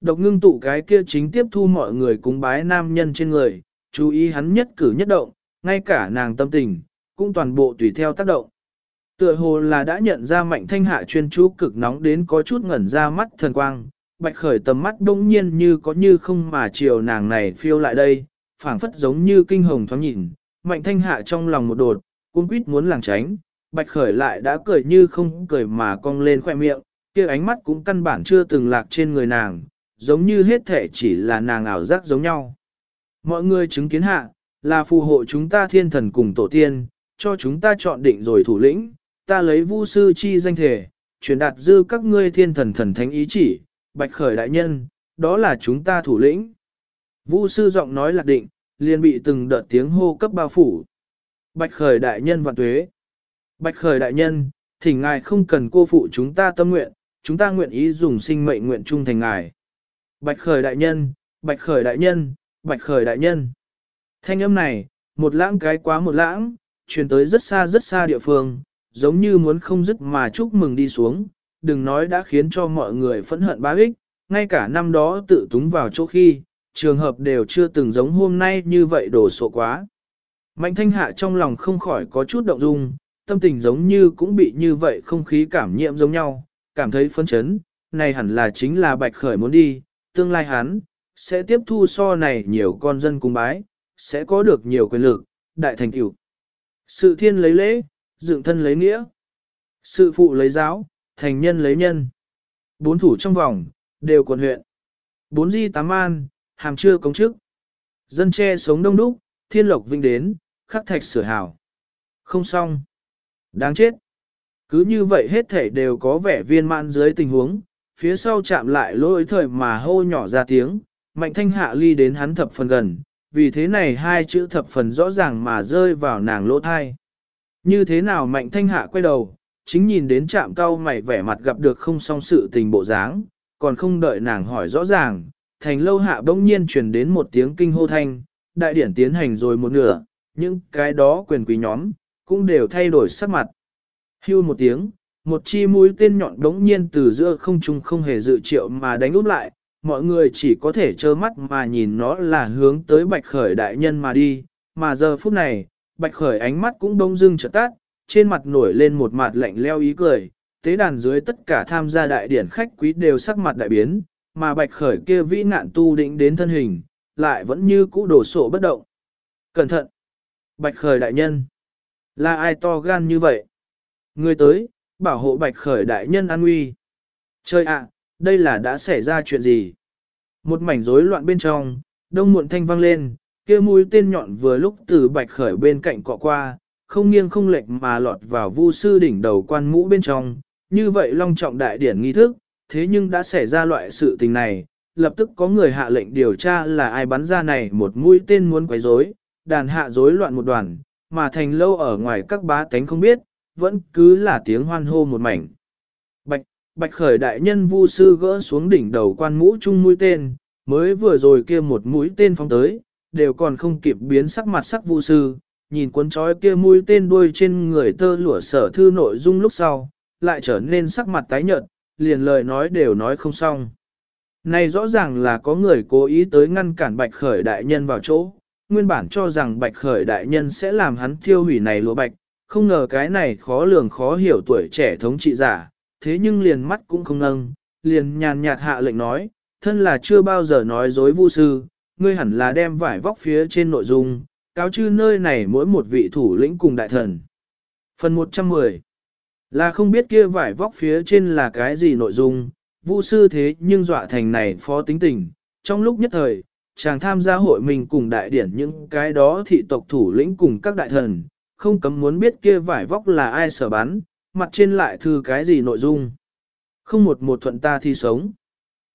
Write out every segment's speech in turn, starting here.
Độc ngưng tụ cái kia chính tiếp thu mọi người cúng bái nam nhân trên người, chú ý hắn nhất cử nhất động, ngay cả nàng tâm tình, cũng toàn bộ tùy theo tác động. Tựa hồ là đã nhận ra mạnh thanh hạ chuyên chú cực nóng đến có chút ngẩn ra mắt thần quang, bạch khởi tầm mắt đông nhiên như có như không mà chiều nàng này phiêu lại đây, phảng phất giống như kinh hồng thoáng nhìn, mạnh thanh hạ trong lòng một đột, cuốn quýt muốn làng tránh, bạch khởi lại đã cười như không cười mà cong lên khoe miệng, kia ánh mắt cũng căn bản chưa từng lạc trên người nàng, giống như hết thể chỉ là nàng ảo giác giống nhau. Mọi người chứng kiến hạ, là phù hộ chúng ta thiên thần cùng tổ tiên, cho chúng ta chọn định rồi thủ lĩnh, ta lấy vu sư chi danh thể, truyền đạt dư các ngươi thiên thần thần thánh ý chỉ, bạch khởi đại nhân, đó là chúng ta thủ lĩnh. Vu sư giọng nói lạc định, liền bị từng đợt tiếng hô cấp bao phủ. Bạch khởi đại nhân vạn tuế. Bạch khởi đại nhân, thỉnh ngài không cần cô phụ chúng ta tâm nguyện, chúng ta nguyện ý dùng sinh mệnh nguyện trung thành ngài. Bạch khởi đại nhân, bạch khởi đại nhân, bạch khởi đại nhân. Thanh âm này, một lãng cái quá một lãng, truyền tới rất xa rất xa địa phương, giống như muốn không dứt mà chúc mừng đi xuống, đừng nói đã khiến cho mọi người phẫn hận bá ích, ngay cả năm đó tự túng vào chỗ khi, trường hợp đều chưa từng giống hôm nay như vậy đổ sộ quá. Mạnh thanh hạ trong lòng không khỏi có chút động dung, tâm tình giống như cũng bị như vậy không khí cảm nhiễm giống nhau, cảm thấy phấn chấn, này hẳn là chính là bạch khởi muốn đi, tương lai hắn, sẽ tiếp thu so này nhiều con dân cung bái, sẽ có được nhiều quyền lực, đại thành tiểu. Sự thiên lấy lễ, dựng thân lấy nghĩa. Sự phụ lấy giáo, thành nhân lấy nhân. Bốn thủ trong vòng, đều quận huyện. Bốn di tám an, hàm chưa công chức. Dân che sống đông đúc, thiên lộc vinh đến, khắc thạch sửa hảo. Không xong. Đáng chết. Cứ như vậy hết thể đều có vẻ viên mãn dưới tình huống, phía sau chạm lại lỗi thời mà hô nhỏ ra tiếng, mạnh thanh hạ ly đến hắn thập phần gần, vì thế này hai chữ thập phần rõ ràng mà rơi vào nàng lỗ thai. Như thế nào mạnh thanh hạ quay đầu, chính nhìn đến chạm cao mày vẻ mặt gặp được không song sự tình bộ dáng, còn không đợi nàng hỏi rõ ràng, thành lâu hạ bỗng nhiên truyền đến một tiếng kinh hô thanh, đại điển tiến hành rồi một nửa, những cái đó quyền quý nhóm, cũng đều thay đổi sắc mặt. Hưu một tiếng, một chi mũi tên nhọn đống nhiên từ giữa không trung không hề dự triệu mà đánh úp lại, mọi người chỉ có thể trơ mắt mà nhìn nó là hướng tới bạch khởi đại nhân mà đi, mà giờ phút này, bạch khởi ánh mắt cũng đông dưng trợt tát, trên mặt nổi lên một mặt lạnh leo ý cười, tế đàn dưới tất cả tham gia đại điển khách quý đều sắc mặt đại biến, mà bạch khởi kia vĩ nạn tu định đến thân hình, lại vẫn như cũ đổ sổ bất động. Cẩn thận! Bạch khởi đại nhân! Là ai to gan như vậy? Người tới, bảo hộ bạch khởi đại nhân an nguy. trời ạ, đây là đã xảy ra chuyện gì? Một mảnh rối loạn bên trong, đông muộn thanh vang lên, kia mũi tên nhọn vừa lúc từ bạch khởi bên cạnh cọ qua, không nghiêng không lệch mà lọt vào vu sư đỉnh đầu quan mũ bên trong. Như vậy long trọng đại điển nghi thức, thế nhưng đã xảy ra loại sự tình này, lập tức có người hạ lệnh điều tra là ai bắn ra này một mũi tên muốn quấy rối, đàn hạ rối loạn một đoàn, mà thành lâu ở ngoài các bá tánh không biết, vẫn cứ là tiếng hoan hô một mảnh. Bạch, bạch khởi đại nhân vu sư gỡ xuống đỉnh đầu quan mũ chung mũi tên, mới vừa rồi kia một mũi tên phóng tới, đều còn không kịp biến sắc mặt sắc vu sư, nhìn cuốn trói kia mũi tên đuôi trên người tơ lụa sở thư nội dung lúc sau, lại trở nên sắc mặt tái nhợt, liền lời nói đều nói không xong. Này rõ ràng là có người cố ý tới ngăn cản bạch khởi đại nhân vào chỗ, nguyên bản cho rằng bạch khởi đại nhân sẽ làm hắn thiêu hủy này lúa bạch, không ngờ cái này khó lường khó hiểu tuổi trẻ thống trị giả, thế nhưng liền mắt cũng không nâng, liền nhàn nhạt hạ lệnh nói, thân là chưa bao giờ nói dối vu sư, ngươi hẳn là đem vải vóc phía trên nội dung, cáo chư nơi này mỗi một vị thủ lĩnh cùng đại thần. Phần 110 Là không biết kia vải vóc phía trên là cái gì nội dung, vu sư thế nhưng dọa thành này phó tính tình, trong lúc nhất thời, chàng tham gia hội mình cùng đại điển những cái đó thị tộc thủ lĩnh cùng các đại thần, không cấm muốn biết kia vải vóc là ai sở bắn, mặt trên lại thư cái gì nội dung. Không một một thuận ta thì sống.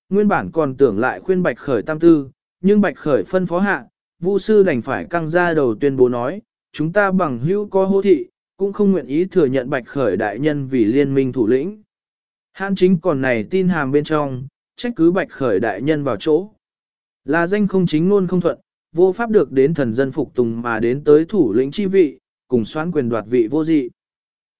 Nguyên bản còn tưởng lại khuyên Bạch Khởi tam tư, nhưng Bạch Khởi phân phó hạ, Vu sư đành phải căng ra đầu tuyên bố nói, chúng ta bằng hữu có hô thị, cũng không nguyện ý thừa nhận Bạch Khởi đại nhân vì liên minh thủ lĩnh. Hãn chính còn này tin hàm bên trong, trách cứ Bạch Khởi đại nhân vào chỗ. Là danh không chính luôn không thuận, vô pháp được đến thần dân phục tùng mà đến tới thủ lĩnh chi vị, cùng xoán quyền đoạt vị vô dị.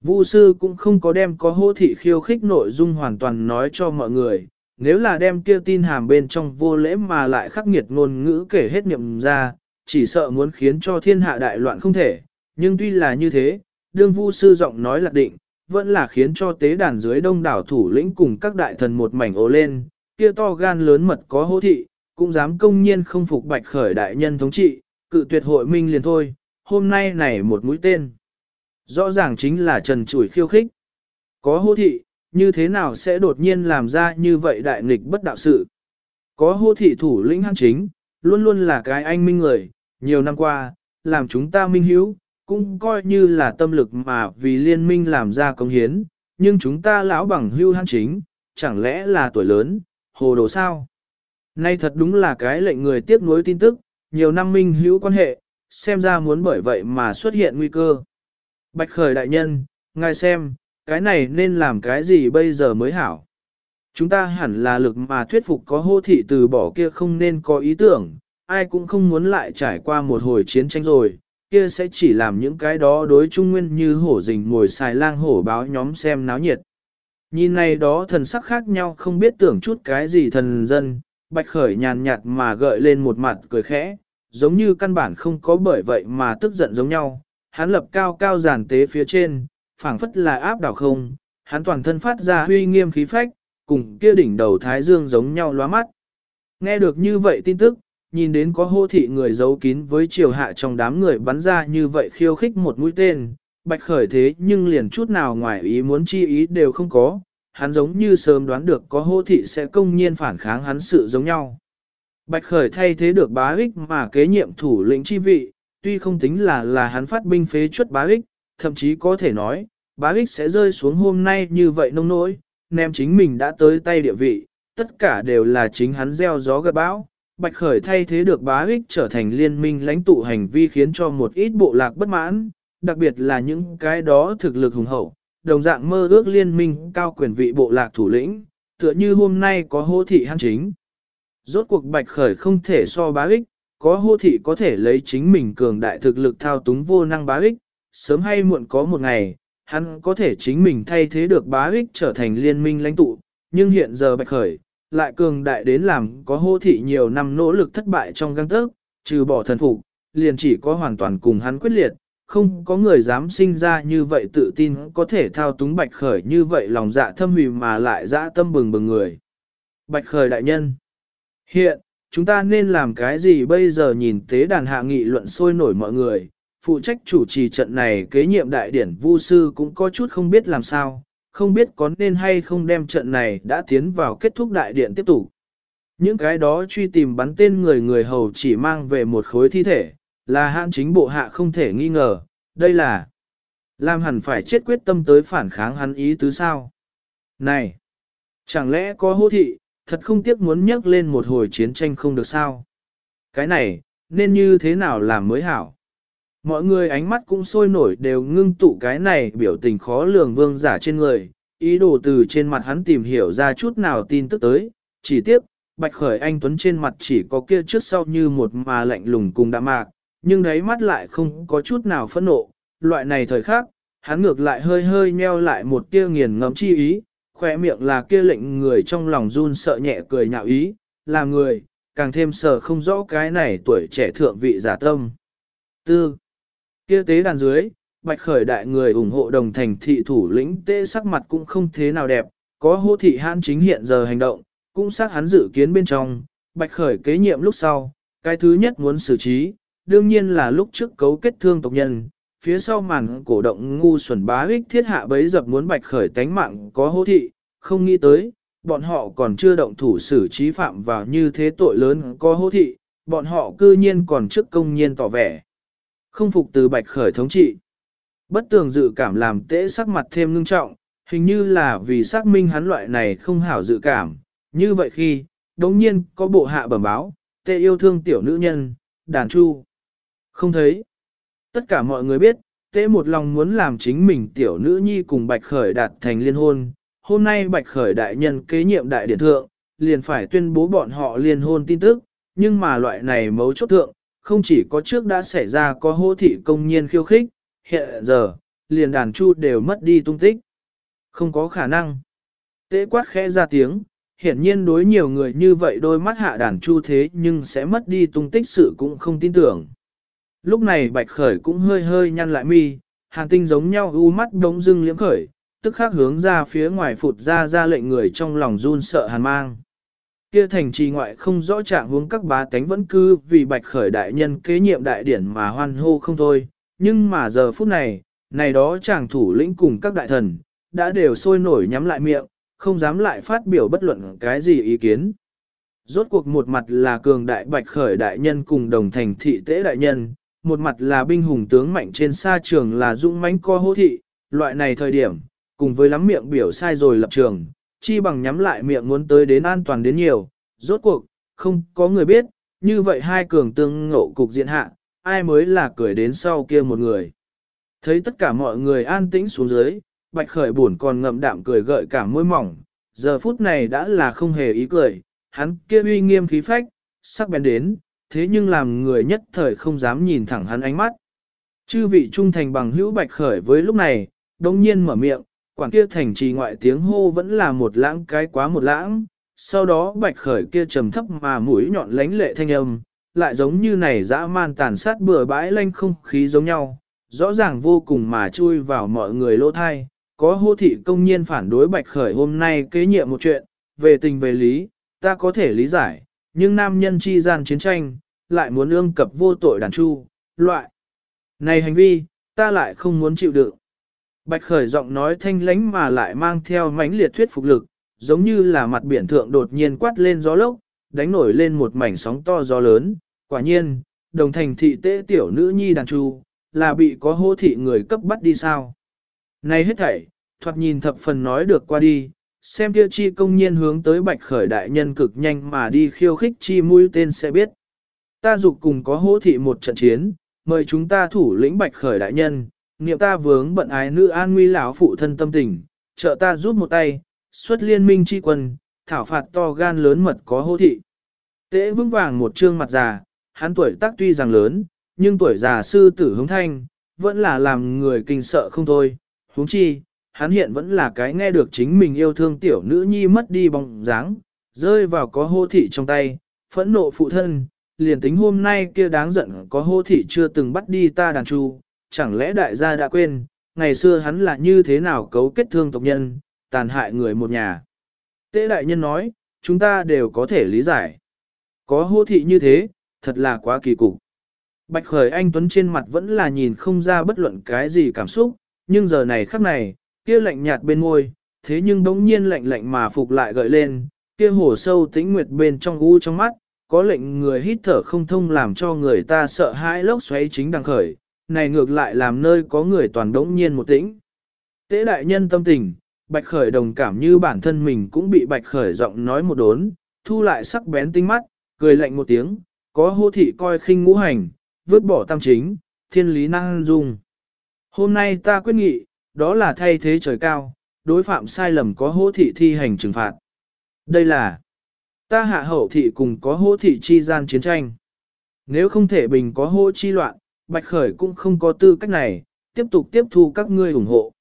Vu sư cũng không có đem có hô thị khiêu khích nội dung hoàn toàn nói cho mọi người, nếu là đem kia tin hàm bên trong vô lễ mà lại khắc nghiệt ngôn ngữ kể hết niệm ra, chỉ sợ muốn khiến cho thiên hạ đại loạn không thể, nhưng tuy là như thế, đương vu sư giọng nói là định, vẫn là khiến cho tế đàn dưới đông đảo thủ lĩnh cùng các đại thần một mảnh ố lên, kia to gan lớn mật có hô thị, cũng dám công nhiên không phục bạch khởi đại nhân thống trị, cự tuyệt hội minh liền thôi, hôm nay này một mũi tên. Rõ ràng chính là trần chủi khiêu khích. Có hô thị, như thế nào sẽ đột nhiên làm ra như vậy đại nghịch bất đạo sự. Có hô thị thủ lĩnh hăng chính, luôn luôn là cái anh minh người, nhiều năm qua, làm chúng ta minh hiếu, cũng coi như là tâm lực mà vì liên minh làm ra công hiến, nhưng chúng ta lão bằng hưu hăng chính, chẳng lẽ là tuổi lớn, hồ đồ sao? Nay thật đúng là cái lệnh người tiếp nối tin tức, nhiều năm minh hữu quan hệ, xem ra muốn bởi vậy mà xuất hiện nguy cơ. Bạch khởi đại nhân, ngài xem, cái này nên làm cái gì bây giờ mới hảo? Chúng ta hẳn là lực mà thuyết phục có hô thị từ bỏ kia không nên có ý tưởng, ai cũng không muốn lại trải qua một hồi chiến tranh rồi, kia sẽ chỉ làm những cái đó đối trung nguyên như hổ rình ngồi xài lang hổ báo nhóm xem náo nhiệt. Nhìn này đó thần sắc khác nhau không biết tưởng chút cái gì thần dân, bạch khởi nhàn nhạt mà gợi lên một mặt cười khẽ, giống như căn bản không có bởi vậy mà tức giận giống nhau, hắn lập cao cao giàn tế phía trên, phảng phất là áp đảo không, hắn toàn thân phát ra huy nghiêm khí phách, cùng kia đỉnh đầu thái dương giống nhau lóa mắt. Nghe được như vậy tin tức, nhìn đến có hô thị người giấu kín với triều hạ trong đám người bắn ra như vậy khiêu khích một mũi tên, bạch khởi thế nhưng liền chút nào ngoài ý muốn chi ý đều không có, hắn giống như sớm đoán được có hô thị sẽ công nhiên phản kháng hắn sự giống nhau. Bạch khởi thay thế được bá ích mà kế nhiệm thủ lĩnh chi vị, tuy không tính là là hắn phát binh phế chuất bá ích, thậm chí có thể nói, bá ích sẽ rơi xuống hôm nay như vậy nông nỗi, nem chính mình đã tới tay địa vị, tất cả đều là chính hắn gieo gió gật bão. Bạch Khởi thay thế được bá ích trở thành liên minh lãnh tụ hành vi khiến cho một ít bộ lạc bất mãn, đặc biệt là những cái đó thực lực hùng hậu, đồng dạng mơ ước liên minh cao quyền vị bộ lạc thủ lĩnh, tựa như hôm nay có hô thị hăng chính. Rốt cuộc Bạch Khởi không thể so bá ích, có hô thị có thể lấy chính mình cường đại thực lực thao túng vô năng bá ích, sớm hay muộn có một ngày, hắn có thể chính mình thay thế được bá ích trở thành liên minh lãnh tụ, nhưng hiện giờ bạch khởi, lại cường đại đến làm có hô thị nhiều năm nỗ lực thất bại trong găng tớc, trừ bỏ thần phục, liền chỉ có hoàn toàn cùng hắn quyết liệt, không có người dám sinh ra như vậy tự tin có thể thao túng bạch khởi như vậy lòng dạ thâm hủy mà lại dã tâm bừng bừng người. Bạch khởi đại nhân, hiện, chúng ta nên làm cái gì bây giờ nhìn tế đàn hạ nghị luận sôi nổi mọi người, phụ trách chủ trì trận này kế nhiệm đại điển vu sư cũng có chút không biết làm sao, không biết có nên hay không đem trận này đã tiến vào kết thúc đại điện tiếp tục. Những cái đó truy tìm bắn tên người người hầu chỉ mang về một khối thi thể, là hạn chính bộ hạ không thể nghi ngờ, đây là làm hẳn phải chết quyết tâm tới phản kháng hắn ý tứ sao. Này, chẳng lẽ có hô thị, thật không tiếc muốn nhắc lên một hồi chiến tranh không được sao? Cái này, nên như thế nào làm mới hảo? Mọi người ánh mắt cũng sôi nổi đều ngưng tụ cái này biểu tình khó lường vương giả trên người, ý đồ từ trên mặt hắn tìm hiểu ra chút nào tin tức tới, chỉ tiếc, bạch khởi anh Tuấn trên mặt chỉ có kia trước sau như một mà lạnh lùng cùng đạm mạc, nhưng đáy mắt lại không có chút nào phẫn nộ, loại này thời khắc, hắn ngược lại hơi hơi nheo lại một tia nghiền ngẫm chi ý, khỏe miệng là kia lệnh người trong lòng run sợ nhẹ cười nhạo ý, là người, càng thêm sợ không rõ cái này tuổi trẻ thượng vị giả tâm. Tư Kia tế đàn dưới, bạch khởi đại người ủng hộ đồng thành thị thủ lĩnh tê sắc mặt cũng không thế nào đẹp, có hô thị hãn chính hiện giờ hành động, cũng xác hắn dự kiến bên trong, bạch khởi kế nhiệm lúc sau, cái thứ nhất muốn xử trí, đương nhiên là lúc trước cấu kết thương tộc nhân, phía sau màn cổ động ngu xuẩn bá ích thiết hạ bấy dập muốn bạch khởi tánh mạng có hô thị, không nghĩ tới, bọn họ còn chưa động thủ xử trí phạm vào như thế tội lớn có hô thị, bọn họ cư nhiên còn trước công nhiên tỏ vẻ không phục từ bạch khởi thống trị. Bất tường dự cảm làm tễ sắc mặt thêm ngưng trọng, hình như là vì xác minh hắn loại này không hảo dự cảm. Như vậy khi, đống nhiên có bộ hạ bẩm báo, tệ yêu thương tiểu nữ nhân, đàn chu. Không thấy. Tất cả mọi người biết, tế một lòng muốn làm chính mình tiểu nữ nhi cùng bạch khởi đạt thành liên hôn. Hôm nay bạch khởi đại nhân kế nhiệm đại điện thượng, liền phải tuyên bố bọn họ liên hôn tin tức, nhưng mà loại này mấu chốt thượng, không chỉ có trước đã xảy ra có hô thị công nhiên khiêu khích, hiện giờ, liền đàn chu đều mất đi tung tích. Không có khả năng. Tế quát khẽ ra tiếng, Hiển nhiên đối nhiều người như vậy đôi mắt hạ đàn chu thế nhưng sẽ mất đi tung tích sự cũng không tin tưởng. Lúc này bạch khởi cũng hơi hơi nhăn lại mi, hàn tinh giống nhau u mắt đống dưng liễm khởi, tức khắc hướng ra phía ngoài phụt ra ra lệnh người trong lòng run sợ hàn mang. Kia thành trì ngoại không rõ trạng hướng các bá tánh vẫn cư vì bạch khởi đại nhân kế nhiệm đại điển mà hoan hô không thôi, nhưng mà giờ phút này, này đó chàng thủ lĩnh cùng các đại thần, đã đều sôi nổi nhắm lại miệng, không dám lại phát biểu bất luận cái gì ý kiến. Rốt cuộc một mặt là cường đại bạch khởi đại nhân cùng đồng thành thị tế đại nhân, một mặt là binh hùng tướng mạnh trên xa trường là dũng mãnh co hô thị, loại này thời điểm, cùng với lắm miệng biểu sai rồi lập trường, chi bằng nhắm lại miệng muốn tới đến an toàn đến nhiều, rốt cuộc, không có người biết, như vậy hai cường tương ngộ cục diện hạ, ai mới là cười đến sau kia một người. Thấy tất cả mọi người an tĩnh xuống dưới, bạch khởi buồn còn ngậm đạm cười gợi cả môi mỏng, giờ phút này đã là không hề ý cười, hắn kia uy nghiêm khí phách, sắc bén đến, thế nhưng làm người nhất thời không dám nhìn thẳng hắn ánh mắt. Chư vị trung thành bằng hữu bạch khởi với lúc này, đồng nhiên mở miệng, quảng kia thành trì ngoại tiếng hô vẫn là một lãng cái quá một lãng, sau đó bạch khởi kia trầm thấp mà mũi nhọn lánh lệ thanh âm, lại giống như này dã man tàn sát bừa bãi lanh không khí giống nhau, rõ ràng vô cùng mà chui vào mọi người lỗ thai, có hô thị công nhiên phản đối bạch khởi hôm nay kế nhiệm một chuyện, về tình về lý, ta có thể lý giải, nhưng nam nhân chi gian chiến tranh, lại muốn ương cập vô tội đàn chu, loại. Này hành vi, ta lại không muốn chịu đựng. Bạch khởi giọng nói thanh lánh mà lại mang theo mãnh liệt thuyết phục lực, giống như là mặt biển thượng đột nhiên quát lên gió lốc, đánh nổi lên một mảnh sóng to gió lớn. Quả nhiên, đồng thành thị tế tiểu nữ nhi đàn chu, là bị có hô thị người cấp bắt đi sao. Này hết thảy, thoạt nhìn thập phần nói được qua đi, xem tiêu chi công nhiên hướng tới bạch khởi đại nhân cực nhanh mà đi khiêu khích chi mũi tên sẽ biết. Ta dục cùng có hỗ thị một trận chiến, mời chúng ta thủ lĩnh bạch khởi đại nhân, niệm ta vướng bận ái nữ an nguy lão phụ thân tâm tình, trợ ta giúp một tay, xuất liên minh chi quân, thảo phạt to gan lớn mật có hô thị. Tế vững vàng một trương mặt già, hắn tuổi tác tuy rằng lớn, nhưng tuổi già sư tử hống thanh, vẫn là làm người kinh sợ không thôi. huống chi, hắn hiện vẫn là cái nghe được chính mình yêu thương tiểu nữ nhi mất đi bóng dáng, rơi vào có hô thị trong tay, phẫn nộ phụ thân, liền tính hôm nay kia đáng giận có hô thị chưa từng bắt đi ta đàn chu, chẳng lẽ đại gia đã quên, ngày xưa hắn là như thế nào cấu kết thương tộc nhân, tàn hại người một nhà. Tế đại nhân nói, chúng ta đều có thể lý giải. Có hô thị như thế, thật là quá kỳ cục. Bạch Khởi Anh Tuấn trên mặt vẫn là nhìn không ra bất luận cái gì cảm xúc, nhưng giờ này khắc này, kia lạnh nhạt bên môi, thế nhưng đống nhiên lạnh lạnh mà phục lại gợi lên, kia hồ sâu tĩnh nguyệt bên trong u trong mắt, có lệnh người hít thở không thông làm cho người ta sợ hãi lốc xoáy chính đang khởi, này ngược lại làm nơi có người toàn đống nhiên một tĩnh. Tế đại nhân tâm tình, bạch khởi đồng cảm như bản thân mình cũng bị bạch khởi giọng nói một đốn, thu lại sắc bén tinh mắt, cười lạnh một tiếng, có hô thị coi khinh ngũ hành, vứt bỏ tam chính, thiên lý năng dung. Hôm nay ta quyết nghị, đó là thay thế trời cao, đối phạm sai lầm có hô thị thi hành trừng phạt. Đây là ta hạ hậu thị cùng có hô thị chi gian chiến tranh. Nếu không thể bình có hô chi loạn, Bạch Khởi cũng không có tư cách này, tiếp tục tiếp thu các ngươi ủng hộ.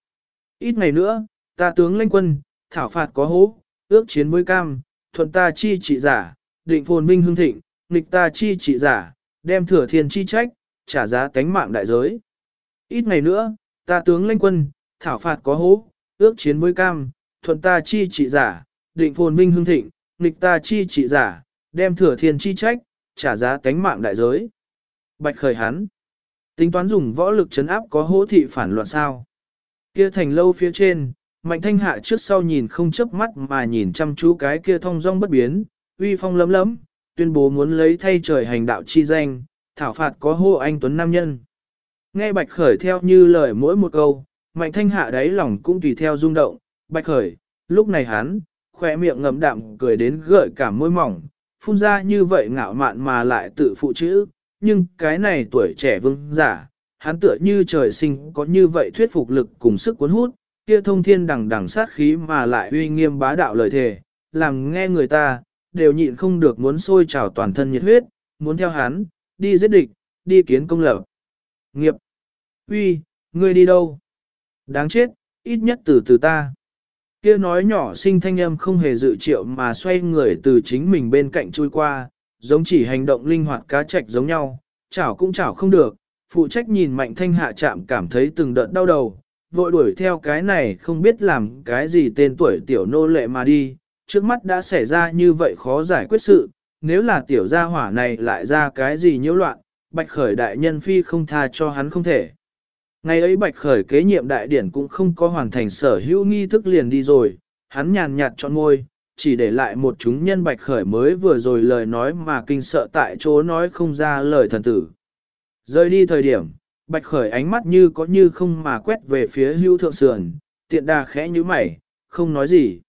Ít ngày nữa, ta tướng lãnh quân, thảo phạt có hố, ước chiến với cam, thuận ta chi trị giả, định phồn vinh hương thịnh, nghịch ta chi trị giả, đem thừa thiên chi trách, trả giá tánh mạng đại giới. Ít ngày nữa, ta tướng lãnh quân, thảo phạt có hố, ước chiến với cam, thuận ta chi trị giả, định phồn vinh hương thịnh, nghịch ta chi trị giả, đem thừa thiên chi trách, trả giá cánh mạng đại giới. Bạch khởi hắn. Tính toán dùng võ lực chấn áp có hỗ thị phản loạn sao. Kia thành lâu phía trên, mạnh thanh hạ trước sau nhìn không chớp mắt mà nhìn chăm chú cái kia thông dong bất biến, uy phong lấm lấm, tuyên bố muốn lấy thay trời hành đạo chi danh, thảo phạt có hô anh tuấn nam nhân. Nghe bạch khởi theo như lời mỗi một câu, mạnh thanh hạ đáy lòng cũng tùy theo rung động, bạch khởi, lúc này hắn, khóe miệng ngậm đạm cười đến gợi cả môi mỏng, phun ra như vậy ngạo mạn mà lại tự phụ chữ, nhưng cái này tuổi trẻ vương giả, hắn tựa như trời sinh có như vậy thuyết phục lực cùng sức cuốn hút, kia thông thiên đằng đằng sát khí mà lại uy nghiêm bá đạo lời thề, làm nghe người ta, đều nhịn không được muốn sôi trào toàn thân nhiệt huyết, muốn theo hắn, đi giết địch, đi kiến công lập. Nghiệp! Uy, ngươi đi đâu? Đáng chết, ít nhất từ từ ta. Kia nói nhỏ sinh thanh âm không hề dự triệu mà xoay người từ chính mình bên cạnh trôi qua, giống chỉ hành động linh hoạt cá trạch giống nhau, chảo cũng chảo không được, phụ trách nhìn mạnh thanh hạ chạm cảm thấy từng đợt đau đầu, vội đuổi theo cái này không biết làm cái gì tên tuổi tiểu nô lệ mà đi, trước mắt đã xảy ra như vậy khó giải quyết sự, nếu là tiểu gia hỏa này lại ra cái gì nhiễu loạn, bạch khởi đại nhân phi không tha cho hắn không thể. Ngày ấy bạch khởi kế nhiệm đại điển cũng không có hoàn thành sở hữu nghi thức liền đi rồi, hắn nhàn nhạt chọn ngôi, chỉ để lại một chúng nhân bạch khởi mới vừa rồi lời nói mà kinh sợ tại chỗ nói không ra lời thần tử. Rời đi thời điểm, bạch khởi ánh mắt như có như không mà quét về phía hưu thượng sườn, tiện đà khẽ như mày, không nói gì.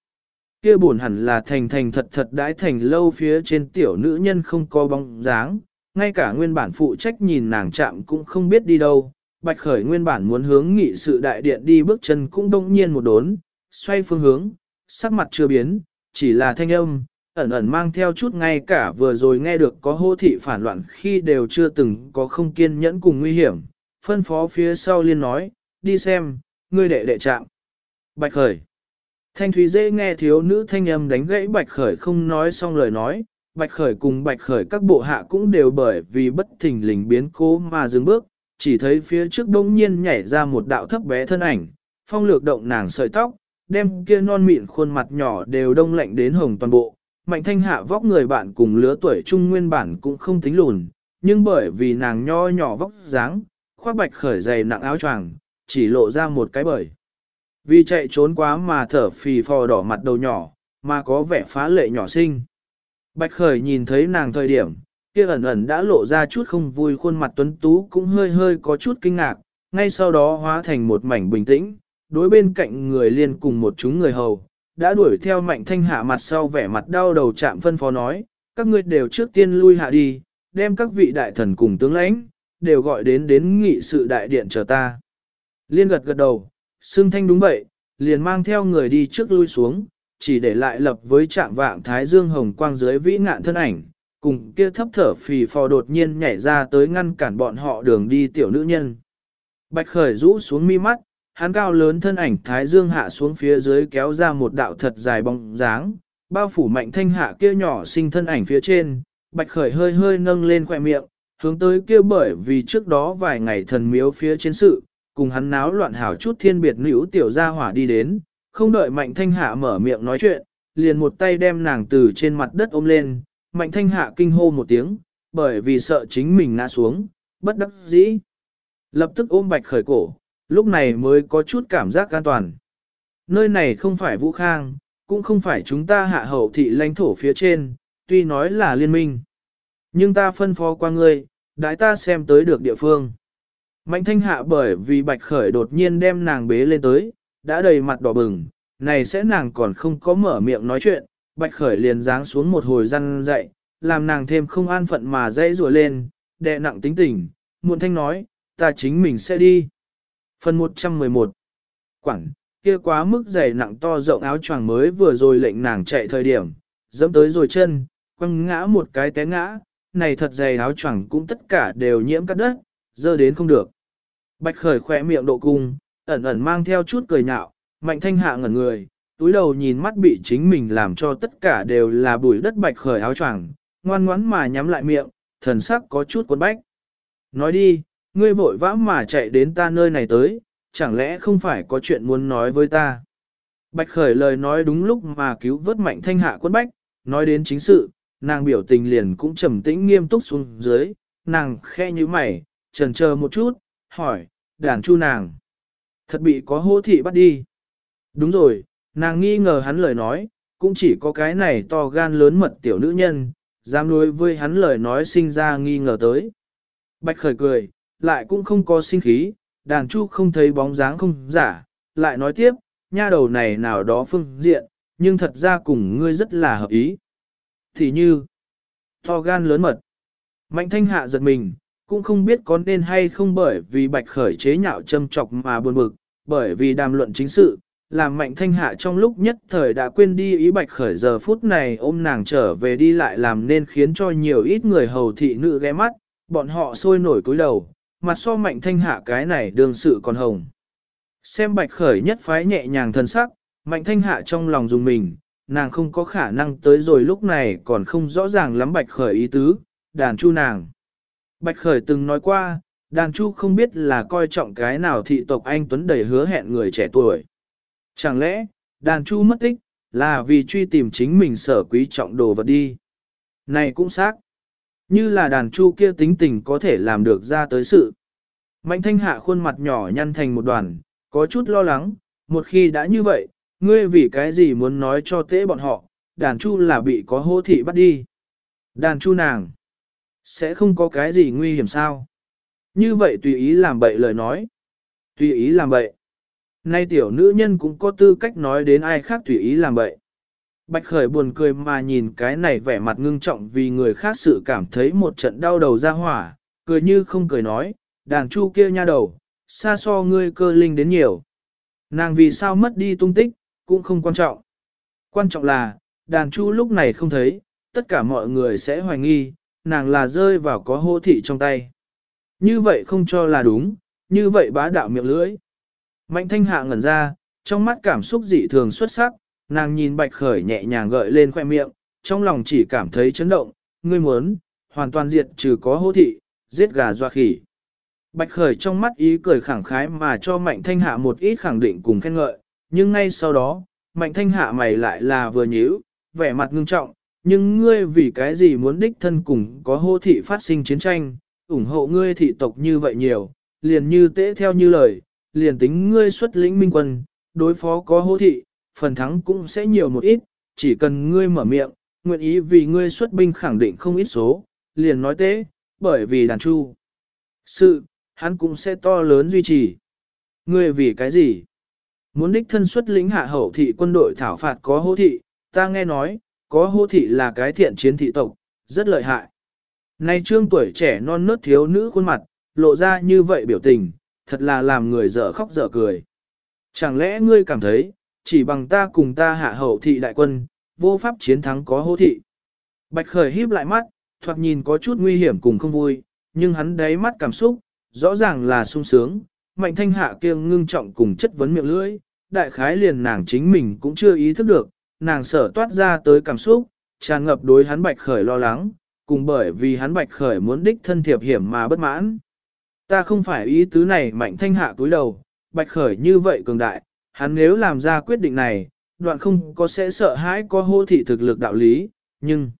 Kia buồn hẳn là thành thành thật thật đãi thành lâu phía trên tiểu nữ nhân không có bóng dáng, ngay cả nguyên bản phụ trách nhìn nàng chạm cũng không biết đi đâu. Bạch khởi nguyên bản muốn hướng nghị sự đại điện đi bước chân cũng đông nhiên một đốn, xoay phương hướng, sắc mặt chưa biến, chỉ là thanh âm, ẩn ẩn mang theo chút ngay cả vừa rồi nghe được có hô thị phản loạn khi đều chưa từng có không kiên nhẫn cùng nguy hiểm. Phân phó phía sau liên nói, đi xem, ngươi đệ đệ chạm. Bạch khởi. Thanh thúy dễ nghe thiếu nữ thanh âm đánh gãy bạch khởi không nói xong lời nói. Bạch khởi cùng bạch khởi các bộ hạ cũng đều bởi vì bất thình lình biến cố mà dừng bước, chỉ thấy phía trước bỗng nhiên nhảy ra một đạo thấp bé thân ảnh, phong lược động nàng sợi tóc, đem kia non mịn khuôn mặt nhỏ đều đông lạnh đến hồng toàn bộ. Mạnh thanh hạ vóc người bạn cùng lứa tuổi trung nguyên bản cũng không tính lùn, nhưng bởi vì nàng nho nhỏ vóc dáng, khoác bạch khởi dày nặng áo choàng, chỉ lộ ra một cái bời. Vì chạy trốn quá mà thở phì phò đỏ mặt đầu nhỏ, mà có vẻ phá lệ nhỏ xinh. Bạch khởi nhìn thấy nàng thời điểm, kia ẩn ẩn đã lộ ra chút không vui khuôn mặt tuấn tú cũng hơi hơi có chút kinh ngạc, ngay sau đó hóa thành một mảnh bình tĩnh, đối bên cạnh người liền cùng một chúng người hầu, đã đuổi theo mạnh thanh hạ mặt sau vẻ mặt đau đầu chạm phân phó nói, các ngươi đều trước tiên lui hạ đi, đem các vị đại thần cùng tướng lãnh, đều gọi đến đến nghị sự đại điện chờ ta. Liên gật gật đầu, xưng thanh đúng vậy, liền mang theo người đi trước lui xuống, chỉ để lại lập với trạm vạng thái dương hồng quang dưới vĩ ngạn thân ảnh, cùng kia thấp thở phì phò đột nhiên nhảy ra tới ngăn cản bọn họ đường đi tiểu nữ nhân. Bạch khởi rũ xuống mi mắt, hắn cao lớn thân ảnh thái dương hạ xuống phía dưới kéo ra một đạo thật dài bóng dáng, bao phủ mạnh thanh hạ kia nhỏ sinh thân ảnh phía trên, bạch khởi hơi hơi nâng lên khỏe miệng, hướng tới kia bởi vì trước đó vài ngày thần miếu phía trên sự, cùng hắn náo loạn hảo chút thiên biệt nữ tiểu gia hỏa đi đến, không đợi mạnh thanh hạ mở miệng nói chuyện, liền một tay đem nàng từ trên mặt đất ôm lên, mạnh thanh hạ kinh hô một tiếng, bởi vì sợ chính mình ngã xuống, bất đắc dĩ. Lập tức ôm bạch khởi cổ, lúc này mới có chút cảm giác an toàn. Nơi này không phải Vũ Khang, cũng không phải chúng ta hạ hậu thị lãnh thổ phía trên, tuy nói là liên minh. Nhưng ta phân phó qua ngươi, đại ta xem tới được địa phương. Mạnh thanh hạ bởi vì bạch khởi đột nhiên đem nàng bế lên tới, đã đầy mặt đỏ bừng, này sẽ nàng còn không có mở miệng nói chuyện, bạch khởi liền giáng xuống một hồi răn dậy, làm nàng thêm không an phận mà dãy rùa lên, đệ nặng tính tình, muộn thanh nói, ta chính mình sẽ đi. Phần 111 Quảng, kia quá mức dày nặng to rộng áo choàng mới vừa rồi lệnh nàng chạy thời điểm, dẫm tới rồi chân, quăng ngã một cái té ngã, này thật dày áo choàng cũng tất cả đều nhiễm cắt đất, dơ đến không được. Bạch khởi khỏe miệng độ cung, ẩn ẩn mang theo chút cười nhạo, mạnh thanh hạ ngẩn người, túi đầu nhìn mắt bị chính mình làm cho tất cả đều là bụi đất bạch khởi áo choàng, ngoan ngoãn mà nhắm lại miệng, thần sắc có chút cuốn bách. Nói đi, ngươi vội vã mà chạy đến ta nơi này tới, chẳng lẽ không phải có chuyện muốn nói với ta? Bạch khởi lời nói đúng lúc mà cứu vớt mạnh thanh hạ quân bách, nói đến chính sự, nàng biểu tình liền cũng trầm tĩnh nghiêm túc xuống dưới, nàng khe như mày, trần chờ một chút, hỏi, đàn chu nàng. Thật bị có hô thị bắt đi. Đúng rồi, nàng nghi ngờ hắn lời nói, cũng chỉ có cái này to gan lớn mật tiểu nữ nhân, dám đối với hắn lời nói sinh ra nghi ngờ tới. Bạch khởi cười, lại cũng không có sinh khí, đàn chu không thấy bóng dáng không giả, lại nói tiếp, nha đầu này nào đó phương diện, nhưng thật ra cùng ngươi rất là hợp ý. Thì như, to gan lớn mật, mạnh thanh hạ giật mình, cũng không biết có nên hay không bởi vì bạch khởi chế nhạo châm chọc mà buồn bực, bởi vì đàm luận chính sự, làm mạnh thanh hạ trong lúc nhất thời đã quên đi ý bạch khởi giờ phút này ôm nàng trở về đi lại làm nên khiến cho nhiều ít người hầu thị nữ ghé mắt, bọn họ sôi nổi cúi đầu, mặt so mạnh thanh hạ cái này đương sự còn hồng. Xem bạch khởi nhất phái nhẹ nhàng thân sắc, Mạnh thanh hạ trong lòng dùng mình, nàng không có khả năng tới rồi lúc này còn không rõ ràng lắm bạch khởi ý tứ, đàn chu nàng. Bạch khởi từng nói qua, đàn chu không biết là coi trọng cái nào thị tộc anh Tuấn đầy hứa hẹn người trẻ tuổi. Chẳng lẽ, đàn chu mất tích, là vì truy tìm chính mình sở quý trọng đồ vật đi. Này cũng xác. Như là đàn chu kia tính tình có thể làm được ra tới sự. Mạnh thanh hạ khuôn mặt nhỏ nhăn thành một đoàn, có chút lo lắng, một khi đã như vậy, ngươi vì cái gì muốn nói cho tế bọn họ, đàn chu là bị có hô thị bắt đi. Đàn chu nàng, sẽ không có cái gì nguy hiểm sao? Như vậy tùy ý làm bậy lời nói. Tùy ý làm bậy. Nay tiểu nữ nhân cũng có tư cách nói đến ai khác tùy ý làm bậy. Bạch khởi buồn cười mà nhìn cái này vẻ mặt ngưng trọng vì người khác sự cảm thấy một trận đau đầu ra hỏa, cười như không cười nói, đàn chu kia nha đầu, xa so ngươi cơ linh đến nhiều. Nàng vì sao mất đi tung tích, cũng không quan trọng. Quan trọng là, đàn chu lúc này không thấy, tất cả mọi người sẽ hoài nghi, nàng là rơi vào có hô thị trong tay. Như vậy không cho là đúng, như vậy bá đạo miệng lưỡi. Mạnh thanh hạ ngẩn ra, trong mắt cảm xúc dị thường xuất sắc, nàng nhìn bạch khởi nhẹ nhàng gợi lên khoe miệng, trong lòng chỉ cảm thấy chấn động, ngươi muốn, hoàn toàn diệt trừ có hô thị, giết gà doa khỉ. Bạch khởi trong mắt ý cười khẳng khái mà cho mạnh thanh hạ một ít khẳng định cùng khen ngợi, nhưng ngay sau đó, mạnh thanh hạ mày lại là vừa nhíu, vẻ mặt ngưng trọng, nhưng ngươi vì cái gì muốn đích thân cùng có hô thị phát sinh chiến tranh, ủng hộ ngươi thị tộc như vậy nhiều, liền như tế theo như lời, liền tính ngươi xuất lĩnh minh quân, đối phó có hô thị, phần thắng cũng sẽ nhiều một ít, chỉ cần ngươi mở miệng, nguyện ý vì ngươi xuất binh khẳng định không ít số, liền nói tế, bởi vì đàn chu. Sự, hắn cũng sẽ to lớn duy trì. Ngươi vì cái gì? Muốn đích thân xuất lĩnh hạ hậu thị quân đội thảo phạt có hô thị, ta nghe nói, có hô thị là cái thiện chiến thị tộc, rất lợi hại. Nay trương tuổi trẻ non nớt thiếu nữ khuôn mặt, lộ ra như vậy biểu tình, thật là làm người dở khóc dở cười. Chẳng lẽ ngươi cảm thấy, chỉ bằng ta cùng ta hạ hậu thị đại quân, vô pháp chiến thắng có hô thị. Bạch khởi híp lại mắt, thoạt nhìn có chút nguy hiểm cùng không vui, nhưng hắn đáy mắt cảm xúc, rõ ràng là sung sướng, mạnh thanh hạ kia ngưng trọng cùng chất vấn miệng lưỡi, đại khái liền nàng chính mình cũng chưa ý thức được, nàng sở toát ra tới cảm xúc, tràn ngập đối hắn bạch khởi lo lắng, cùng bởi vì hắn bạch khởi muốn đích thân thiệp hiểm mà bất mãn. Ta không phải ý tứ này mạnh thanh hạ cúi đầu, bạch khởi như vậy cường đại, hắn nếu làm ra quyết định này, đoạn không có sẽ sợ hãi có hô thị thực lực đạo lý, nhưng...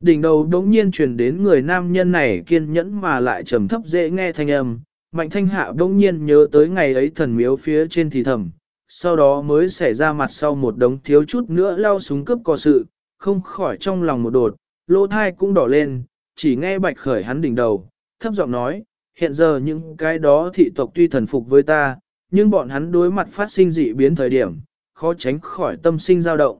Đỉnh đầu đống nhiên truyền đến người nam nhân này kiên nhẫn mà lại trầm thấp dễ nghe thanh âm, mạnh thanh hạ đống nhiên nhớ tới ngày ấy thần miếu phía trên thì thầm, sau đó mới xảy ra mặt sau một đống thiếu chút nữa lao súng cướp cò sự, không khỏi trong lòng một đột, lỗ thai cũng đỏ lên, chỉ nghe bạch khởi hắn đỉnh đầu, thấp giọng nói, hiện giờ những cái đó thị tộc tuy thần phục với ta, nhưng bọn hắn đối mặt phát sinh dị biến thời điểm, khó tránh khỏi tâm sinh dao động.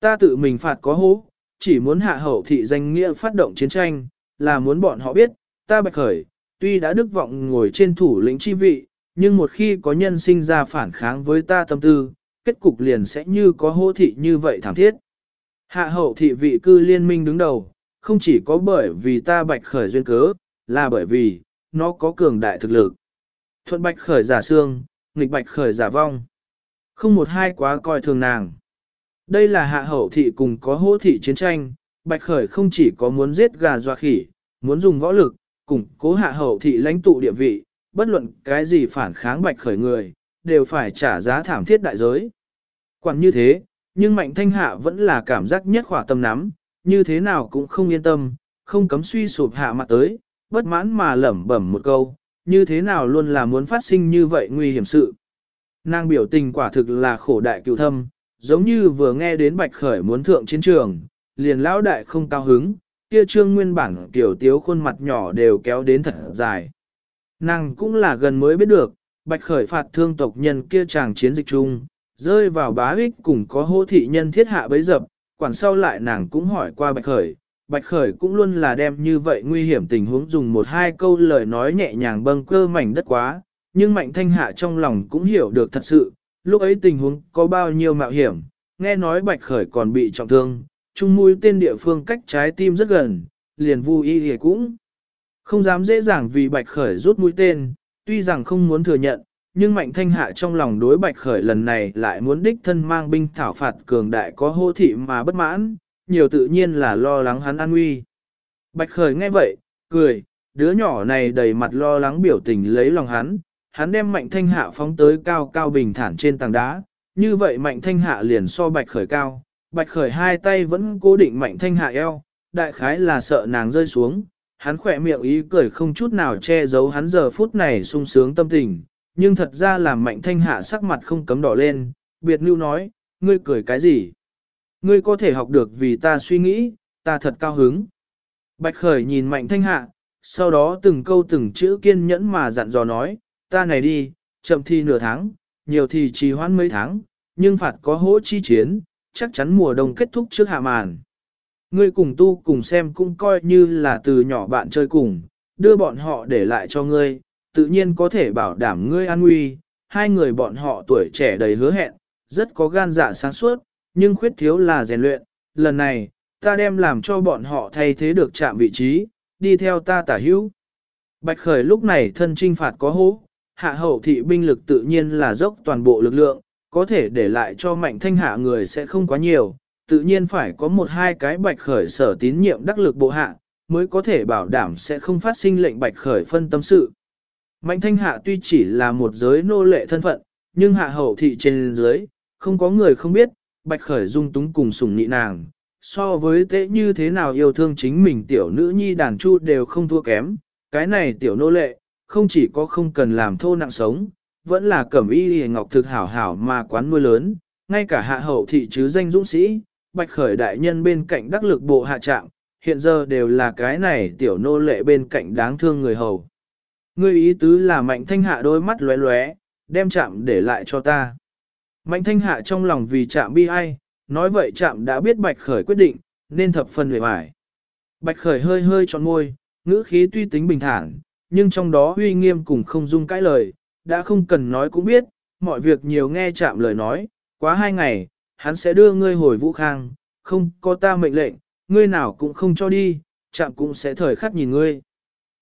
Ta tự mình phạt có hố, chỉ muốn hạ hậu thị danh nghĩa phát động chiến tranh, là muốn bọn họ biết, ta bạch khởi, tuy đã đức vọng ngồi trên thủ lĩnh chi vị, nhưng một khi có nhân sinh ra phản kháng với ta tâm tư, kết cục liền sẽ như có hô thị như vậy thảm thiết. Hạ hậu thị vị cư liên minh đứng đầu, không chỉ có bởi vì ta bạch khởi duyên cớ, là bởi vì, nó có cường đại thực lực. Thuận bạch khởi giả xương, nghịch bạch khởi giả vong. Không một hai quá coi thường nàng. Đây là hạ hậu thị cùng có hô thị chiến tranh, bạch khởi không chỉ có muốn giết gà doa khỉ, muốn dùng võ lực, cùng cố hạ hậu thị lãnh tụ địa vị, bất luận cái gì phản kháng bạch khởi người, đều phải trả giá thảm thiết đại giới. Quản như thế, nhưng mạnh thanh hạ vẫn là cảm giác nhất khỏa tâm nắm, như thế nào cũng không yên tâm, không cấm suy sụp hạ mặt tới, bất mãn mà lẩm bẩm một câu, như thế nào luôn là muốn phát sinh như vậy nguy hiểm sự. Nàng biểu tình quả thực là khổ đại cựu thâm, giống như vừa nghe đến bạch khởi muốn thượng chiến trường, liền lão đại không cao hứng, kia trương nguyên bản tiểu tiếu khuôn mặt nhỏ đều kéo đến thật dài. Nàng cũng là gần mới biết được, bạch khởi phạt thương tộc nhân kia chàng chiến dịch chung, rơi vào bá ích cùng có hô thị nhân thiết hạ bấy dập, quản sau lại nàng cũng hỏi qua bạch khởi. Bạch Khởi cũng luôn là đem như vậy nguy hiểm tình huống dùng một hai câu lời nói nhẹ nhàng bâng cơ mảnh đất quá, nhưng Mạnh Thanh Hạ trong lòng cũng hiểu được thật sự, lúc ấy tình huống có bao nhiêu mạo hiểm, nghe nói Bạch Khởi còn bị trọng thương, chung mũi tên địa phương cách trái tim rất gần, liền vui y thì cũng không dám dễ dàng vì Bạch Khởi rút mũi tên, tuy rằng không muốn thừa nhận, nhưng Mạnh Thanh Hạ trong lòng đối Bạch Khởi lần này lại muốn đích thân mang binh thảo phạt cường đại có hô thị mà bất mãn, nhiều tự nhiên là lo lắng hắn an nguy. Bạch Khởi nghe vậy, cười, đứa nhỏ này đầy mặt lo lắng biểu tình lấy lòng hắn, hắn đem Mạnh Thanh Hạ phóng tới cao cao bình thản trên tảng đá, như vậy Mạnh Thanh Hạ liền so Bạch Khởi cao, Bạch Khởi hai tay vẫn cố định Mạnh Thanh Hạ eo, đại khái là sợ nàng rơi xuống, hắn khỏe miệng ý cười không chút nào che giấu hắn giờ phút này sung sướng tâm tình, nhưng thật ra làm Mạnh Thanh Hạ sắc mặt không cấm đỏ lên, biệt lưu nói, ngươi cười cái gì? Ngươi có thể học được vì ta suy nghĩ, ta thật cao hứng. Bạch Khởi nhìn Mạnh Thanh Hạ, sau đó từng câu từng chữ kiên nhẫn mà dặn dò nói, ta này đi, chậm thì nửa tháng, nhiều thì trì hoãn mấy tháng, nhưng phạt có hỗ chi chiến, chắc chắn mùa đông kết thúc trước hạ màn. Ngươi cùng tu cùng xem cũng coi như là từ nhỏ bạn chơi cùng, đưa bọn họ để lại cho ngươi, tự nhiên có thể bảo đảm ngươi an nguy. Hai người bọn họ tuổi trẻ đầy hứa hẹn, rất có gan dạ sáng suốt, nhưng khuyết thiếu là rèn luyện. Lần này, ta đem làm cho bọn họ thay thế được chạm vị trí, đi theo ta tả hữu. Bạch Khởi lúc này thân trinh phạt có hố, hạ hậu thị binh lực tự nhiên là dốc toàn bộ lực lượng, có thể để lại cho mạnh thanh hạ người sẽ không quá nhiều, tự nhiên phải có một hai cái bạch khởi sở tín nhiệm đắc lực bộ hạ, mới có thể bảo đảm sẽ không phát sinh lệnh bạch khởi phân tâm sự. Mạnh thanh hạ tuy chỉ là một giới nô lệ thân phận, nhưng hạ hậu thị trên dưới, không có người không biết, bạch khởi dung túng cùng sủng nhị nàng. So với tế như thế nào yêu thương chính mình tiểu nữ nhi đàn chu đều không thua kém, cái này tiểu nô lệ, không chỉ có không cần làm thô nặng sống, vẫn là cẩm y hề ngọc thực hảo hảo mà quán nuôi lớn, ngay cả hạ hậu thị chứ danh dũng sĩ, bạch khởi đại nhân bên cạnh đắc lực bộ hạ trạng, hiện giờ đều là cái này tiểu nô lệ bên cạnh đáng thương người hầu. Ngươi ý tứ là mạnh thanh hạ đôi mắt lóe lóe, đem chạm để lại cho ta. Mạnh thanh hạ trong lòng vì chạm bi ai, nói vậy chạm đã biết bạch khởi quyết định, nên thập phần hề bài. Bạch khởi hơi hơi tròn môi, ngữ khí tuy tính bình thản, nhưng trong đó uy nghiêm cùng không dung cãi lời, đã không cần nói cũng biết, mọi việc nhiều nghe chạm lời nói, quá hai ngày, hắn sẽ đưa ngươi hồi vũ khang, không có ta mệnh lệnh, ngươi nào cũng không cho đi, chạm cũng sẽ thời khắc nhìn ngươi.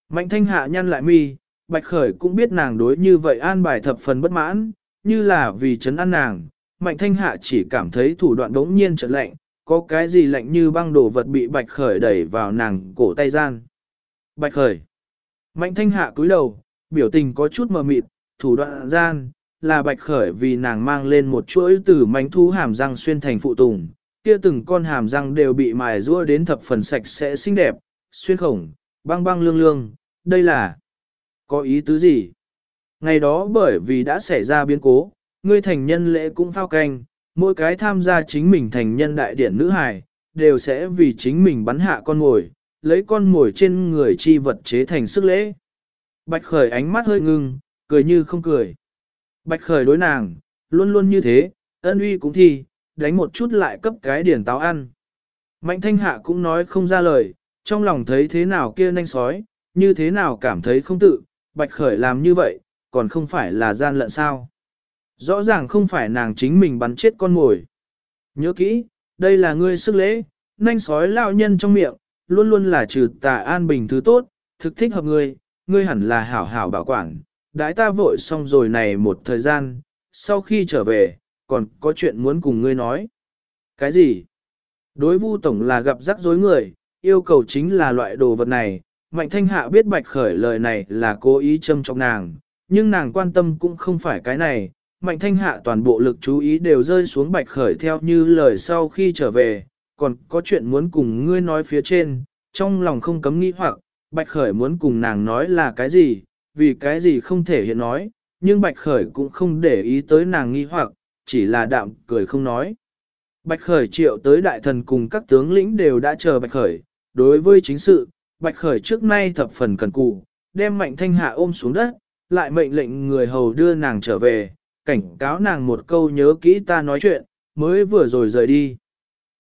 Mạnh thanh hạ nhăn lại mi, bạch khởi cũng biết nàng đối như vậy an bài thập phần bất mãn, như là vì chấn an nàng, mạnh thanh hạ chỉ cảm thấy thủ đoạn đống nhiên trật lạnh, có cái gì lạnh như băng đồ vật bị bạch khởi đẩy vào nàng cổ tay gian. Bạch khởi. Mạnh thanh hạ cúi đầu, biểu tình có chút mờ mịt, thủ đoạn gian, là bạch khởi vì nàng mang lên một chuỗi từ mánh thú hàm răng xuyên thành phụ tùng, kia từng con hàm răng đều bị mài rua đến thập phần sạch sẽ xinh đẹp, xuyên khổng, băng băng lương lương, đây là có ý tứ gì? Ngày đó bởi vì đã xảy ra biến cố, ngươi thành nhân lễ cũng phao canh, mỗi cái tham gia chính mình thành nhân đại điển nữ hài, đều sẽ vì chính mình bắn hạ con ngồi, lấy con ngồi trên người chi vật chế thành sức lễ. Bạch khởi ánh mắt hơi ngưng, cười như không cười. Bạch khởi đối nàng, luôn luôn như thế, ân uy cũng thi, đánh một chút lại cấp cái điển táo ăn. Mạnh thanh hạ cũng nói không ra lời, trong lòng thấy thế nào kia nanh sói, như thế nào cảm thấy không tự, bạch khởi làm như vậy, còn không phải là gian lận sao. Rõ ràng không phải nàng chính mình bắn chết con mồi. Nhớ kỹ, đây là ngươi sức lễ, nanh sói lao nhân trong miệng, luôn luôn là trừ tà an bình thứ tốt, thực thích hợp ngươi, ngươi hẳn là hảo hảo bảo quản, đãi ta vội xong rồi này một thời gian, sau khi trở về, còn có chuyện muốn cùng ngươi nói. Cái gì? Đối vu tổng là gặp rắc rối người, yêu cầu chính là loại đồ vật này, Mạnh Thanh Hạ biết Bạch Khởi lời này là cố ý châm trọng nàng, nhưng nàng quan tâm cũng không phải cái này. Mạnh Thanh Hạ toàn bộ lực chú ý đều rơi xuống Bạch Khởi theo như lời sau khi trở về, còn có chuyện muốn cùng ngươi nói phía trên, trong lòng không cấm nghĩ hoặc, Bạch Khởi muốn cùng nàng nói là cái gì, vì cái gì không thể hiện nói, nhưng Bạch Khởi cũng không để ý tới nàng nghi hoặc, chỉ là đạm cười không nói. Bạch Khởi triệu tới đại thần cùng các tướng lĩnh đều đã chờ Bạch Khởi, đối với chính sự, Bạch Khởi trước nay thập phần cần cù, đem mạnh thanh hạ ôm xuống đất, lại mệnh lệnh người hầu đưa nàng trở về, cảnh cáo nàng một câu nhớ kỹ ta nói chuyện, mới vừa rồi rời đi.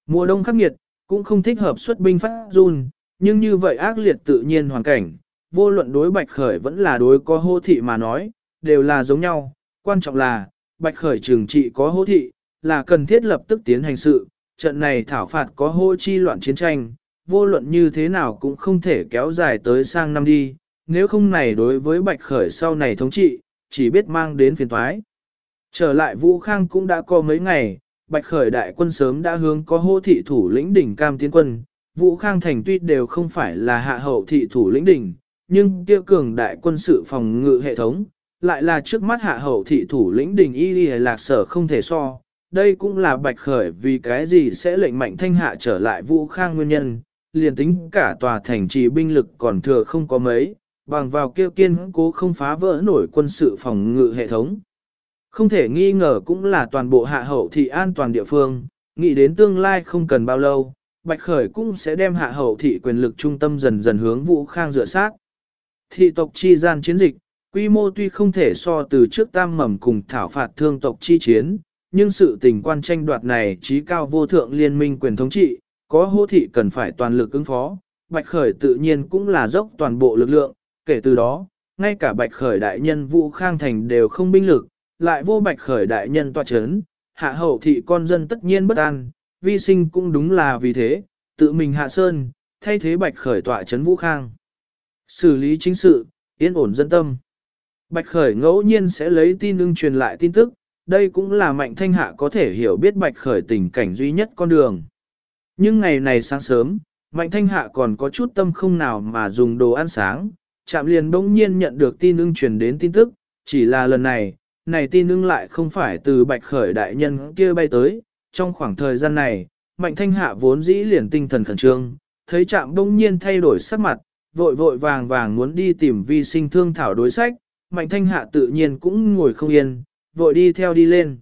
Mùa đông khắc nghiệt, cũng không thích hợp xuất binh phát run, nhưng như vậy ác liệt tự nhiên hoàn cảnh, vô luận đối Bạch Khởi vẫn là đối có hô thị mà nói, đều là giống nhau, quan trọng là, Bạch Khởi trường trị có hô thị, là cần thiết lập tức tiến hành sự, trận này thảo phạt có hô chi loạn chiến tranh, vô luận như thế nào cũng không thể kéo dài tới sang năm đi, nếu không này đối với Bạch Khởi sau này thống trị, chỉ biết mang đến phiền thoái. Trở lại Vũ Khang cũng đã có mấy ngày, Bạch Khởi đại quân sớm đã hướng có hô thị thủ lĩnh đỉnh cam tiến quân. Vũ Khang thành tuy đều không phải là hạ hậu thị thủ lĩnh đỉnh, nhưng kia cường đại quân sự phòng ngự hệ thống, lại là trước mắt hạ hậu thị thủ lĩnh đỉnh y lì lạc sở không thể so. Đây cũng là Bạch Khởi vì cái gì sẽ lệnh mạnh thanh hạ trở lại Vũ Khang nguyên nhân, liền tính cả tòa thành trì binh lực còn thừa không có mấy, bằng vào kia kiên cố không phá vỡ nổi quân sự phòng ngự hệ thống. Không thể nghi ngờ cũng là toàn bộ hạ hậu thị an toàn địa phương, nghĩ đến tương lai không cần bao lâu, Bạch Khởi cũng sẽ đem hạ hậu thị quyền lực trung tâm dần dần hướng Vũ Khang dựa sát. Thị tộc chi gian chiến dịch, quy mô tuy không thể so từ trước tam mầm cùng thảo phạt thương tộc chi chiến, nhưng sự tình quan tranh đoạt này trí cao vô thượng liên minh quyền thống trị, có hô thị cần phải toàn lực ứng phó, Bạch Khởi tự nhiên cũng là dốc toàn bộ lực lượng, kể từ đó, ngay cả Bạch Khởi đại nhân Vũ Khang Thành đều không binh lực, lại vô Bạch Khởi đại nhân tòa chấn, hạ hậu thị con dân tất nhiên bất an, vi sinh cũng đúng là vì thế, tự mình hạ sơn, thay thế Bạch Khởi tọa chấn Vũ Khang. Xử lý chính sự, yên ổn dân tâm. Bạch Khởi ngẫu nhiên sẽ lấy tin ưng truyền lại tin tức, đây cũng là mạnh thanh hạ có thể hiểu biết Bạch Khởi tình cảnh duy nhất con đường. Nhưng ngày này sáng sớm, Mạnh Thanh Hạ còn có chút tâm không nào mà dùng đồ ăn sáng, chạm liền bỗng nhiên nhận được tin ưng truyền đến tin tức, chỉ là lần này, này tin ưng lại không phải từ bạch khởi đại nhân kia bay tới, trong khoảng thời gian này, Mạnh Thanh Hạ vốn dĩ liền tinh thần khẩn trương, thấy chạm bỗng nhiên thay đổi sắc mặt, vội vội vàng vàng muốn đi tìm vi sinh thương thảo đối sách, Mạnh Thanh Hạ tự nhiên cũng ngồi không yên, vội đi theo đi lên.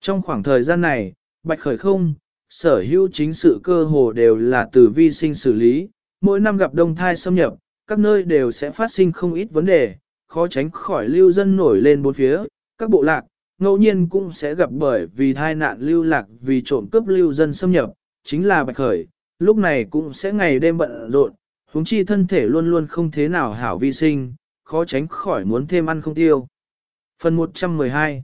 Trong khoảng thời gian này, Bạch Khởi không, sở hữu chính sự cơ hồ đều là từ vi sinh xử lý, mỗi năm gặp đông thai xâm nhập, các nơi đều sẽ phát sinh không ít vấn đề, khó tránh khỏi lưu dân nổi lên bốn phía, các bộ lạc, ngẫu nhiên cũng sẽ gặp bởi vì thai nạn lưu lạc vì trộm cướp lưu dân xâm nhập, chính là bạch khởi, lúc này cũng sẽ ngày đêm bận rộn, huống chi thân thể luôn luôn không thế nào hảo vi sinh, khó tránh khỏi muốn thêm ăn không tiêu. Phần 112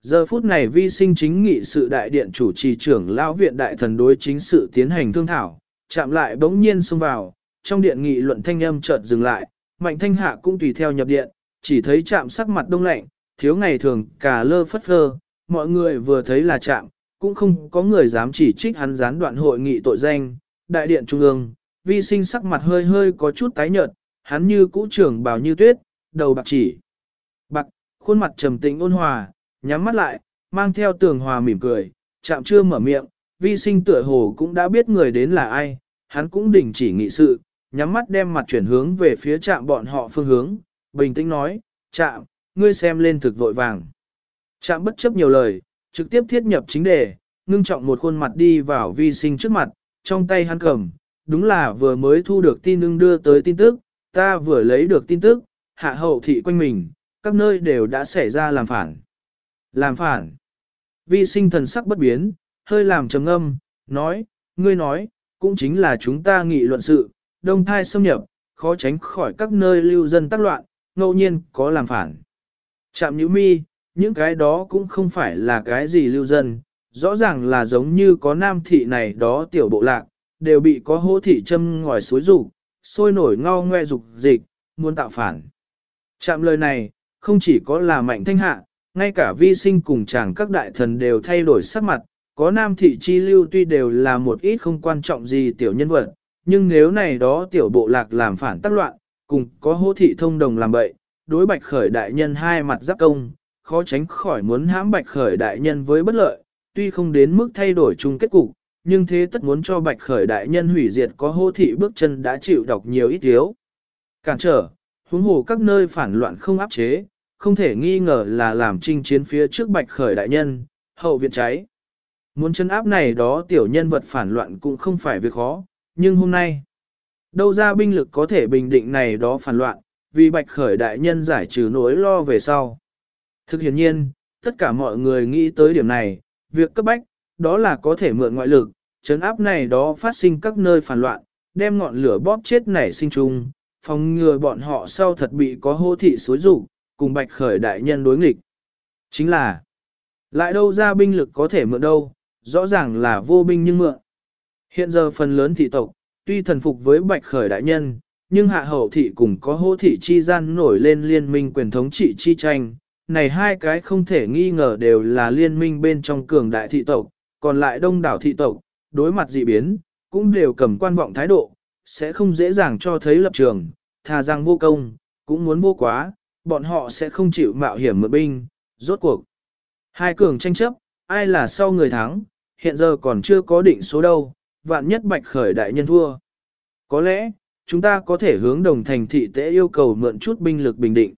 Giờ phút này vi sinh chính nghị sự đại điện chủ trì trưởng lão viện đại thần đối chính sự tiến hành thương thảo, chạm lại bỗng nhiên xông vào, trong điện nghị luận thanh âm chợt dừng lại, mạnh thanh hạ cũng tùy theo nhập điện, chỉ thấy chạm sắc mặt đông lạnh, thiếu ngày thường cả lơ phất phơ, mọi người vừa thấy là chạm, cũng không có người dám chỉ trích hắn gián đoạn hội nghị tội danh, đại điện trung ương, vi sinh sắc mặt hơi hơi có chút tái nhợt, hắn như cũ trưởng bào như tuyết, đầu bạc chỉ. Bạc, khuôn mặt trầm tĩnh ôn hòa, nhắm mắt lại, mang theo tường hòa mỉm cười, chạm chưa mở miệng, vi sinh tựa hồ cũng đã biết người đến là ai, hắn cũng đình chỉ nghị sự, nhắm mắt đem mặt chuyển hướng về phía trạm bọn họ phương hướng, bình tĩnh nói, trạm, ngươi xem lên thực vội vàng. Trạm bất chấp nhiều lời, trực tiếp thiết nhập chính đề, ngưng trọng một khuôn mặt đi vào vi sinh trước mặt, trong tay hắn cầm, đúng là vừa mới thu được tin ưng đưa tới tin tức, ta vừa lấy được tin tức, hạ hậu thị quanh mình, các nơi đều đã xảy ra làm phản. Làm phản. Vi sinh thần sắc bất biến, hơi làm trầm âm, nói, ngươi nói, cũng chính là chúng ta nghị luận sự, đông thai xâm nhập, khó tránh khỏi các nơi lưu dân tác loạn, ngẫu nhiên có làm phản. Chạm nhữ mi, những cái đó cũng không phải là cái gì lưu dân, rõ ràng là giống như có nam thị này đó tiểu bộ lạc, đều bị có hô thị châm ngòi suối rủ, sôi nổi ngao ngoe dục dịch, muốn tạo phản. Chạm lời này, không chỉ có là mạnh thanh hạ, ngay cả vi sinh cùng chàng các đại thần đều thay đổi sắc mặt, có nam thị chi lưu tuy đều là một ít không quan trọng gì tiểu nhân vật, nhưng nếu này đó tiểu bộ lạc làm phản tác loạn, cùng có hô thị thông đồng làm bậy, đối bạch khởi đại nhân hai mặt giáp công, khó tránh khỏi muốn hãm bạch khởi đại nhân với bất lợi, tuy không đến mức thay đổi chung kết cục, nhưng thế tất muốn cho bạch khởi đại nhân hủy diệt có hô thị bước chân đã chịu đọc nhiều ít thiếu. Cản trở, huống hồ các nơi phản loạn không áp chế, không thể nghi ngờ là làm trinh chiến phía trước bạch khởi đại nhân, hậu viện cháy. Muốn chân áp này đó tiểu nhân vật phản loạn cũng không phải việc khó, nhưng hôm nay, đâu ra binh lực có thể bình định này đó phản loạn, vì bạch khởi đại nhân giải trừ nỗi lo về sau. Thực hiện nhiên, tất cả mọi người nghĩ tới điểm này, việc cấp bách, đó là có thể mượn ngoại lực, chấn áp này đó phát sinh các nơi phản loạn, đem ngọn lửa bóp chết nảy sinh chung, phòng ngừa bọn họ sau thật bị có hô thị xối rủ, cùng bạch khởi đại nhân đối nghịch. Chính là, lại đâu ra binh lực có thể mượn đâu, rõ ràng là vô binh nhưng mượn. Hiện giờ phần lớn thị tộc, tuy thần phục với bạch khởi đại nhân, nhưng hạ hậu thị cùng có hô thị chi gian nổi lên liên minh quyền thống trị chi tranh. Này hai cái không thể nghi ngờ đều là liên minh bên trong cường đại thị tộc, còn lại đông đảo thị tộc, đối mặt dị biến, cũng đều cầm quan vọng thái độ, sẽ không dễ dàng cho thấy lập trường, thà rằng vô công, cũng muốn vô quá, bọn họ sẽ không chịu mạo hiểm mượn binh, rốt cuộc. Hai cường tranh chấp, ai là sau người thắng, hiện giờ còn chưa có định số đâu, vạn nhất bạch khởi đại nhân thua. Có lẽ, chúng ta có thể hướng đồng thành thị tế yêu cầu mượn chút binh lực bình định.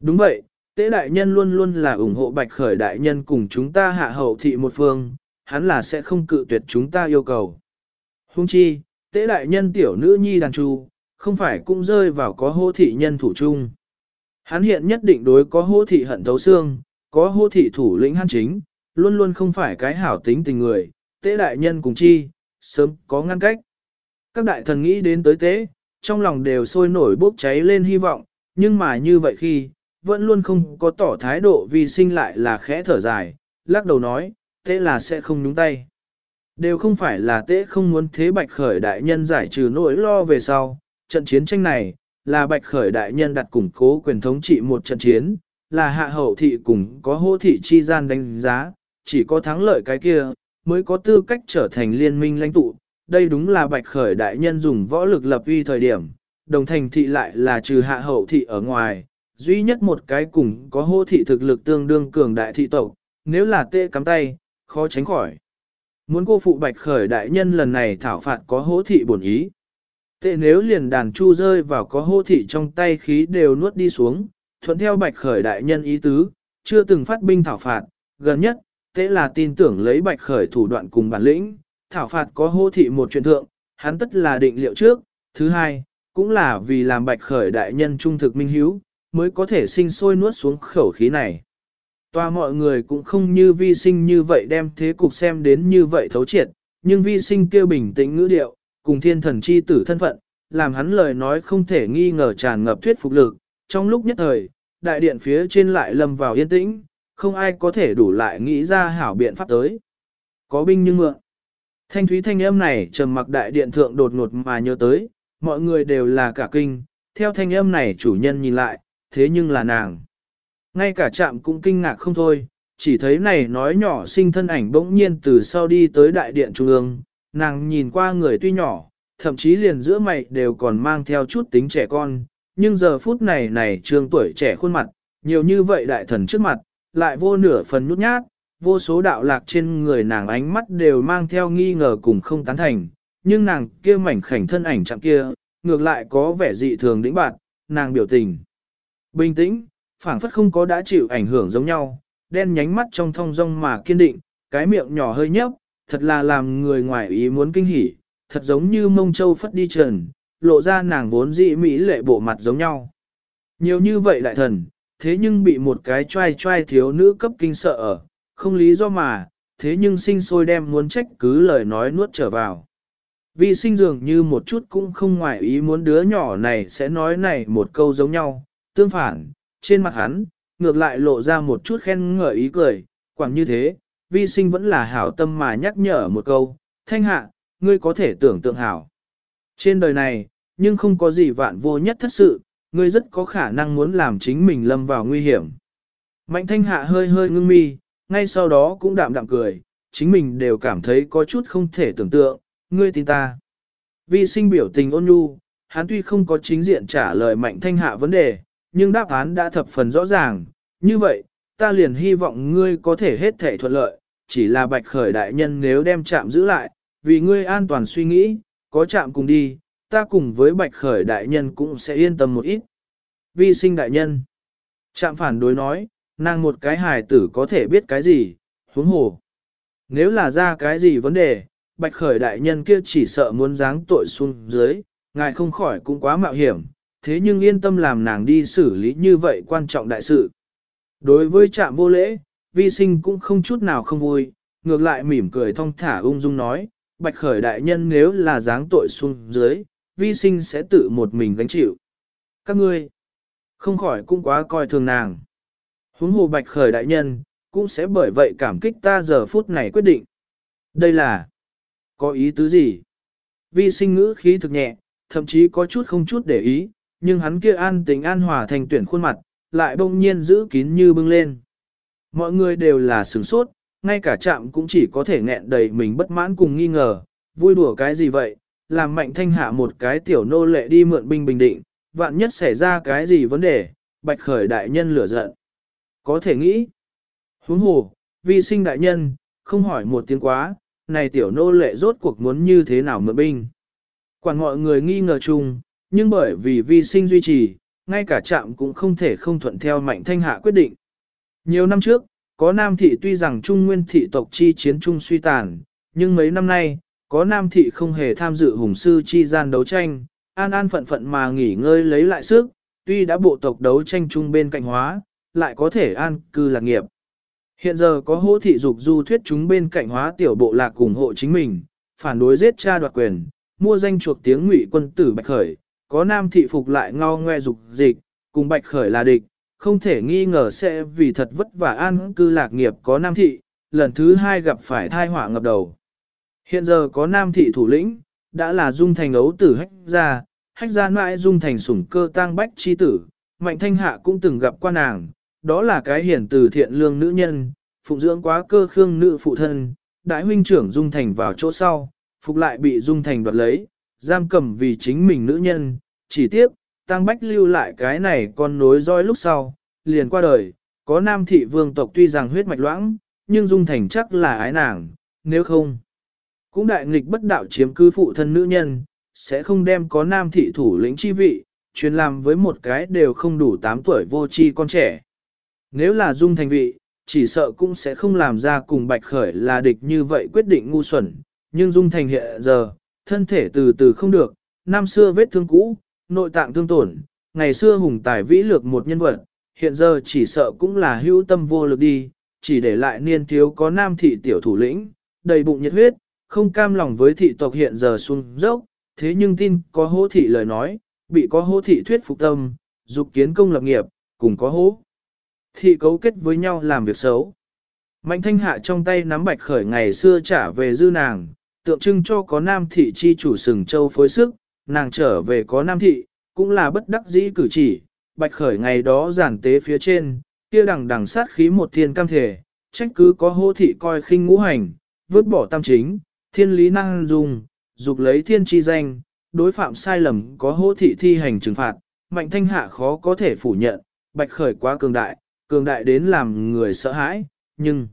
Đúng vậy, tế đại nhân luôn luôn là ủng hộ bạch khởi đại nhân cùng chúng ta hạ hậu thị một phương, hắn là sẽ không cự tuyệt chúng ta yêu cầu. Hung chi, tế đại nhân tiểu nữ nhi đàn tru, không phải cũng rơi vào có hô thị nhân thủ chung. Hắn hiện nhất định đối có hô thị hận thấu xương, có hô thị thủ lĩnh hắn chính, luôn luôn không phải cái hảo tính tình người, tế đại nhân cùng chi, sớm có ngăn cách. Các đại thần nghĩ đến tới tế, trong lòng đều sôi nổi bốc cháy lên hy vọng, nhưng mà như vậy khi, vẫn luôn không có tỏ thái độ vì sinh lại là khẽ thở dài, lắc đầu nói, tế là sẽ không nhúng tay. Đều không phải là tế không muốn thế bạch khởi đại nhân giải trừ nỗi lo về sau, trận chiến tranh này, là bạch khởi đại nhân đặt củng cố quyền thống trị một trận chiến, là hạ hậu thị cùng có hô thị chi gian đánh giá, chỉ có thắng lợi cái kia, mới có tư cách trở thành liên minh lãnh tụ. Đây đúng là bạch khởi đại nhân dùng võ lực lập uy thời điểm, đồng thành thị lại là trừ hạ hậu thị ở ngoài, duy nhất một cái cùng có hô thị thực lực tương đương cường đại thị tộc, nếu là tê cắm tay, khó tránh khỏi. Muốn cô phụ bạch khởi đại nhân lần này thảo phạt có hô thị bổn ý. Tệ nếu liền đàn chu rơi vào có hô thị trong tay khí đều nuốt đi xuống, thuận theo bạch khởi đại nhân ý tứ, chưa từng phát binh thảo phạt, gần nhất, tệ là tin tưởng lấy bạch khởi thủ đoạn cùng bản lĩnh, thảo phạt có hô thị một chuyện thượng, hắn tất là định liệu trước, thứ hai, cũng là vì làm bạch khởi đại nhân trung thực minh hiếu, mới có thể sinh sôi nuốt xuống khẩu khí này. Toa mọi người cũng không như vi sinh như vậy đem thế cục xem đến như vậy thấu triệt, nhưng vi sinh kêu bình tĩnh ngữ điệu, cùng thiên thần chi tử thân phận, làm hắn lời nói không thể nghi ngờ tràn ngập thuyết phục lực. Trong lúc nhất thời, đại điện phía trên lại lâm vào yên tĩnh, không ai có thể đủ lại nghĩ ra hảo biện pháp tới. Có binh nhưng mượn. Thanh thúy thanh âm này trầm mặc đại điện thượng đột ngột mà nhớ tới, mọi người đều là cả kinh, theo thanh âm này chủ nhân nhìn lại, thế nhưng là nàng. Ngay cả trạm cũng kinh ngạc không thôi, chỉ thấy này nói nhỏ sinh thân ảnh bỗng nhiên từ sau đi tới đại điện trung ương, nàng nhìn qua người tuy nhỏ, thậm chí liền giữa mày đều còn mang theo chút tính trẻ con, nhưng giờ phút này này trương tuổi trẻ khuôn mặt, nhiều như vậy đại thần trước mặt, lại vô nửa phần nhút nhát, vô số đạo lạc trên người nàng ánh mắt đều mang theo nghi ngờ cùng không tán thành, nhưng nàng kia mảnh khảnh thân ảnh chạm kia, ngược lại có vẻ dị thường đĩnh bạt, nàng biểu tình. Bình tĩnh, phảng phất không có đã chịu ảnh hưởng giống nhau, đen nhánh mắt trong thong rong mà kiên định, cái miệng nhỏ hơi nhấp, thật là làm người ngoài ý muốn kinh hỉ, thật giống như mông châu phất đi trần, lộ ra nàng vốn dị mỹ lệ bộ mặt giống nhau. Nhiều như vậy đại thần, thế nhưng bị một cái trai trai thiếu nữ cấp kinh sợ ở, không lý do mà, thế nhưng sinh sôi đem muốn trách cứ lời nói nuốt trở vào. Vì sinh dường như một chút cũng không ngoài ý muốn đứa nhỏ này sẽ nói này một câu giống nhau, tương phản, trên mặt hắn, ngược lại lộ ra một chút khen ngợi ý cười, quảng như thế, vi sinh vẫn là hảo tâm mà nhắc nhở một câu, thanh hạ, ngươi có thể tưởng tượng hảo. Trên đời này, nhưng không có gì vạn vô nhất thất sự, ngươi rất có khả năng muốn làm chính mình lâm vào nguy hiểm. Mạnh thanh hạ hơi hơi ngưng mi, ngay sau đó cũng đạm đạm cười, chính mình đều cảm thấy có chút không thể tưởng tượng, ngươi tin ta. Vi sinh biểu tình ôn nhu, hắn tuy không có chính diện trả lời mạnh thanh hạ vấn đề, nhưng đáp án đã thập phần rõ ràng, như vậy, ta liền hy vọng ngươi có thể hết thể thuận lợi, chỉ là bạch khởi đại nhân nếu đem chạm giữ lại, vì ngươi an toàn suy nghĩ, có chạm cùng đi, ta cùng với bạch khởi đại nhân cũng sẽ yên tâm một ít. Vi sinh đại nhân. trạm phản đối nói, nàng một cái hài tử có thể biết cái gì, huống hồ. Nếu là ra cái gì vấn đề, bạch khởi đại nhân kia chỉ sợ muốn giáng tội xuống dưới, ngài không khỏi cũng quá mạo hiểm, thế nhưng yên tâm làm nàng đi xử lý như vậy quan trọng đại sự. Đối với trạm vô lễ, vi sinh cũng không chút nào không vui, ngược lại mỉm cười thong thả ung dung nói, bạch khởi đại nhân nếu là dáng tội xuống dưới, vi sinh sẽ tự một mình gánh chịu. Các ngươi, không khỏi cũng quá coi thường nàng. Huống hồ bạch khởi đại nhân, cũng sẽ bởi vậy cảm kích ta giờ phút này quyết định. Đây là, có ý tứ gì? Vi sinh ngữ khí thực nhẹ, thậm chí có chút không chút để ý, nhưng hắn kia an tính an hòa thành tuyển khuôn mặt, lại bỗng nhiên giữ kín như bưng lên. Mọi người đều là sửng sốt, ngay cả chạm cũng chỉ có thể nghẹn đầy mình bất mãn cùng nghi ngờ, vui đùa cái gì vậy, làm mạnh thanh hạ một cái tiểu nô lệ đi mượn binh bình định, vạn nhất xảy ra cái gì vấn đề, bạch khởi đại nhân lửa giận. Có thể nghĩ, huống hồ, vi sinh đại nhân, không hỏi một tiếng quá, này tiểu nô lệ rốt cuộc muốn như thế nào mượn binh. Quản mọi người nghi ngờ chung, nhưng bởi vì vi sinh duy trì, ngay cả trạm cũng không thể không thuận theo mạnh thanh hạ quyết định. Nhiều năm trước, có nam thị tuy rằng trung nguyên thị tộc chi chiến trung suy tàn, nhưng mấy năm nay, có nam thị không hề tham dự hùng sư chi gian đấu tranh, an an phận phận mà nghỉ ngơi lấy lại sức, tuy đã bộ tộc đấu tranh chung bên cạnh hóa, lại có thể an cư lạc nghiệp. Hiện giờ có hỗ thị dục du thuyết chúng bên cạnh hóa tiểu bộ lạc ủng hộ chính mình, phản đối giết cha đoạt quyền, mua danh chuộc tiếng ngụy quân tử Bạch Khởi, có nam thị phục lại ngao ngoe dục dịch, cùng Bạch Khởi là địch, không thể nghi ngờ sẽ vì thật vất vả an cư lạc nghiệp có nam thị, lần thứ hai gặp phải thai họa ngập đầu. Hiện giờ có nam thị thủ lĩnh, đã là dung thành ấu tử hách gia, hách gia mãi dung thành sủng cơ tang bách chi tử, mạnh thanh hạ cũng từng gặp qua nàng, đó là cái hiển từ thiện lương nữ nhân, phụng dưỡng quá cơ khương nữ phụ thân, đại huynh trưởng dung thành vào chỗ sau, phục lại bị dung thành đoạt lấy, giam cầm vì chính mình nữ nhân, chỉ tiếc, tăng bách lưu lại cái này con nối roi lúc sau, liền qua đời, có nam thị vương tộc tuy rằng huyết mạch loãng, nhưng dung thành chắc là ái nàng, nếu không, cũng đại nghịch bất đạo chiếm cư phụ thân nữ nhân, sẽ không đem có nam thị thủ lĩnh chi vị, chuyên làm với một cái đều không đủ 8 tuổi vô chi con trẻ. Nếu là dung thành vị, chỉ sợ cũng sẽ không làm ra cùng bạch khởi là địch như vậy quyết định ngu xuẩn, nhưng dung thành hiện giờ, thân thể từ từ không được, năm xưa vết thương cũ, nội tạng thương tổn, ngày xưa hùng tài vĩ lược một nhân vật, hiện giờ chỉ sợ cũng là hữu tâm vô lực đi, chỉ để lại niên thiếu có nam thị tiểu thủ lĩnh, đầy bụng nhiệt huyết, không cam lòng với thị tộc hiện giờ xuống dốc, thế nhưng tin có hô thị lời nói, bị có hô thị thuyết phục tâm, dục kiến công lập nghiệp, cùng có hô. Thị cấu kết với nhau làm việc xấu. Mạnh thanh hạ trong tay nắm bạch khởi ngày xưa trả về dư nàng, tượng trưng cho có nam thị chi chủ sừng châu phối sức, nàng trở về có nam thị, cũng là bất đắc dĩ cử chỉ, bạch khởi ngày đó giản tế phía trên, kia đằng đằng sát khí một thiên cam thể, trách cứ có hô thị coi khinh ngũ hành, vứt bỏ tam chính, thiên lý năng dùng, dục lấy thiên chi danh, đối phạm sai lầm có hô thị thi hành trừng phạt, mạnh thanh hạ khó có thể phủ nhận, bạch khởi quá cường đại, cường đại đến làm người sợ hãi, nhưng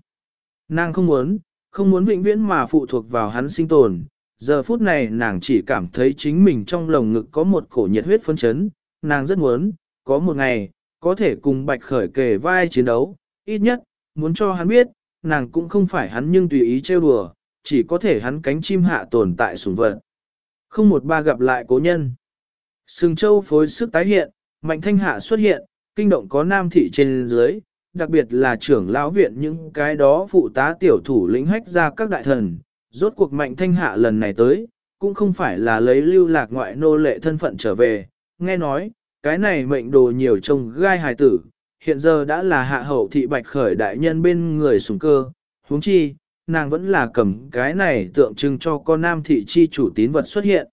nàng không muốn, không muốn vĩnh viễn mà phụ thuộc vào hắn sinh tồn. Giờ phút này nàng chỉ cảm thấy chính mình trong lồng ngực có một cổ nhiệt huyết phân chấn, nàng rất muốn, có một ngày, có thể cùng bạch khởi kề vai chiến đấu, ít nhất, muốn cho hắn biết, nàng cũng không phải hắn nhưng tùy ý trêu đùa, chỉ có thể hắn cánh chim hạ tồn tại sùng vật. Không một ba gặp lại cố nhân. Sừng châu phối sức tái hiện, mạnh thanh hạ xuất hiện, kinh động có nam thị trên dưới, đặc biệt là trưởng lão viện những cái đó phụ tá tiểu thủ lĩnh hách ra các đại thần, rốt cuộc mạnh thanh hạ lần này tới, cũng không phải là lấy lưu lạc ngoại nô lệ thân phận trở về, nghe nói, cái này mệnh đồ nhiều trông gai hài tử, hiện giờ đã là hạ hậu thị bạch khởi đại nhân bên người sùng cơ, huống chi, nàng vẫn là cầm cái này tượng trưng cho con nam thị chi chủ tín vật xuất hiện.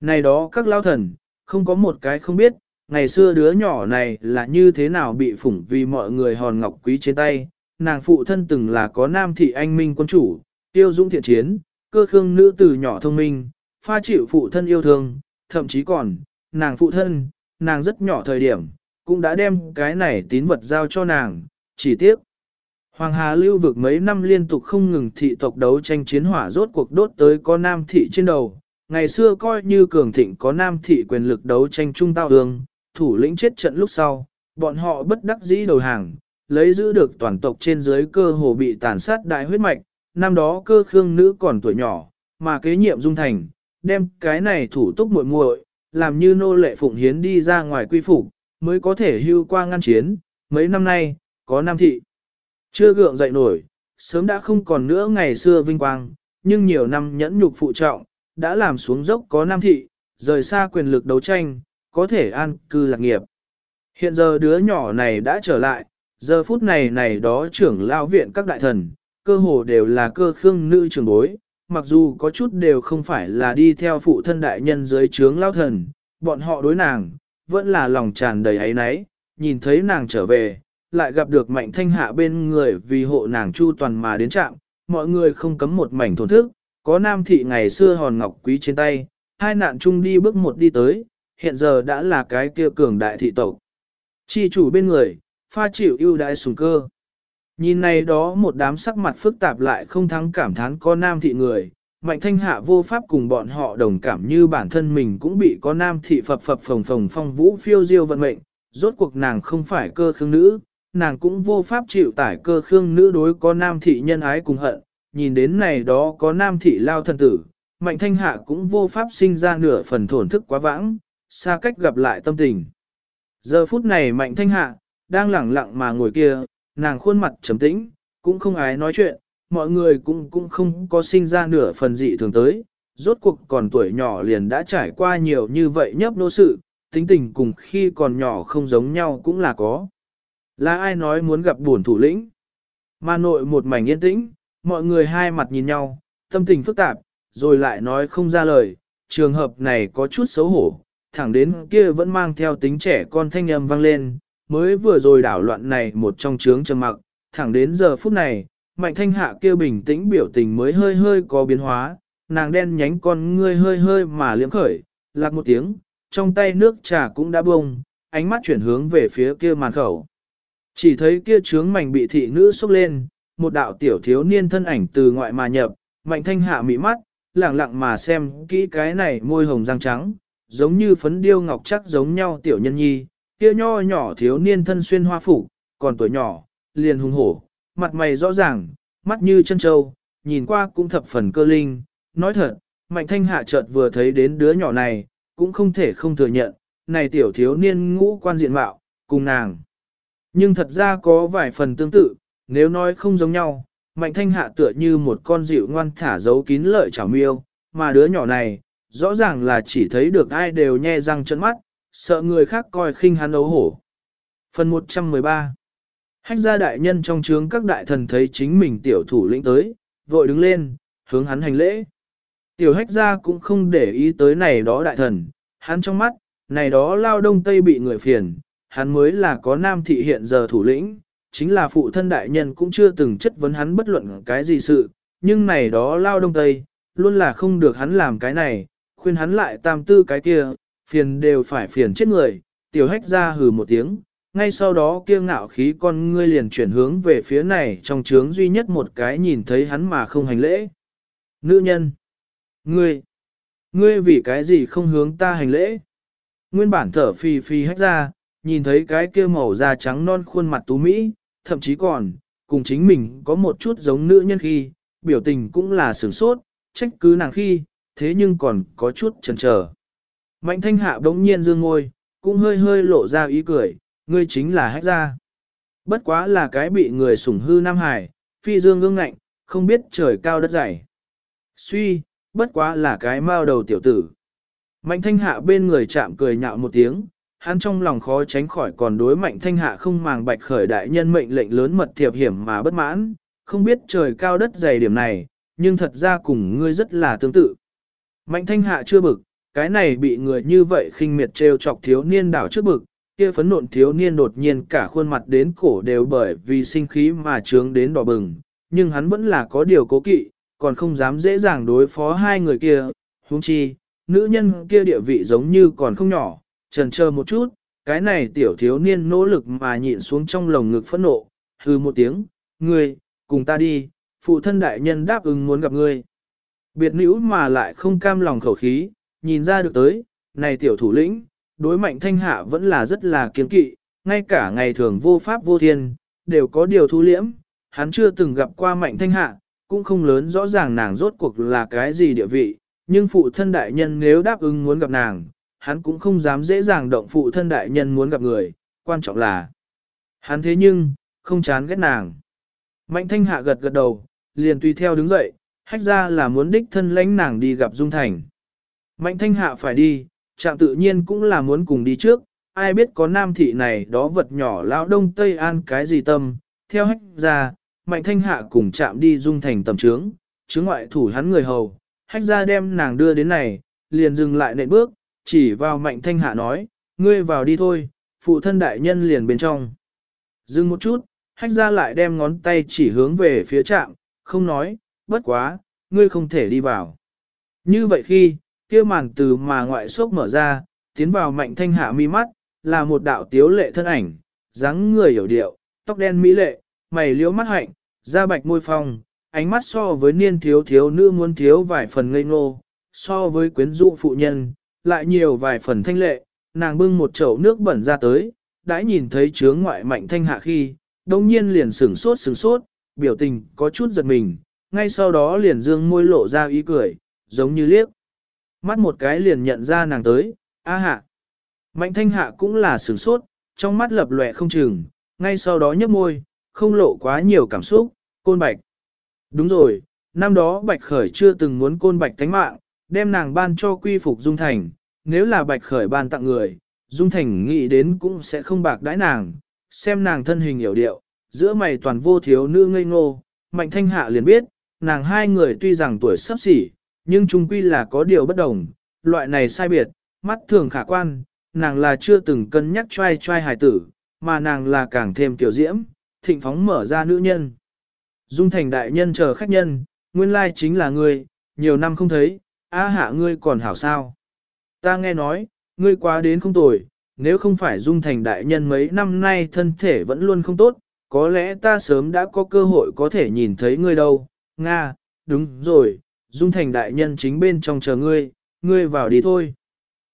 Này đó các lao thần, không có một cái không biết, ngày xưa đứa nhỏ này là như thế nào bị phủng vì mọi người hòn ngọc quý trên tay, nàng phụ thân từng là có nam thị anh minh quân chủ, tiêu dũng thiện chiến, cơ khương nữ từ nhỏ thông minh, pha chịu phụ thân yêu thương, thậm chí còn, nàng phụ thân, nàng rất nhỏ thời điểm, cũng đã đem cái này tín vật giao cho nàng, chỉ tiếc. Hoàng Hà lưu vực mấy năm liên tục không ngừng thị tộc đấu tranh chiến hỏa rốt cuộc đốt tới có nam thị trên đầu, ngày xưa coi như cường thịnh có nam thị quyền lực đấu tranh trung tao hương, thủ lĩnh chết trận lúc sau, bọn họ bất đắc dĩ đầu hàng, lấy giữ được toàn tộc trên dưới cơ hồ bị tàn sát đại huyết mạch, năm đó cơ khương nữ còn tuổi nhỏ, mà kế nhiệm dung thành, đem cái này thủ túc muội muội làm như nô lệ phụng hiến đi ra ngoài quy phục, mới có thể hưu qua ngăn chiến, mấy năm nay, có nam thị. Chưa gượng dậy nổi, sớm đã không còn nữa ngày xưa vinh quang, nhưng nhiều năm nhẫn nhục phụ trọng, đã làm xuống dốc có nam thị, rời xa quyền lực đấu tranh, có thể an cư lạc nghiệp. Hiện giờ đứa nhỏ này đã trở lại, giờ phút này này đó trưởng lao viện các đại thần, cơ hồ đều là cơ khương nữ trưởng bối, mặc dù có chút đều không phải là đi theo phụ thân đại nhân dưới trướng lao thần, bọn họ đối nàng, vẫn là lòng tràn đầy ấy náy, nhìn thấy nàng trở về, lại gặp được mạnh thanh hạ bên người vì hộ nàng chu toàn mà đến trạm, mọi người không cấm một mảnh thổn thức, có nam thị ngày xưa hòn ngọc quý trên tay, hai nạn chung đi bước một đi tới, hiện giờ đã là cái kia cường đại thị tộc. Chi chủ bên người, pha chịu ưu đại sùng cơ. Nhìn này đó một đám sắc mặt phức tạp lại không thắng cảm thán có nam thị người, mạnh thanh hạ vô pháp cùng bọn họ đồng cảm như bản thân mình cũng bị có nam thị phập phập phồng phồng phong vũ phiêu diêu vận mệnh, rốt cuộc nàng không phải cơ khương nữ, nàng cũng vô pháp chịu tải cơ khương nữ đối có nam thị nhân ái cùng hận, nhìn đến này đó có nam thị lao thần tử, mạnh thanh hạ cũng vô pháp sinh ra nửa phần thổn thức quá vãng, xa cách gặp lại tâm tình. Giờ phút này mạnh thanh hạ, đang lẳng lặng mà ngồi kia, nàng khuôn mặt trầm tĩnh, cũng không ái nói chuyện, mọi người cũng cũng không có sinh ra nửa phần dị thường tới, rốt cuộc còn tuổi nhỏ liền đã trải qua nhiều như vậy nhấp nô sự, tính tình cùng khi còn nhỏ không giống nhau cũng là có. Là ai nói muốn gặp buồn thủ lĩnh? Mà nội một mảnh yên tĩnh, mọi người hai mặt nhìn nhau, tâm tình phức tạp, rồi lại nói không ra lời, trường hợp này có chút xấu hổ, thẳng đến kia vẫn mang theo tính trẻ con thanh âm vang lên, mới vừa rồi đảo loạn này một trong trướng trầm mặc, thẳng đến giờ phút này, mạnh thanh hạ kia bình tĩnh biểu tình mới hơi hơi có biến hóa, nàng đen nhánh con ngươi hơi hơi mà liếm khởi, lạc một tiếng, trong tay nước trà cũng đã bông, ánh mắt chuyển hướng về phía kia màn khẩu. Chỉ thấy kia trướng mảnh bị thị nữ xúc lên, một đạo tiểu thiếu niên thân ảnh từ ngoại mà nhập, mạnh thanh hạ mị mắt, lặng lặng mà xem kỹ cái này môi hồng răng trắng, giống như phấn điêu ngọc chắc giống nhau tiểu nhân nhi, kia nho nhỏ thiếu niên thân xuyên hoa phủ, còn tuổi nhỏ, liền hùng hổ, mặt mày rõ ràng, mắt như chân trâu, nhìn qua cũng thập phần cơ linh, nói thật, mạnh thanh hạ chợt vừa thấy đến đứa nhỏ này, cũng không thể không thừa nhận, này tiểu thiếu niên ngũ quan diện mạo, cùng nàng. Nhưng thật ra có vài phần tương tự, nếu nói không giống nhau, mạnh thanh hạ tựa như một con dịu ngoan thả giấu kín lợi chảo miêu, mà đứa nhỏ này, rõ ràng là chỉ thấy được ai đều nhe răng chân mắt, sợ người khác coi khinh hắn ấu hổ. Phần 113 Hách gia đại nhân trong trướng các đại thần thấy chính mình tiểu thủ lĩnh tới, vội đứng lên, hướng hắn hành lễ. Tiểu hách gia cũng không để ý tới này đó đại thần, hắn trong mắt, này đó lao đông tây bị người phiền, hắn mới là có nam thị hiện giờ thủ lĩnh, chính là phụ thân đại nhân cũng chưa từng chất vấn hắn bất luận cái gì sự, nhưng này đó lao đông tây, luôn là không được hắn làm cái này, khuyên hắn lại tam tư cái kia, phiền đều phải phiền chết người, tiểu hách ra hừ một tiếng, ngay sau đó kia ngạo khí con ngươi liền chuyển hướng về phía này trong trướng duy nhất một cái nhìn thấy hắn mà không hành lễ. Nữ nhân! Ngươi! Ngươi vì cái gì không hướng ta hành lễ? Nguyên bản thở phì phì hách ra, nhìn thấy cái kia màu da trắng non khuôn mặt tú Mỹ, thậm chí còn, cùng chính mình có một chút giống nữ nhân khi, biểu tình cũng là sửng sốt, trách cứ nàng khi, thế nhưng còn có chút chần chờ. Mạnh thanh hạ bỗng nhiên dương ngôi, cũng hơi hơi lộ ra ý cười, ngươi chính là hách gia. Bất quá là cái bị người sủng hư Nam Hải, phi dương ương ngạnh, không biết trời cao đất dày. Suy, bất quá là cái mao đầu tiểu tử. Mạnh thanh hạ bên người chạm cười nhạo một tiếng, hắn trong lòng khó tránh khỏi còn đối mạnh thanh hạ không màng bạch khởi đại nhân mệnh lệnh lớn mật thiệp hiểm mà bất mãn, không biết trời cao đất dày điểm này, nhưng thật ra cùng ngươi rất là tương tự. Mạnh thanh hạ chưa bực, cái này bị người như vậy khinh miệt trêu chọc thiếu niên đảo trước bực, kia phấn nộn thiếu niên đột nhiên cả khuôn mặt đến cổ đều bởi vì sinh khí mà trướng đến đỏ bừng, nhưng hắn vẫn là có điều cố kỵ, còn không dám dễ dàng đối phó hai người kia, huống chi, nữ nhân kia địa vị giống như còn không nhỏ, trần chờ một chút, cái này tiểu thiếu niên nỗ lực mà nhịn xuống trong lồng ngực phẫn nộ, hư một tiếng, ngươi, cùng ta đi, phụ thân đại nhân đáp ứng muốn gặp ngươi. Biệt nữ mà lại không cam lòng khẩu khí, nhìn ra được tới, này tiểu thủ lĩnh, đối mạnh thanh hạ vẫn là rất là kiên kỵ, ngay cả ngày thường vô pháp vô thiên, đều có điều thu liễm, hắn chưa từng gặp qua mạnh thanh hạ, cũng không lớn rõ ràng nàng rốt cuộc là cái gì địa vị, nhưng phụ thân đại nhân nếu đáp ứng muốn gặp nàng, hắn cũng không dám dễ dàng động phụ thân đại nhân muốn gặp người, quan trọng là hắn thế nhưng, không chán ghét nàng. Mạnh thanh hạ gật gật đầu, liền tùy theo đứng dậy, hách ra là muốn đích thân lãnh nàng đi gặp Dung Thành. Mạnh thanh hạ phải đi, chạm tự nhiên cũng là muốn cùng đi trước, ai biết có nam thị này đó vật nhỏ lão đông tây an cái gì tâm, theo hách ra, mạnh thanh hạ cùng chạm đi Dung Thành tầm trướng, chứng ngoại thủ hắn người hầu, hách ra đem nàng đưa đến này, liền dừng lại nệ bước, chỉ vào mạnh thanh hạ nói, ngươi vào đi thôi, phụ thân đại nhân liền bên trong. Dừng một chút, hách ra lại đem ngón tay chỉ hướng về phía trạm, không nói, bất quá, ngươi không thể đi vào. Như vậy khi, kia màn từ mà ngoại sốc mở ra, tiến vào mạnh thanh hạ mi mắt, là một đạo tiếu lệ thân ảnh, dáng người hiểu điệu, tóc đen mỹ lệ, mày liễu mắt hạnh, da bạch môi phong, ánh mắt so với niên thiếu thiếu nữ muốn thiếu vài phần ngây ngô, so với quyến rũ phụ nhân, lại nhiều vài phần thanh lệ, nàng bưng một chậu nước bẩn ra tới, đã nhìn thấy chướng ngoại mạnh thanh hạ khi, đồng nhiên liền sửng sốt sửng sốt, biểu tình có chút giật mình, ngay sau đó liền dương môi lộ ra ý cười, giống như liếc. Mắt một cái liền nhận ra nàng tới, a hạ. Mạnh thanh hạ cũng là sửng sốt, trong mắt lập lòe không chừng, ngay sau đó nhấp môi, không lộ quá nhiều cảm xúc, côn bạch. Đúng rồi, năm đó bạch khởi chưa từng muốn côn bạch tánh mạng, đem nàng ban cho quy phục dung thành, nếu là bạch khởi ban tặng người, dung thành nghĩ đến cũng sẽ không bạc đãi nàng, xem nàng thân hình hiểu điệu, giữa mày toàn vô thiếu nữ ngây ngô, mạnh thanh hạ liền biết, nàng hai người tuy rằng tuổi sắp xỉ, nhưng chung quy là có điều bất đồng, loại này sai biệt, mắt thường khả quan, nàng là chưa từng cân nhắc trai trai hài tử, mà nàng là càng thêm tiểu diễm, thịnh phóng mở ra nữ nhân. Dung thành đại nhân chờ khách nhân, nguyên lai chính là người nhiều năm không thấy, A hạ ngươi còn hảo sao. Ta nghe nói, ngươi quá đến không tồi, nếu không phải dung thành đại nhân mấy năm nay thân thể vẫn luôn không tốt, có lẽ ta sớm đã có cơ hội có thể nhìn thấy ngươi đâu. Nga, đúng rồi, dung thành đại nhân chính bên trong chờ ngươi, ngươi vào đi thôi.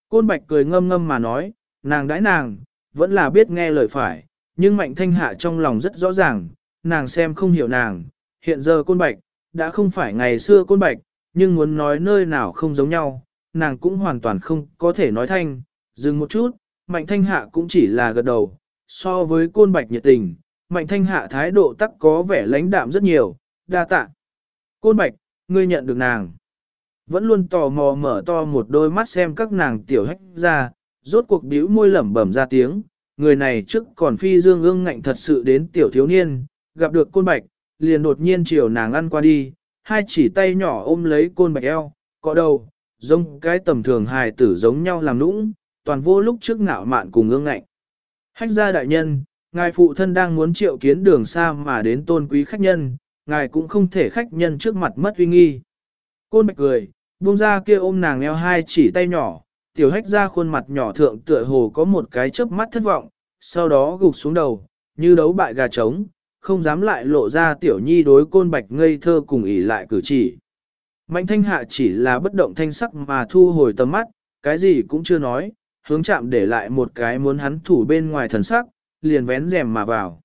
Côn bạch cười ngâm ngâm mà nói, nàng đãi nàng, vẫn là biết nghe lời phải, nhưng mạnh thanh hạ trong lòng rất rõ ràng, nàng xem không hiểu nàng, hiện giờ côn bạch, đã không phải ngày xưa côn bạch, nhưng muốn nói nơi nào không giống nhau, nàng cũng hoàn toàn không có thể nói thanh, dừng một chút, mạnh thanh hạ cũng chỉ là gật đầu, so với côn bạch nhiệt tình, mạnh thanh hạ thái độ tắc có vẻ lãnh đạm rất nhiều, đa tạ. Côn bạch, ngươi nhận được nàng. Vẫn luôn tò mò mở to một đôi mắt xem các nàng tiểu hách ra, rốt cuộc bĩu môi lẩm bẩm ra tiếng, người này trước còn phi dương ương ngạnh thật sự đến tiểu thiếu niên, gặp được côn bạch, liền đột nhiên chiều nàng ăn qua đi, hai chỉ tay nhỏ ôm lấy côn bạch eo, cọ đầu, giống cái tầm thường hài tử giống nhau làm nũng, toàn vô lúc trước ngạo mạn cùng ương ngạnh. Hách gia đại nhân, ngài phụ thân đang muốn triệu kiến đường xa mà đến tôn quý khách nhân, ngài cũng không thể khách nhân trước mặt mất uy nghi. Côn bạch cười, buông ra kia ôm nàng eo hai chỉ tay nhỏ, tiểu hách ra khuôn mặt nhỏ thượng tựa hồ có một cái chớp mắt thất vọng, sau đó gục xuống đầu, như đấu bại gà trống, không dám lại lộ ra tiểu nhi đối côn bạch ngây thơ cùng ỉ lại cử chỉ. Mạnh thanh hạ chỉ là bất động thanh sắc mà thu hồi tầm mắt, cái gì cũng chưa nói, hướng chạm để lại một cái muốn hắn thủ bên ngoài thần sắc, liền vén rèm mà vào.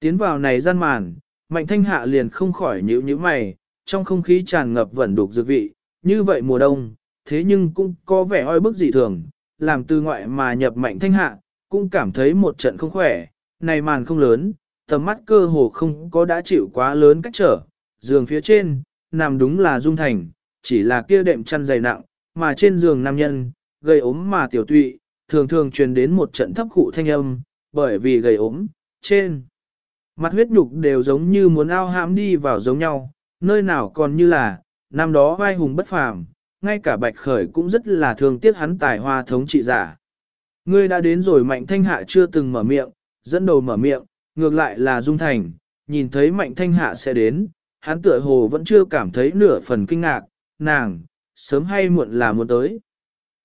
Tiến vào này gian màn, mạnh thanh hạ liền không khỏi nhíu nhíu mày, trong không khí tràn ngập vẩn đục dược vị, như vậy mùa đông, thế nhưng cũng có vẻ oi bức dị thường, làm từ ngoại mà nhập mạnh thanh hạ, cũng cảm thấy một trận không khỏe, này màn không lớn, tầm mắt cơ hồ không có đã chịu quá lớn cách trở, giường phía trên, nằm đúng là dung thành, chỉ là kia đệm chăn dày nặng, mà trên giường nam nhân, gây ốm mà tiểu tụy, thường thường truyền đến một trận thấp khụ thanh âm, bởi vì gầy ốm, trên mặt huyết nhục đều giống như muốn ao hãm đi vào giống nhau, nơi nào còn như là, năm đó vai hùng bất phàm, ngay cả bạch khởi cũng rất là thương tiếc hắn tài hoa thống trị giả. Ngươi đã đến rồi mạnh thanh hạ chưa từng mở miệng, dẫn đầu mở miệng, ngược lại là Dung Thành, nhìn thấy mạnh thanh hạ sẽ đến, hắn tựa hồ vẫn chưa cảm thấy nửa phần kinh ngạc, nàng, sớm hay muộn là muốn tới.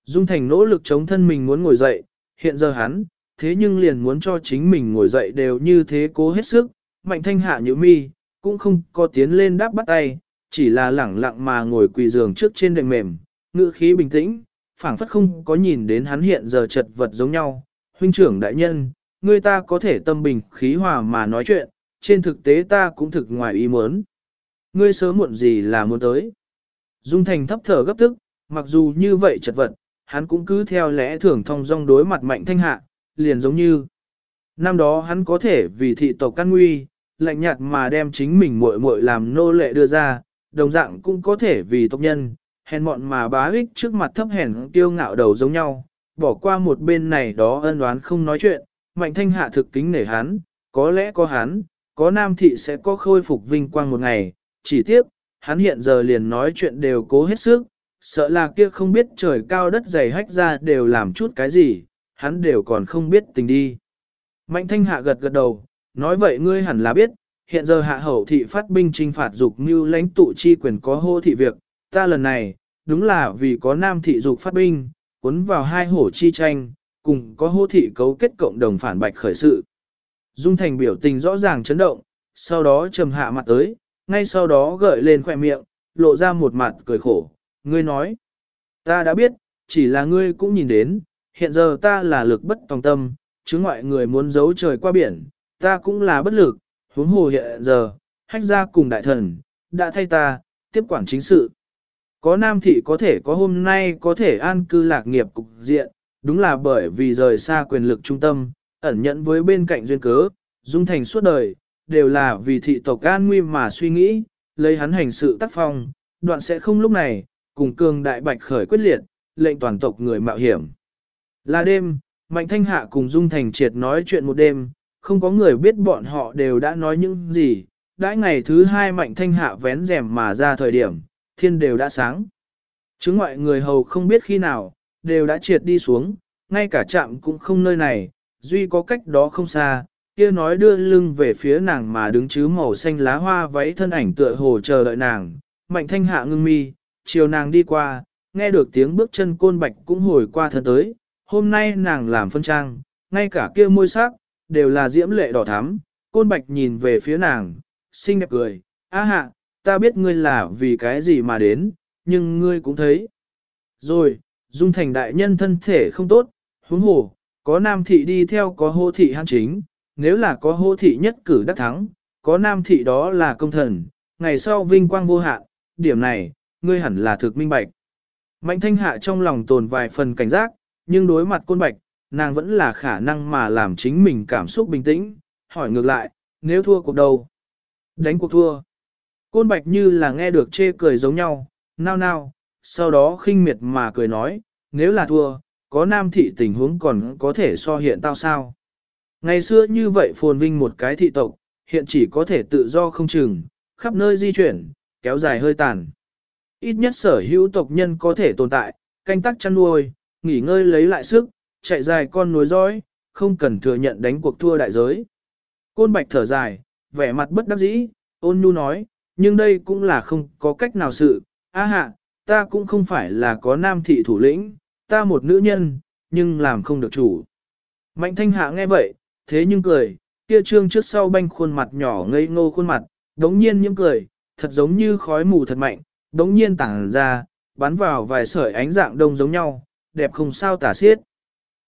Dung Thành nỗ lực chống thân mình muốn ngồi dậy, hiện giờ hắn, thế nhưng liền muốn cho chính mình ngồi dậy đều như thế cố hết sức, mạnh thanh hạ nhíu mi, cũng không có tiến lên đáp bắt tay, chỉ là lẳng lặng mà ngồi quỳ giường trước trên đệm mềm, ngữ khí bình tĩnh, phảng phất không có nhìn đến hắn hiện giờ chật vật giống nhau. Huynh trưởng đại nhân, Ngươi ta có thể tâm bình khí hòa mà nói chuyện, trên thực tế ta cũng thực ngoài ý muốn. Ngươi sớm muộn gì là muốn tới. Dung Thành thấp thở gấp tức, mặc dù như vậy chật vật, hắn cũng cứ theo lẽ thường thông dong đối mặt mạnh thanh hạ, liền giống như. Năm đó hắn có thể vì thị tộc căn nguy, lạnh nhạt mà đem chính mình muội muội làm nô lệ đưa ra, đồng dạng cũng có thể vì tộc nhân, hèn mọn mà bá ích trước mặt thấp hèn kiêu ngạo đầu giống nhau, bỏ qua một bên này đó ân đoán không nói chuyện, mạnh thanh hạ thực kính nể hắn, có lẽ có hắn, có nam thị sẽ có khôi phục vinh quang một ngày, chỉ tiếc, hắn hiện giờ liền nói chuyện đều cố hết sức, sợ là kia không biết trời cao đất dày hách ra đều làm chút cái gì, hắn đều còn không biết tình đi. Mạnh thanh hạ gật gật đầu, nói vậy ngươi hẳn là biết, hiện giờ hạ hậu thị phát binh trinh phạt dục như lãnh tụ chi quyền có hô thị việc, ta lần này, đúng là vì có nam thị dục phát binh, cuốn vào hai hổ chi tranh, cùng có hô thị cấu kết cộng đồng phản bạch khởi sự. Dung thành biểu tình rõ ràng chấn động, sau đó trầm hạ mặt tới, ngay sau đó gợi lên khỏe miệng, lộ ra một mặt cười khổ, ngươi nói, ta đã biết, chỉ là ngươi cũng nhìn đến, hiện giờ ta là lực bất tòng tâm, chứ ngoại người muốn giấu trời qua biển, ta cũng là bất lực, huống hồ hiện giờ, hách ra cùng đại thần, đã thay ta, tiếp quản chính sự. Có nam thị có thể có hôm nay có thể an cư lạc nghiệp cục diện, đúng là bởi vì rời xa quyền lực trung tâm, ẩn nhận với bên cạnh duyên cớ, dung thành suốt đời, đều là vì thị tộc an nguy mà suy nghĩ, lấy hắn hành sự tác phong, đoạn sẽ không lúc này, cùng cường đại bạch khởi quyết liệt, lệnh toàn tộc người mạo hiểm. Là đêm, Mạnh Thanh Hạ cùng Dung Thành Triệt nói chuyện một đêm, không có người biết bọn họ đều đã nói những gì. Đãi ngày thứ hai Mạnh Thanh Hạ vén rèm mà ra thời điểm, thiên đều đã sáng. Chứng ngoại người hầu không biết khi nào, đều đã triệt đi xuống, ngay cả chạm cũng không nơi này, duy có cách đó không xa, kia nói đưa lưng về phía nàng mà đứng chứ màu xanh lá hoa váy thân ảnh tựa hồ chờ đợi nàng, mạnh thanh hạ ngưng mi, chiều nàng đi qua, nghe được tiếng bước chân côn bạch cũng hồi qua thân tới, hôm nay nàng làm phân trang, ngay cả kia môi sắc, đều là diễm lệ đỏ thắm, côn bạch nhìn về phía nàng, xinh đẹp cười, a hạ, ta biết ngươi là vì cái gì mà đến, nhưng ngươi cũng thấy. Rồi, dung thành đại nhân thân thể không tốt, huống hồ, có nam thị đi theo có hô thị han chính, nếu là có hô thị nhất cử đắc thắng, có nam thị đó là công thần, ngày sau vinh quang vô hạn, điểm này, ngươi hẳn là thực minh bạch. Mạnh thanh hạ trong lòng tồn vài phần cảnh giác, nhưng đối mặt côn bạch, nàng vẫn là khả năng mà làm chính mình cảm xúc bình tĩnh, hỏi ngược lại, nếu thua cuộc đầu, đánh cuộc thua. Côn bạch như là nghe được chê cười giống nhau, nao nao, sau đó khinh miệt mà cười nói, nếu là thua, có nam thị tình huống còn có thể so hiện tao sao. Ngày xưa như vậy phồn vinh một cái thị tộc, hiện chỉ có thể tự do không chừng, khắp nơi di chuyển, kéo dài hơi tàn. Ít nhất sở hữu tộc nhân có thể tồn tại, canh tác chăn nuôi, nghỉ ngơi lấy lại sức, chạy dài con nối dõi, không cần thừa nhận đánh cuộc thua đại giới. Côn bạch thở dài, vẻ mặt bất đắc dĩ, ôn nhu nói, nhưng đây cũng là không có cách nào sự, a hạ, ta cũng không phải là có nam thị thủ lĩnh, ta một nữ nhân, nhưng làm không được chủ. Mạnh thanh hạ nghe vậy, thế nhưng cười, kia trương trước sau banh khuôn mặt nhỏ ngây ngô khuôn mặt, đống nhiên những cười, thật giống như khói mù thật mạnh, đống nhiên tảng ra, bắn vào vài sợi ánh dạng đông giống nhau, đẹp không sao tả xiết.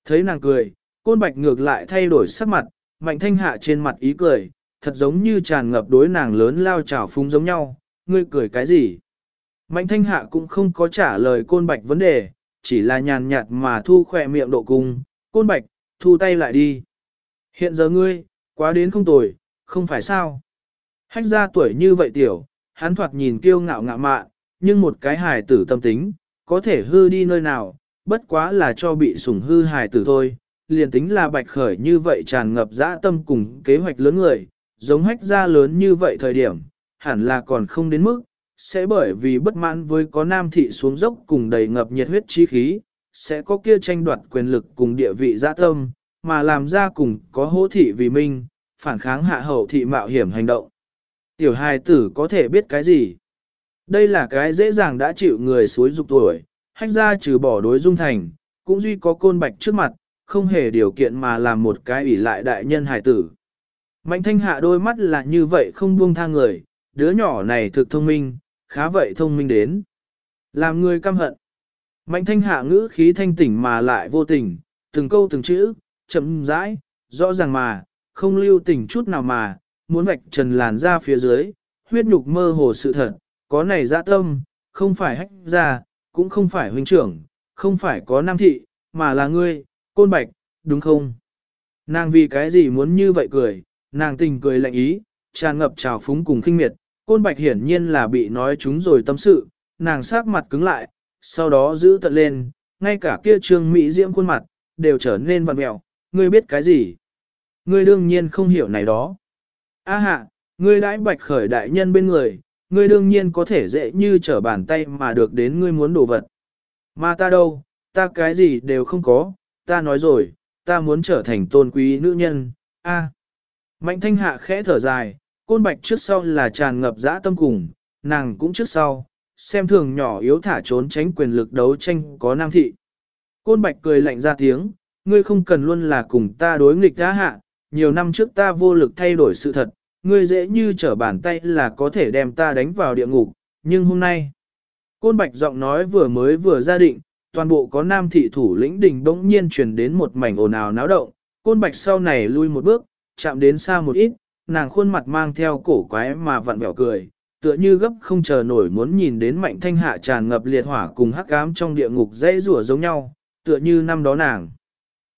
Thấy nàng cười, côn bạch ngược lại thay đổi sắc mặt, mạnh thanh hạ trên mặt ý cười, thật giống như tràn ngập đối nàng lớn lao trào phúng giống nhau, ngươi cười cái gì? Mạnh thanh hạ cũng không có trả lời côn bạch vấn đề, chỉ là nhàn nhạt mà thu khỏe miệng độ cung, côn bạch, thu tay lại đi. Hiện giờ ngươi, quá đến không tồi, không phải sao? Hách ra tuổi như vậy tiểu, hắn thoạt nhìn kiêu ngạo ngạ mạ, nhưng một cái hài tử tâm tính, có thể hư đi nơi nào, bất quá là cho bị sủng hư hài tử thôi. Liền tính là bạch khởi như vậy tràn ngập dã tâm cùng kế hoạch lớn người, giống hách ra lớn như vậy thời điểm, hẳn là còn không đến mức, sẽ bởi vì bất mãn với có nam thị xuống dốc cùng đầy ngập nhiệt huyết chi khí, sẽ có kia tranh đoạt quyền lực cùng địa vị gia tâm, mà làm ra cùng có hỗ thị vì minh, phản kháng hạ hậu thị mạo hiểm hành động. Tiểu hài tử có thể biết cái gì? Đây là cái dễ dàng đã chịu người suối dục tuổi, hách ra trừ bỏ đối dung thành, cũng duy có côn bạch trước mặt, không hề điều kiện mà làm một cái ủy lại đại nhân hài tử. Mạnh thanh hạ đôi mắt là như vậy không buông tha người, đứa nhỏ này thực thông minh, khá vậy thông minh đến. Làm người căm hận. Mạnh thanh hạ ngữ khí thanh tỉnh mà lại vô tình, từng câu từng chữ, chậm rãi, rõ ràng mà, không lưu tình chút nào mà, muốn vạch trần làn ra phía dưới, huyết nhục mơ hồ sự thật, có này dạ tâm, không phải hách ra, cũng không phải huynh trưởng, không phải có nam thị, mà là ngươi, côn bạch, đúng không? Nàng vì cái gì muốn như vậy cười, nàng tình cười lạnh ý, tràn ngập trào phúng cùng khinh miệt, côn bạch hiển nhiên là bị nói chúng rồi tâm sự, nàng sát mặt cứng lại, sau đó giữ tận lên, ngay cả kia trương mỹ diễm khuôn mặt, đều trở nên vặn mẹo, ngươi biết cái gì? Ngươi đương nhiên không hiểu này đó. A hạ, ngươi đãi bạch khởi đại nhân bên người, ngươi đương nhiên có thể dễ như trở bàn tay mà được đến ngươi muốn đồ vật. Mà ta đâu, ta cái gì đều không có, ta nói rồi, ta muốn trở thành tôn quý nữ nhân, a. Mạnh thanh hạ khẽ thở dài, côn bạch trước sau là tràn ngập dã tâm cùng, nàng cũng trước sau, xem thường nhỏ yếu thả trốn tránh quyền lực đấu tranh có nam thị. Côn bạch cười lạnh ra tiếng, ngươi không cần luôn là cùng ta đối nghịch đã hạ, nhiều năm trước ta vô lực thay đổi sự thật, ngươi dễ như trở bàn tay là có thể đem ta đánh vào địa ngục, nhưng hôm nay, côn bạch giọng nói vừa mới vừa ra định, toàn bộ có nam thị thủ lĩnh đình bỗng nhiên truyền đến một mảnh ồn ào náo động, côn bạch sau này lui một bước, chạm đến xa một ít, nàng khuôn mặt mang theo cổ quái mà vặn vẹo cười, tựa như gấp không chờ nổi muốn nhìn đến mạnh thanh hạ tràn ngập liệt hỏa cùng hắc ám trong địa ngục dãy rủa giống nhau, tựa như năm đó nàng.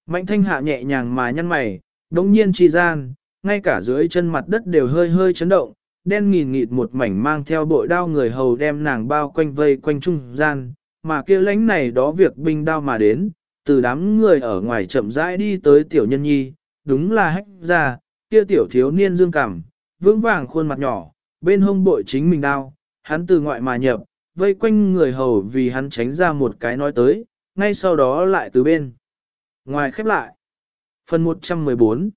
Mạnh thanh hạ nhẹ nhàng mà nhăn mày, đống nhiên chi gian, ngay cả dưới chân mặt đất đều hơi hơi chấn động, đen nghìn nghịt một mảnh mang theo bội đao người hầu đem nàng bao quanh vây quanh trung gian, mà kia lãnh này đó việc binh đao mà đến, từ đám người ở ngoài chậm rãi đi tới tiểu nhân nhi, đúng là hách ra, kia tiểu thiếu niên dương cảm, vững vàng khuôn mặt nhỏ, bên hông bội chính mình đao, hắn từ ngoại mà nhập, vây quanh người hầu vì hắn tránh ra một cái nói tới, ngay sau đó lại từ bên. Ngoài khép lại. Phần 114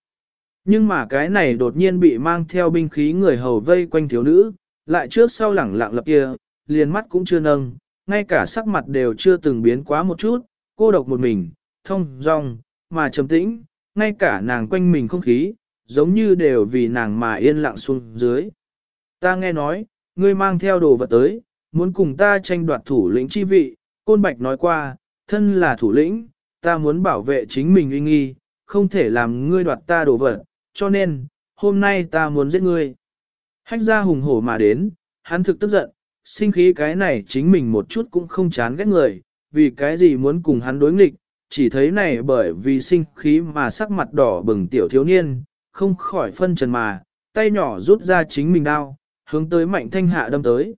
Nhưng mà cái này đột nhiên bị mang theo binh khí người hầu vây quanh thiếu nữ, lại trước sau lẳng lặng lập kia, liền mắt cũng chưa nâng, ngay cả sắc mặt đều chưa từng biến quá một chút, cô độc một mình, thông, dong, mà trầm tĩnh, ngay cả nàng quanh mình không khí, giống như đều vì nàng mà yên lặng xuống dưới. Ta nghe nói, ngươi mang theo đồ vật tới, muốn cùng ta tranh đoạt thủ lĩnh chi vị, Côn Bạch nói qua, thân là thủ lĩnh, ta muốn bảo vệ chính mình uy nghi, không thể làm ngươi đoạt ta đồ vật, cho nên, hôm nay ta muốn giết ngươi. Hách ra hùng hổ mà đến, hắn thực tức giận, sinh khí cái này chính mình một chút cũng không chán ghét người, vì cái gì muốn cùng hắn đối nghịch, chỉ thấy này bởi vì sinh khí mà sắc mặt đỏ bừng tiểu thiếu niên, không khỏi phân trần mà, tay nhỏ rút ra chính mình đao, hướng tới mạnh thanh hạ đâm tới.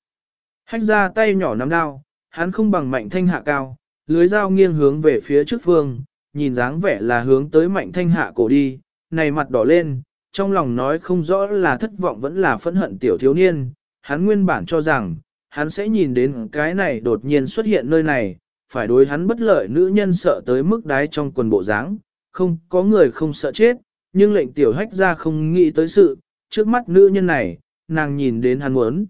Hách ra tay nhỏ nắm đao, hắn không bằng mạnh thanh hạ cao, lưới dao nghiêng hướng về phía trước phương, nhìn dáng vẻ là hướng tới mạnh thanh hạ cổ đi, này mặt đỏ lên, trong lòng nói không rõ là thất vọng vẫn là phẫn hận tiểu thiếu niên, hắn nguyên bản cho rằng, hắn sẽ nhìn đến cái này đột nhiên xuất hiện nơi này, phải đối hắn bất lợi nữ nhân sợ tới mức đái trong quần bộ dáng, không có người không sợ chết, nhưng lệnh tiểu hách ra không nghĩ tới sự, trước mắt nữ nhân này, nàng nhìn đến hắn muốn.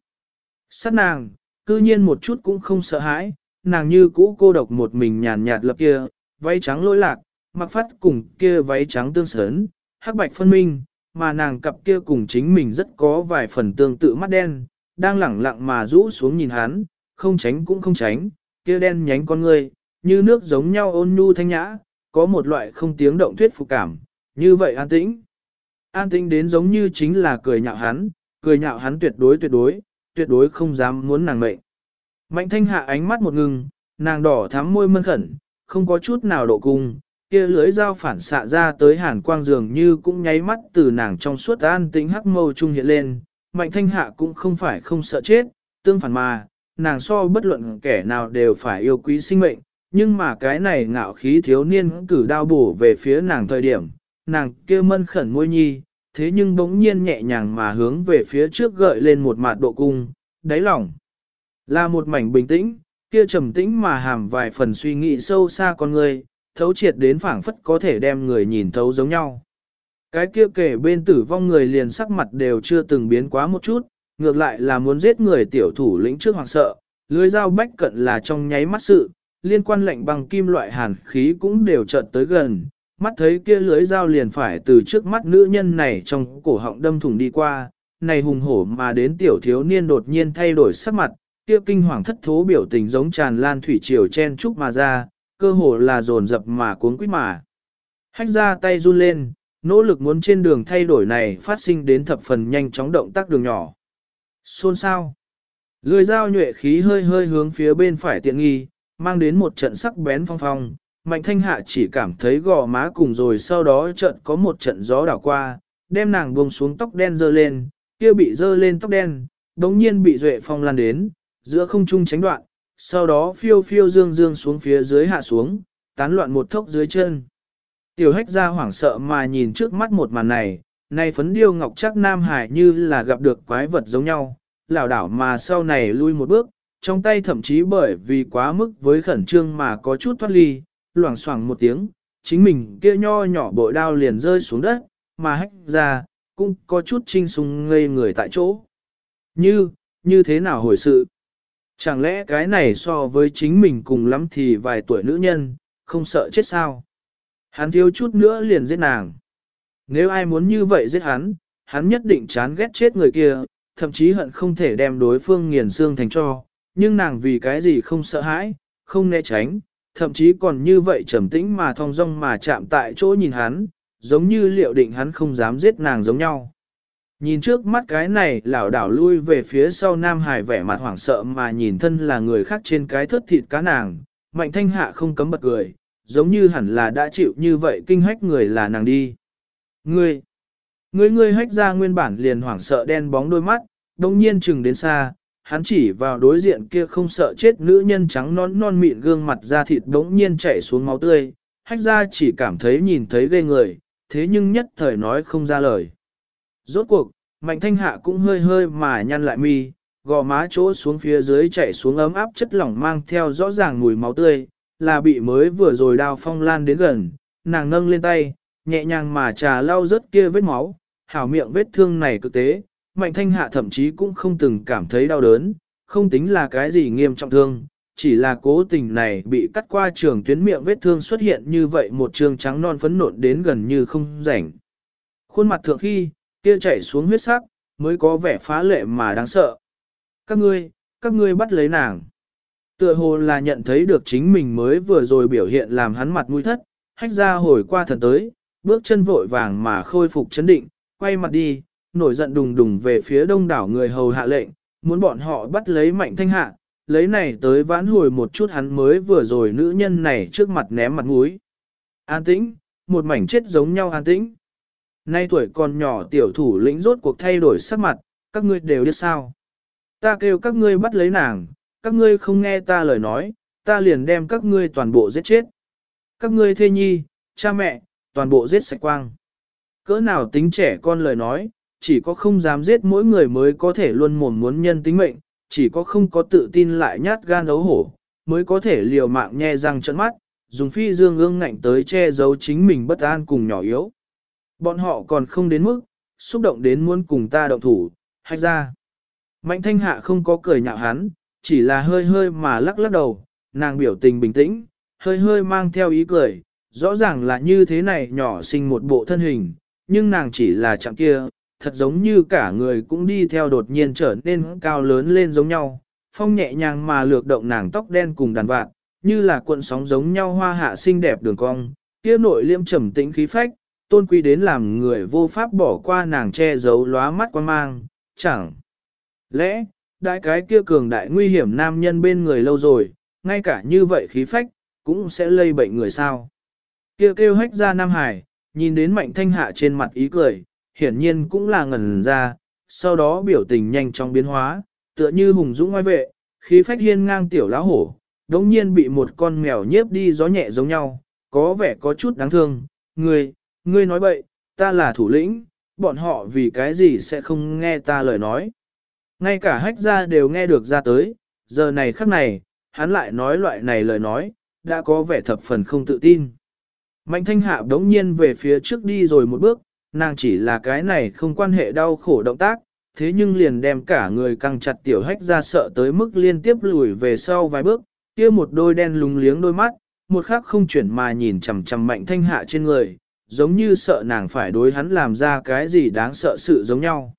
Sát nàng, cư nhiên một chút cũng không sợ hãi, nàng như cũ cô độc một mình nhàn nhạt lập kia, váy trắng lỗi lạc, mặc phát cùng kia váy trắng tương sớn, hắc bạch phân minh, mà nàng cặp kia cùng chính mình rất có vài phần tương tự mắt đen, đang lẳng lặng mà rũ xuống nhìn hắn, không tránh cũng không tránh, kia đen nhánh con người, như nước giống nhau ôn nhu thanh nhã, có một loại không tiếng động thuyết phục cảm, như vậy an tĩnh. An tĩnh đến giống như chính là cười nhạo hắn, cười nhạo hắn tuyệt đối tuyệt đối, tuyệt đối không dám muốn nàng mệnh. Mạnh thanh hạ ánh mắt một ngừng, nàng đỏ thắm môi mân khẩn, không có chút nào độ cung, kia lưới dao phản xạ ra tới hàn quang dường như cũng nháy mắt từ nàng trong suốt an tĩnh hắc mâu trung hiện lên. Mạnh thanh hạ cũng không phải không sợ chết, tương phản mà, nàng so bất luận kẻ nào đều phải yêu quý sinh mệnh, nhưng mà cái này ngạo khí thiếu niên cử đao bổ về phía nàng thời điểm, nàng kia mân khẩn môi nhi, thế nhưng bỗng nhiên nhẹ nhàng mà hướng về phía trước gợi lên một mạt độ cung, đáy lòng. Là một mảnh bình tĩnh, kia trầm tĩnh mà hàm vài phần suy nghĩ sâu xa con người, thấu triệt đến phảng phất có thể đem người nhìn thấu giống nhau. Cái kia kể bên tử vong người liền sắc mặt đều chưa từng biến quá một chút, ngược lại là muốn giết người tiểu thủ lĩnh trước hoàng sợ, lưới dao bách cận là trong nháy mắt sự, liên quan lệnh bằng kim loại hàn khí cũng đều chợt tới gần, mắt thấy kia lưới dao liền phải từ trước mắt nữ nhân này trong cổ họng đâm thủng đi qua, này hùng hổ mà đến tiểu thiếu niên đột nhiên thay đổi sắc mặt, kia kinh hoàng thất thố biểu tình giống tràn lan thủy triều chen chúc mà ra, cơ hồ là dồn dập mà cuốn quýt mà. Hách ra tay run lên, nỗ lực muốn trên đường thay đổi này phát sinh đến thập phần nhanh chóng động tác đường nhỏ. Xôn sao? Lưỡi dao nhuệ khí hơi hơi hướng phía bên phải tiện nghi, mang đến một trận sắc bén phong phong. Mạnh thanh hạ chỉ cảm thấy gò má cùng rồi sau đó trận có một trận gió đảo qua, đem nàng buông xuống tóc đen dơ lên, kia bị dơ lên tóc đen, đống nhiên bị duệ phong lan đến, giữa không trung tránh đoạn, sau đó phiêu phiêu dương dương xuống phía dưới hạ xuống, tán loạn một thốc dưới chân. Tiểu hách ra hoảng sợ mà nhìn trước mắt một màn này, nay phấn điêu ngọc chắc nam hải như là gặp được quái vật giống nhau, lảo đảo mà sau này lui một bước, trong tay thậm chí bởi vì quá mức với khẩn trương mà có chút thoát ly, loảng xoảng một tiếng, chính mình kia nho nhỏ bội đao liền rơi xuống đất, mà hách ra, cũng có chút trinh sung ngây người tại chỗ. Như, như thế nào hồi sự? Chẳng lẽ cái này so với chính mình cùng lắm thì vài tuổi nữ nhân, không sợ chết sao? Hắn thiếu chút nữa liền giết nàng. Nếu ai muốn như vậy giết hắn, hắn nhất định chán ghét chết người kia, thậm chí hận không thể đem đối phương nghiền xương thành cho, nhưng nàng vì cái gì không sợ hãi, không né tránh, thậm chí còn như vậy trầm tĩnh mà thong dong mà chạm tại chỗ nhìn hắn, giống như liệu định hắn không dám giết nàng giống nhau. Nhìn trước mắt cái này lảo đảo lui về phía sau Nam Hải vẻ mặt hoảng sợ mà nhìn thân là người khác trên cái thớt thịt cá nàng, mạnh thanh hạ không cấm bật cười, giống như hẳn là đã chịu như vậy kinh hách người là nàng đi. Ngươi, ngươi ngươi hách ra nguyên bản liền hoảng sợ đen bóng đôi mắt, đồng nhiên chừng đến xa, hắn chỉ vào đối diện kia không sợ chết nữ nhân trắng non non mịn gương mặt da thịt đống nhiên chảy xuống máu tươi, hách ra chỉ cảm thấy nhìn thấy ghê người, thế nhưng nhất thời nói không ra lời. Rốt cuộc, mạnh thanh hạ cũng hơi hơi mà nhăn lại mi, gò má chỗ xuống phía dưới chảy xuống ấm áp chất lỏng mang theo rõ ràng mùi máu tươi, là bị mới vừa rồi đào phong lan đến gần, nàng nâng lên tay, nhẹ nhàng mà trà lau rớt kia vết máu, hảo miệng vết thương này cực tế, mạnh thanh hạ thậm chí cũng không từng cảm thấy đau đớn, không tính là cái gì nghiêm trọng thương, chỉ là cố tình này bị cắt qua trường tuyến miệng vết thương xuất hiện như vậy một trường trắng non phấn nộn đến gần như không rảnh. Khuôn mặt thượng khi, kia chảy xuống huyết sắc, mới có vẻ phá lệ mà đáng sợ. Các ngươi, các ngươi bắt lấy nàng. Tựa hồ là nhận thấy được chính mình mới vừa rồi biểu hiện làm hắn mặt mũi thất, hách ra hồi qua thần tới, bước chân vội vàng mà khôi phục chấn định, quay mặt đi, nổi giận đùng đùng về phía đông đảo người hầu hạ lệnh, muốn bọn họ bắt lấy mạnh thanh hạ, lấy này tới vãn hồi một chút hắn mới vừa rồi nữ nhân này trước mặt ném mặt mũi. An tĩnh, một mảnh chết giống nhau an tĩnh. Nay tuổi còn nhỏ tiểu thủ lĩnh rốt cuộc thay đổi sắc mặt, các ngươi đều biết sao. Ta kêu các ngươi bắt lấy nàng, các ngươi không nghe ta lời nói, ta liền đem các ngươi toàn bộ giết chết. Các ngươi thê nhi, cha mẹ, toàn bộ giết sạch quang. Cỡ nào tính trẻ con lời nói, chỉ có không dám giết mỗi người mới có thể luôn mồm muốn nhân tính mệnh, chỉ có không có tự tin lại nhát gan đấu hổ, mới có thể liều mạng nhe răng trận mắt, dùng phi dương ương ngạnh tới che giấu chính mình bất an cùng nhỏ yếu. Bọn họ còn không đến mức, xúc động đến muốn cùng ta động thủ, hạch ra. Mạnh thanh hạ không có cười nhạo hắn, chỉ là hơi hơi mà lắc lắc đầu, nàng biểu tình bình tĩnh, hơi hơi mang theo ý cười, rõ ràng là như thế này nhỏ sinh một bộ thân hình, nhưng nàng chỉ là chạm kia, thật giống như cả người cũng đi theo đột nhiên trở nên cao lớn lên giống nhau, phong nhẹ nhàng mà lược động nàng tóc đen cùng đàn vạn, như là cuộn sóng giống nhau hoa hạ xinh đẹp đường cong, kia nội liêm trầm tĩnh khí phách, tôn quý đến làm người vô pháp bỏ qua nàng che giấu lóa mắt quan mang, chẳng lẽ, đại cái kia cường đại nguy hiểm nam nhân bên người lâu rồi, ngay cả như vậy khí phách, cũng sẽ lây bệnh người sao. Kia kêu, kêu hách ra Nam Hải, nhìn đến mạnh thanh hạ trên mặt ý cười, hiển nhiên cũng là ngẩn ra, sau đó biểu tình nhanh chóng biến hóa, tựa như hùng dũng ngoài vệ, khí phách hiên ngang tiểu lão hổ, đống nhiên bị một con mèo nhiếp đi gió nhẹ giống nhau, có vẻ có chút đáng thương, ngươi, ngươi nói bậy, ta là thủ lĩnh, bọn họ vì cái gì sẽ không nghe ta lời nói. Ngay cả hách ra đều nghe được ra tới, giờ này khắc này, hắn lại nói loại này lời nói, đã có vẻ thập phần không tự tin. Mạnh thanh hạ đống nhiên về phía trước đi rồi một bước, nàng chỉ là cái này không quan hệ đau khổ động tác, thế nhưng liền đem cả người căng chặt tiểu hách ra sợ tới mức liên tiếp lùi về sau vài bước, kia một đôi đen lúng liếng đôi mắt, một khắc không chuyển mà nhìn chằm chằm mạnh thanh hạ trên người, giống như sợ nàng phải đối hắn làm ra cái gì đáng sợ sự giống nhau.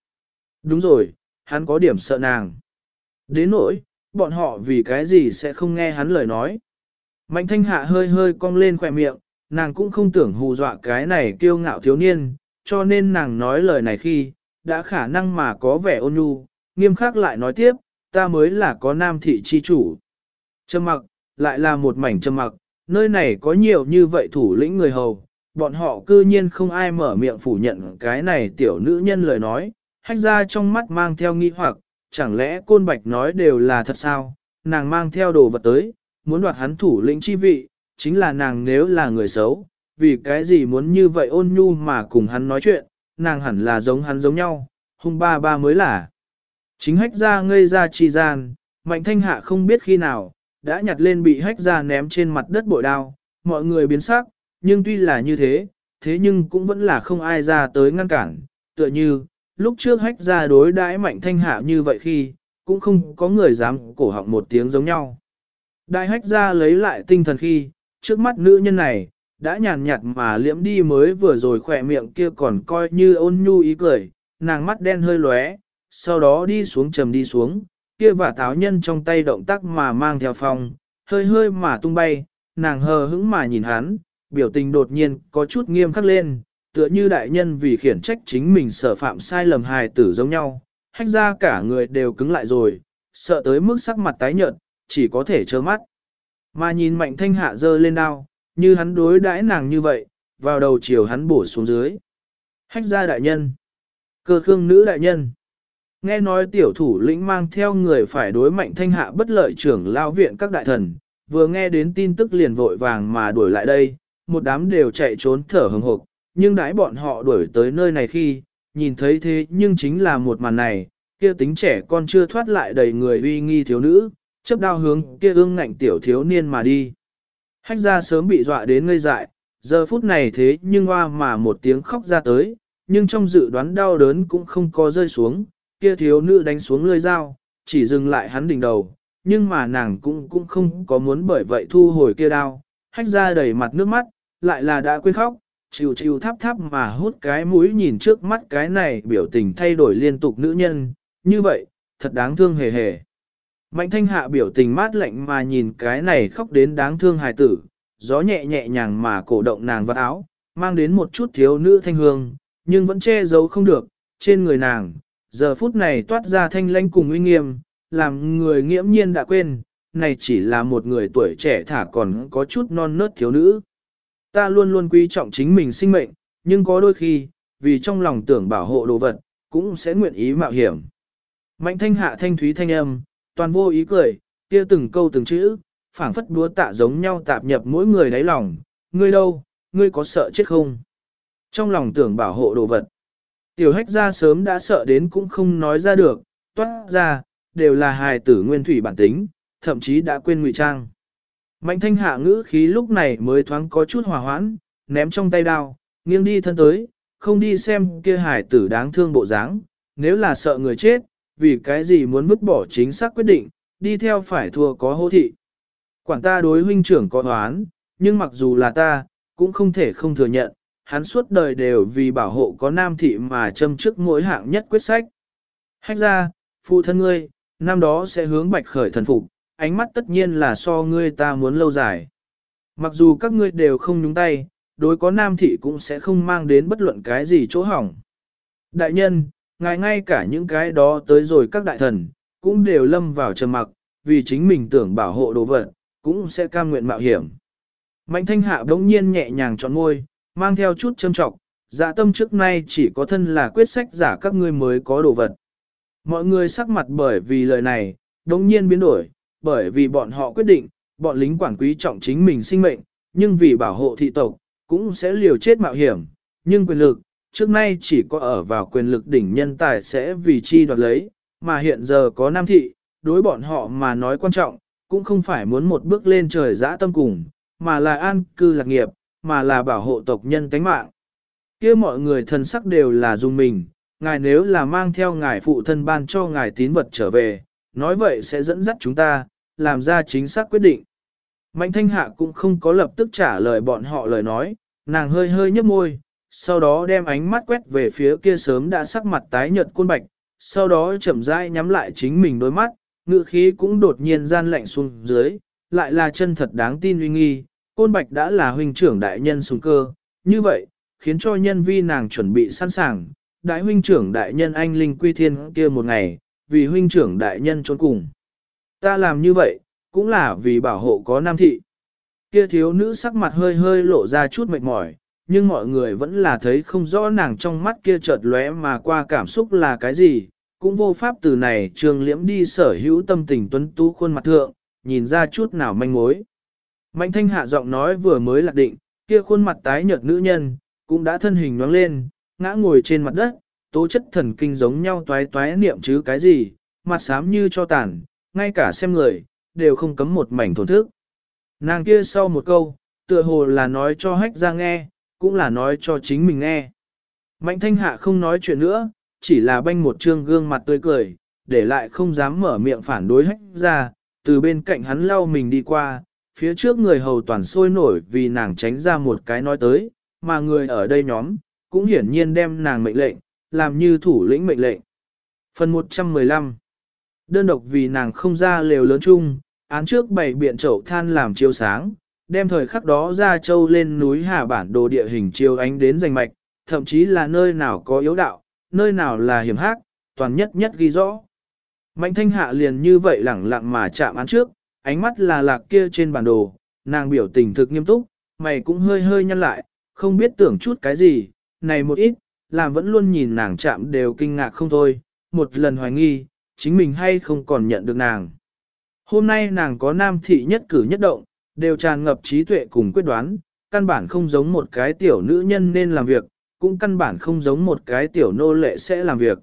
Đúng rồi, hắn có điểm sợ nàng. Đến nỗi, bọn họ vì cái gì sẽ không nghe hắn lời nói. Mạnh thanh hạ hơi hơi cong lên khỏe miệng, nàng cũng không tưởng hù dọa cái này kiêu ngạo thiếu niên, cho nên nàng nói lời này khi, đã khả năng mà có vẻ ôn nhu, nghiêm khắc lại nói tiếp, ta mới là có nam thị chi chủ. Trầm mặc, lại là một mảnh trầm mặc, nơi này có nhiều như vậy thủ lĩnh người hầu, bọn họ cư nhiên không ai mở miệng phủ nhận cái này tiểu nữ nhân lời nói, hách ra trong mắt mang theo nghi hoặc, chẳng lẽ côn bạch nói đều là thật sao, nàng mang theo đồ vật tới, muốn đoạt hắn thủ lĩnh chi vị, chính là nàng nếu là người xấu, vì cái gì muốn như vậy ôn nhu mà cùng hắn nói chuyện, nàng hẳn là giống hắn giống nhau, hung ba ba mới là. Chính hách ra ngây ra chi gian, mạnh thanh hạ không biết khi nào, đã nhặt lên bị hách ra ném trên mặt đất bội đao, mọi người biến sắc, nhưng tuy là như thế, thế nhưng cũng vẫn là không ai ra tới ngăn cản, tựa như, lúc trước hách ra đối đãi mạnh thanh hạ như vậy khi, cũng không có người dám cổ họng một tiếng giống nhau. Đại hách ra lấy lại tinh thần khi, trước mắt nữ nhân này, đã nhàn nhạt mà liễm đi mới vừa rồi khỏe miệng kia còn coi như ôn nhu ý cười, nàng mắt đen hơi lóe, sau đó đi xuống trầm đi xuống, kia và táo nhân trong tay động tác mà mang theo phong, hơi hơi mà tung bay, nàng hờ hững mà nhìn hắn, biểu tình đột nhiên có chút nghiêm khắc lên, tựa như đại nhân vì khiển trách chính mình sở phạm sai lầm hài tử giống nhau, hách ra cả người đều cứng lại rồi, sợ tới mức sắc mặt tái nhợt, chỉ có thể trơ mắt. Mà nhìn mạnh thanh hạ dơ lên đao, như hắn đối đãi nàng như vậy, vào đầu chiều hắn bổ xuống dưới. Hách gia đại nhân, cơ khương nữ đại nhân. Nghe nói tiểu thủ lĩnh mang theo người phải đối mạnh thanh hạ bất lợi trưởng lao viện các đại thần, vừa nghe đến tin tức liền vội vàng mà đuổi lại đây, một đám đều chạy trốn thở hừng hộp, nhưng đãi bọn họ đuổi tới nơi này khi, nhìn thấy thế nhưng chính là một màn này, kia tính trẻ con chưa thoát lại đầy người uy nghi thiếu nữ, chấp đao hướng kia ương ngạnh tiểu thiếu niên mà đi. Hách ra sớm bị dọa đến ngây dại, giờ phút này thế nhưng hoa mà một tiếng khóc ra tới, nhưng trong dự đoán đau đớn cũng không có rơi xuống, kia thiếu nữ đánh xuống lưỡi dao, chỉ dừng lại hắn đỉnh đầu, nhưng mà nàng cũng cũng không có muốn bởi vậy thu hồi kia đao, hách ra đầy mặt nước mắt, lại là đã quên khóc, chịu chịu tháp tháp mà hút cái mũi nhìn trước mắt cái này biểu tình thay đổi liên tục nữ nhân, như vậy, thật đáng thương hề hề. Mạnh thanh hạ biểu tình mát lạnh mà nhìn cái này khóc đến đáng thương hài tử, gió nhẹ nhẹ nhàng mà cổ động nàng vật áo, mang đến một chút thiếu nữ thanh hương, nhưng vẫn che giấu không được, trên người nàng, giờ phút này toát ra thanh lãnh cùng uy nghiêm, làm người nghiễm nhiên đã quên, này chỉ là một người tuổi trẻ thả còn có chút non nớt thiếu nữ. Ta luôn luôn quý trọng chính mình sinh mệnh, nhưng có đôi khi, vì trong lòng tưởng bảo hộ đồ vật, cũng sẽ nguyện ý mạo hiểm. Mạnh thanh hạ thanh thúy thanh âm, toàn vô ý cười, kia từng câu từng chữ, phảng phất đúa tạ giống nhau tạp nhập mỗi người đáy lòng, ngươi đâu, ngươi có sợ chết không? Trong lòng tưởng bảo hộ đồ vật. Tiểu hách ra sớm đã sợ đến cũng không nói ra được, toát ra, đều là hài tử nguyên thủy bản tính, thậm chí đã quên ngụy trang. Mạnh thanh hạ ngữ khí lúc này mới thoáng có chút hòa hoãn, ném trong tay đao, nghiêng đi thân tới, không đi xem kia hài tử đáng thương bộ dáng, nếu là sợ người chết, vì cái gì muốn vứt bỏ chính xác quyết định, đi theo phải thua có hô thị. Quản ta đối huynh trưởng có oán, nhưng mặc dù là ta, cũng không thể không thừa nhận, hắn suốt đời đều vì bảo hộ có nam thị mà châm trước mỗi hạng nhất quyết sách. Hách ra, phụ thân ngươi, năm đó sẽ hướng bạch khởi thần phục, ánh mắt tất nhiên là so ngươi ta muốn lâu dài. Mặc dù các ngươi đều không nhúng tay, đối có nam thị cũng sẽ không mang đến bất luận cái gì chỗ hỏng. Đại nhân, ngài ngay cả những cái đó tới rồi các đại thần, cũng đều lâm vào trầm mặc, vì chính mình tưởng bảo hộ đồ vật, cũng sẽ cam nguyện mạo hiểm. Mạnh thanh hạ đống nhiên nhẹ nhàng chọn ngôi, mang theo chút châm trọng, dạ tâm trước nay chỉ có thân là quyết sách giả các ngươi mới có đồ vật. Mọi người sắc mặt bởi vì lời này, đống nhiên biến đổi, bởi vì bọn họ quyết định, bọn lính quản quý trọng chính mình sinh mệnh, nhưng vì bảo hộ thị tộc, cũng sẽ liều chết mạo hiểm, nhưng quyền lực, trước nay chỉ có ở vào quyền lực đỉnh nhân tài sẽ vì chi đoạt lấy, mà hiện giờ có nam thị, đối bọn họ mà nói quan trọng, cũng không phải muốn một bước lên trời dã tâm cùng, mà là an cư lạc nghiệp, mà là bảo hộ tộc nhân tánh mạng. kia mọi người thần sắc đều là dung mình, ngài nếu là mang theo ngài phụ thân ban cho ngài tín vật trở về, nói vậy sẽ dẫn dắt chúng ta, làm ra chính xác quyết định. Mạnh thanh hạ cũng không có lập tức trả lời bọn họ lời nói, nàng hơi hơi nhấp môi, sau đó đem ánh mắt quét về phía kia sớm đã sắc mặt tái nhợt côn bạch, sau đó chậm rãi nhắm lại chính mình đôi mắt, ngựa khí cũng đột nhiên gian lạnh xuống dưới, lại là chân thật đáng tin uy nghi, côn bạch đã là huynh trưởng đại nhân sùng cơ, như vậy, khiến cho nhân vi nàng chuẩn bị sẵn sàng, đại huynh trưởng đại nhân anh linh quy thiên kia một ngày, vì huynh trưởng đại nhân trốn cùng. Ta làm như vậy, cũng là vì bảo hộ có nam thị. Kia thiếu nữ sắc mặt hơi hơi lộ ra chút mệt mỏi, nhưng mọi người vẫn là thấy không rõ nàng trong mắt kia chợt lóe mà qua cảm xúc là cái gì, cũng vô pháp từ này trường liễm đi sở hữu tâm tình tuấn tú khuôn mặt thượng, nhìn ra chút nào manh mối. Mạnh thanh hạ giọng nói vừa mới lạc định, kia khuôn mặt tái nhợt nữ nhân, cũng đã thân hình nhoáng lên, ngã ngồi trên mặt đất, tố chất thần kinh giống nhau toái toái niệm chứ cái gì, mặt xám như cho tàn, ngay cả xem người, đều không cấm một mảnh thổn thức. Nàng kia sau một câu, tựa hồ là nói cho hách ra nghe, cũng là nói cho chính mình nghe. Mạnh thanh hạ không nói chuyện nữa, chỉ là banh một trương gương mặt tươi cười, để lại không dám mở miệng phản đối hách ra, từ bên cạnh hắn lau mình đi qua, phía trước người hầu toàn sôi nổi vì nàng tránh ra một cái nói tới, mà người ở đây nhóm, cũng hiển nhiên đem nàng mệnh lệnh, làm như thủ lĩnh mệnh lệnh. Phần 115 Đơn độc vì nàng không ra lều lớn chung, án trước bày biện chậu than làm chiếu sáng, đem thời khắc đó ra châu lên núi hà bản đồ địa hình chiếu ánh đến danh mạch, thậm chí là nơi nào có yếu đạo, nơi nào là hiểm hác, toàn nhất nhất ghi rõ. Mạnh thanh hạ liền như vậy lẳng lặng mà chạm án trước, ánh mắt là lạc kia trên bản đồ, nàng biểu tình thực nghiêm túc, mày cũng hơi hơi nhăn lại, không biết tưởng chút cái gì, này một ít, làm vẫn luôn nhìn nàng chạm đều kinh ngạc không thôi, một lần hoài nghi, chính mình hay không còn nhận được nàng. Hôm nay nàng có nam thị nhất cử nhất động, đều tràn ngập trí tuệ cùng quyết đoán, căn bản không giống một cái tiểu nữ nhân nên làm việc, cũng căn bản không giống một cái tiểu nô lệ sẽ làm việc.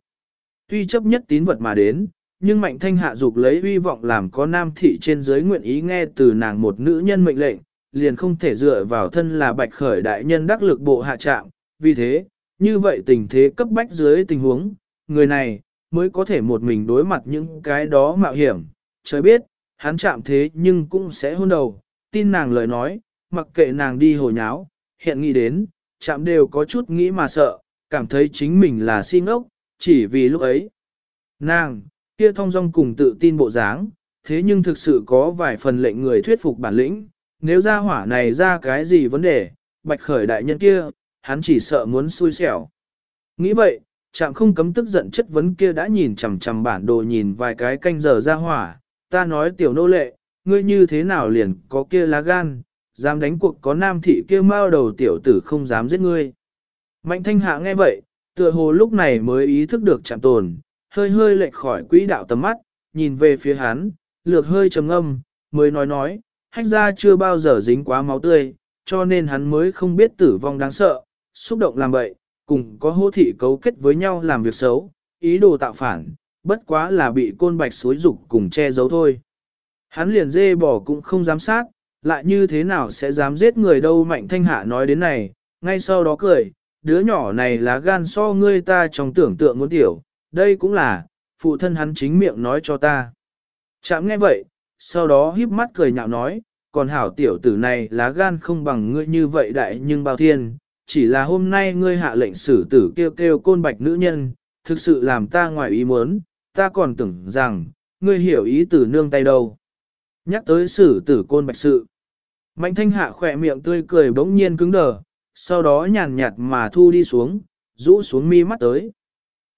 Tuy chấp nhất tín vật mà đến, nhưng mạnh thanh hạ dục lấy hy vọng làm có nam thị trên giới nguyện ý nghe từ nàng một nữ nhân mệnh lệnh, liền không thể dựa vào thân là bạch khởi đại nhân đắc lực bộ hạ trạm. Vì thế, như vậy tình thế cấp bách dưới tình huống, người này, mới có thể một mình đối mặt những cái đó mạo hiểm. Trời biết, hắn chạm thế nhưng cũng sẽ hôn đầu, tin nàng lời nói, mặc kệ nàng đi hồi nháo, hiện nghĩ đến, chạm đều có chút nghĩ mà sợ, cảm thấy chính mình là si ngốc, chỉ vì lúc ấy. Nàng, kia thông dong cùng tự tin bộ dáng, thế nhưng thực sự có vài phần lệnh người thuyết phục bản lĩnh, nếu ra hỏa này ra cái gì vấn đề, bạch khởi đại nhân kia, hắn chỉ sợ muốn xui xẻo. Nghĩ vậy, chạm không cấm tức giận chất vấn kia đã nhìn chằm chằm bản đồ nhìn vài cái canh giờ ra hỏa, ta nói tiểu nô lệ, ngươi như thế nào liền có kia lá gan, dám đánh cuộc có nam thị kia mao đầu tiểu tử không dám giết ngươi. Mạnh thanh hạ nghe vậy, tựa hồ lúc này mới ý thức được chạm tồn, hơi hơi lệch khỏi quỹ đạo tầm mắt, nhìn về phía hắn, lược hơi trầm âm, mới nói nói, hách ra chưa bao giờ dính quá máu tươi, cho nên hắn mới không biết tử vong đáng sợ, xúc động làm vậy, cùng có hô thị cấu kết với nhau làm việc xấu, ý đồ tạo phản, bất quá là bị côn bạch xối dục cùng che giấu thôi. Hắn liền dê bỏ cũng không dám sát, lại như thế nào sẽ dám giết người đâu mạnh thanh hạ nói đến này, ngay sau đó cười, đứa nhỏ này là gan so ngươi ta trong tưởng tượng muốn tiểu, đây cũng là, phụ thân hắn chính miệng nói cho ta. Chạm nghe vậy, sau đó híp mắt cười nhạo nói, còn hảo tiểu tử này lá gan không bằng ngươi như vậy đại nhưng bao thiên, chỉ là hôm nay ngươi hạ lệnh xử tử kêu kêu côn bạch nữ nhân, thực sự làm ta ngoài ý muốn, ta còn tưởng rằng, ngươi hiểu ý tử nương tay đâu. Nhắc tới xử tử côn bạch sự. Mạnh thanh hạ khỏe miệng tươi cười bỗng nhiên cứng đờ, sau đó nhàn nhạt mà thu đi xuống, rũ xuống mi mắt tới.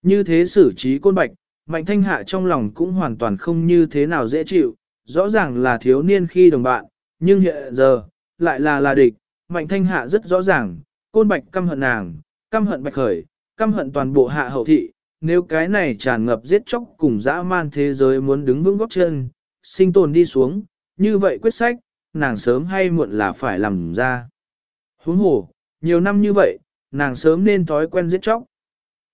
Như thế xử trí côn bạch, mạnh thanh hạ trong lòng cũng hoàn toàn không như thế nào dễ chịu, rõ ràng là thiếu niên khi đồng bạn, nhưng hiện giờ, lại là là địch, mạnh thanh hạ rất rõ ràng, côn bạch căm hận nàng, căm hận bạch khởi, căm hận toàn bộ hạ hậu thị, nếu cái này tràn ngập giết chóc cùng dã man thế giới muốn đứng vững góc chân, sinh tồn đi xuống, như vậy quyết sách, nàng sớm hay muộn là phải làm ra. Huống hồ, nhiều năm như vậy, nàng sớm nên thói quen giết chóc.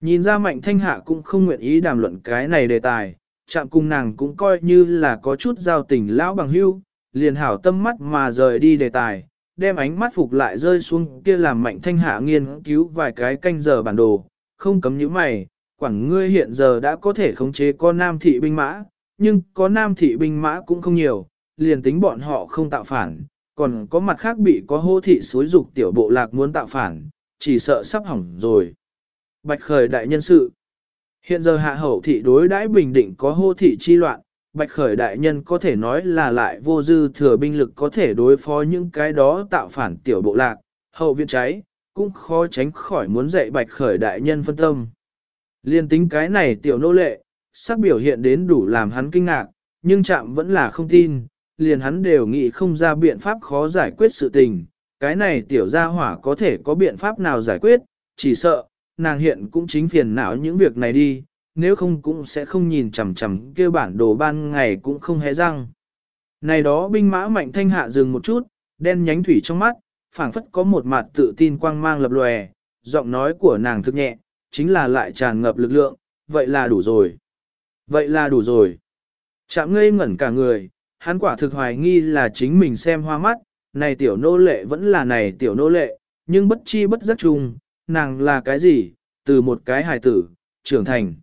Nhìn ra mạnh thanh hạ cũng không nguyện ý đàm luận cái này đề tài, chạm cùng nàng cũng coi như là có chút giao tình lão bằng hưu, liền hảo tâm mắt mà rời đi đề tài, đem ánh mắt phục lại rơi xuống kia làm mạnh thanh hạ nghiên cứu vài cái canh giờ bản đồ, không cấm những mày, quảng ngươi hiện giờ đã có thể khống chế con nam thị binh mã, nhưng có nam thị binh mã cũng không nhiều, liền tính bọn họ không tạo phản, còn có mặt khác bị có hô thị xối dục tiểu bộ lạc muốn tạo phản, chỉ sợ sắp hỏng rồi. Bạch khởi đại nhân sự. Hiện giờ hạ hậu thị đối đãi bình định có hô thị chi loạn, bạch khởi đại nhân có thể nói là lại vô dư thừa binh lực có thể đối phó những cái đó tạo phản tiểu bộ lạc, hậu viện cháy, cũng khó tránh khỏi muốn dạy bạch khởi đại nhân phân tâm. Liên tính cái này tiểu nô lệ, sắc biểu hiện đến đủ làm hắn kinh ngạc, nhưng chạm vẫn là không tin, liền hắn đều nghĩ không ra biện pháp khó giải quyết sự tình, cái này tiểu gia hỏa có thể có biện pháp nào giải quyết, chỉ sợ, nàng hiện cũng chính phiền não những việc này đi, nếu không cũng sẽ không nhìn chằm chằm kêu bản đồ ban ngày cũng không hé răng. Này đó binh mã mạnh thanh hạ dừng một chút, đen nhánh thủy trong mắt, phảng phất có một mặt tự tin quang mang lập lòe, giọng nói của nàng thực nhẹ, chính là lại tràn ngập lực lượng, vậy là đủ rồi. Vậy là đủ rồi. Chạm ngây ngẩn cả người, hắn quả thực hoài nghi là chính mình xem hoa mắt, này tiểu nô lệ vẫn là này tiểu nô lệ, nhưng bất chi bất giác chung, nàng là cái gì, từ một cái hài tử, trưởng thành.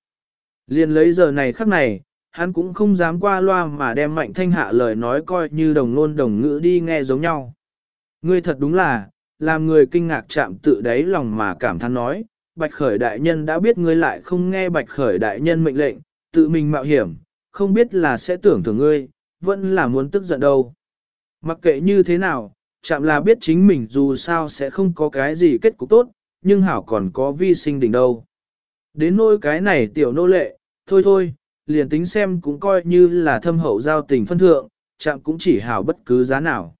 Liên lấy giờ này khắc này, hắn cũng không dám qua loa mà đem mạnh thanh hạ lời nói coi như đồng ngôn đồng ngữ đi nghe giống nhau. Ngươi thật đúng là, làm người kinh ngạc chạm tự đáy lòng mà cảm thán nói, bạch khởi đại nhân đã biết ngươi lại không nghe bạch khởi đại nhân mệnh lệnh, tự mình mạo hiểm, không biết là sẽ tưởng thưởng ngươi, vẫn là muốn tức giận đâu. Mặc kệ như thế nào, chạm là biết chính mình dù sao sẽ không có cái gì kết cục tốt, nhưng hảo còn có vi sinh đỉnh đâu. Đến nỗi cái này tiểu nô lệ, thôi thôi, liền tính xem cũng coi như là thâm hậu giao tình phân thượng, chạm cũng chỉ hảo bất cứ giá nào.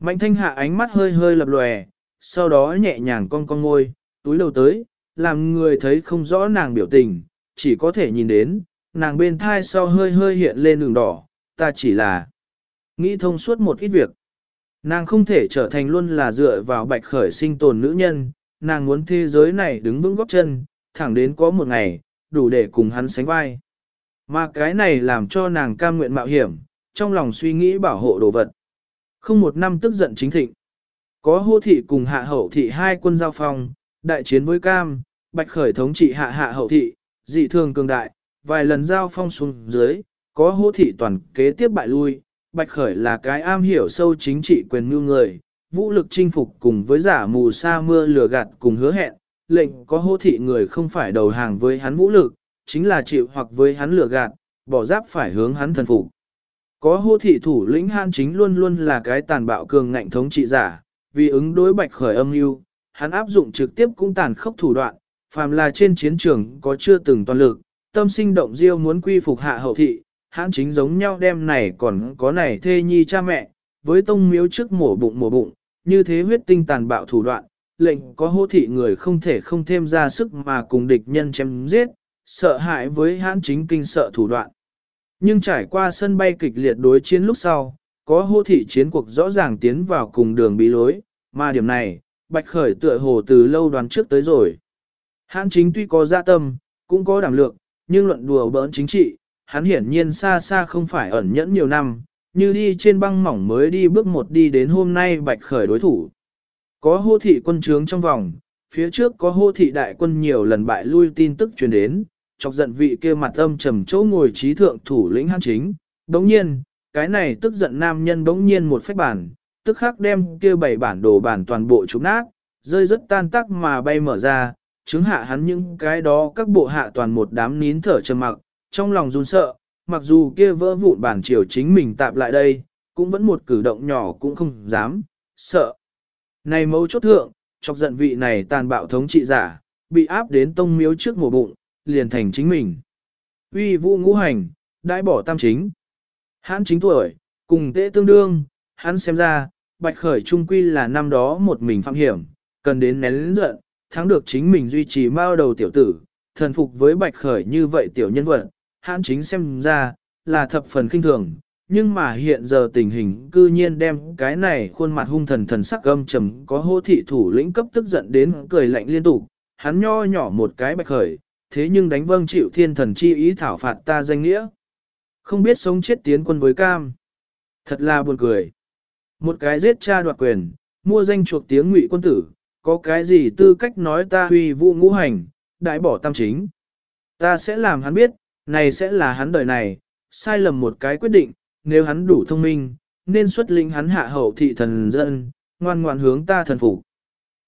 Mạnh thanh hạ ánh mắt hơi hơi lập lòe, sau đó nhẹ nhàng cong cong ngôi, túi đầu tới, làm người thấy không rõ nàng biểu tình, chỉ có thể nhìn đến, nàng bên thai sau hơi hơi hiện lên đường đỏ, ta chỉ là nghĩ thông suốt một ít việc. Nàng không thể trở thành luôn là dựa vào bạch khởi sinh tồn nữ nhân, nàng muốn thế giới này đứng vững góc chân, thẳng đến có một ngày, đủ để cùng hắn sánh vai. Mà cái này làm cho nàng cam nguyện mạo hiểm, trong lòng suy nghĩ bảo hộ đồ vật. Không một năm tức giận chính thịnh. Có hô thị cùng hạ hậu thị hai quân giao phong, đại chiến với cam, bạch khởi thống trị hạ hạ hậu thị, dị thường cường đại, vài lần giao phong xuống dưới, có hô thị toàn kế tiếp bại lui, bạch khởi là cái am hiểu sâu chính trị quyền mưu người, vũ lực chinh phục cùng với giả mù sa mưa lừa gạt cùng hứa hẹn, lệnh có hô thị người không phải đầu hàng với hắn vũ lực, chính là chịu hoặc với hắn lừa gạt, bỏ giáp phải hướng hắn thần phục. Có hô thị thủ lĩnh han chính luôn luôn là cái tàn bạo cường ngạnh thống trị giả, vì ứng đối bạch khởi âm mưu, hắn áp dụng trực tiếp cũng tàn khốc thủ đoạn, phàm là trên chiến trường có chưa từng toàn lực, tâm sinh động diêu muốn quy phục hạ hậu thị, hắn chính giống nhau đem này còn có này thê nhi cha mẹ, với tông miếu trước mổ bụng mổ bụng, như thế huyết tinh tàn bạo thủ đoạn, lệnh có hô thị người không thể không thêm ra sức mà cùng địch nhân chém giết, sợ hãi với hãn chính kinh sợ thủ đoạn. Nhưng trải qua sân bay kịch liệt đối chiến lúc sau, có hô thị chiến cuộc rõ ràng tiến vào cùng đường bí lối, mà điểm này, Bạch Khởi tựa hồ từ lâu đoán trước tới rồi. Hãn chính tuy có dạ tâm, cũng có đảm lượng, nhưng luận đùa bỡn chính trị, hắn hiển nhiên xa xa không phải ẩn nhẫn nhiều năm, như đi trên băng mỏng mới đi bước một đi đến hôm nay Bạch Khởi đối thủ. Có hô thị quân trướng trong vòng, phía trước có hô thị đại quân nhiều lần bại lui tin tức truyền đến, chọc giận vị kia mặt âm trầm chỗ ngồi trí thượng thủ lĩnh hãn chính. Đống nhiên, cái này tức giận nam nhân đống nhiên một phách bản, tức khắc đem kia bảy bản đồ bản toàn bộ trúng nát, rơi rất tan tác mà bay mở ra, chứng hạ hắn những cái đó các bộ hạ toàn một đám nín thở trầm mặc, trong lòng run sợ, mặc dù kia vỡ vụn bản triều chính mình tạp lại đây, cũng vẫn một cử động nhỏ cũng không dám, sợ. Này mấu chốt thượng, chọc giận vị này tàn bạo thống trị giả, bị áp đến tông miếu trước mổ bụng, liền thành chính mình. Uy vũ ngũ hành, đãi bỏ tam chính. Hắn chính tuổi, cùng tệ tương đương, hắn xem ra, bạch khởi trung quy là năm đó một mình phạm hiểm, cần đến nén lĩnh giận, thắng được chính mình duy trì mao đầu tiểu tử, thần phục với bạch khởi như vậy tiểu nhân vật, hắn chính xem ra, là thập phần kinh thường, nhưng mà hiện giờ tình hình cư nhiên đem cái này khuôn mặt hung thần thần sắc gâm trầm có hô thị thủ lĩnh cấp tức giận đến cười lạnh liên tục, hắn nho nhỏ một cái bạch khởi, thế nhưng đánh vâng chịu thiên thần chi ý thảo phạt ta danh nghĩa. Không biết sống chết tiến quân với cam. Thật là buồn cười. Một cái giết cha đoạt quyền, mua danh chuộc tiếng ngụy quân tử, có cái gì tư cách nói ta huy vũ ngũ hành, đại bỏ tam chính. Ta sẽ làm hắn biết, này sẽ là hắn đời này, sai lầm một cái quyết định, nếu hắn đủ thông minh, nên xuất linh hắn hạ hậu thị thần dân, ngoan ngoan hướng ta thần phục.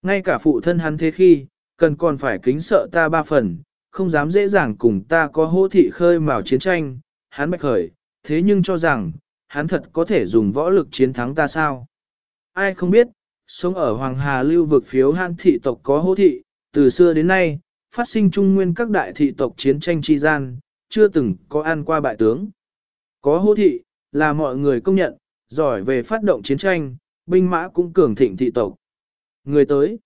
Ngay cả phụ thân hắn thế khi, cần còn phải kính sợ ta ba phần, không dám dễ dàng cùng ta có hô thị khơi mào chiến tranh, hắn bạch khởi, thế nhưng cho rằng, hắn thật có thể dùng võ lực chiến thắng ta sao? Ai không biết, sống ở Hoàng Hà lưu vực phiếu han thị tộc có hô thị, từ xưa đến nay, phát sinh trung nguyên các đại thị tộc chiến tranh chi gian, chưa từng có ăn qua bại tướng. Có hô thị, là mọi người công nhận, giỏi về phát động chiến tranh, binh mã cũng cường thịnh thị tộc. Người tới.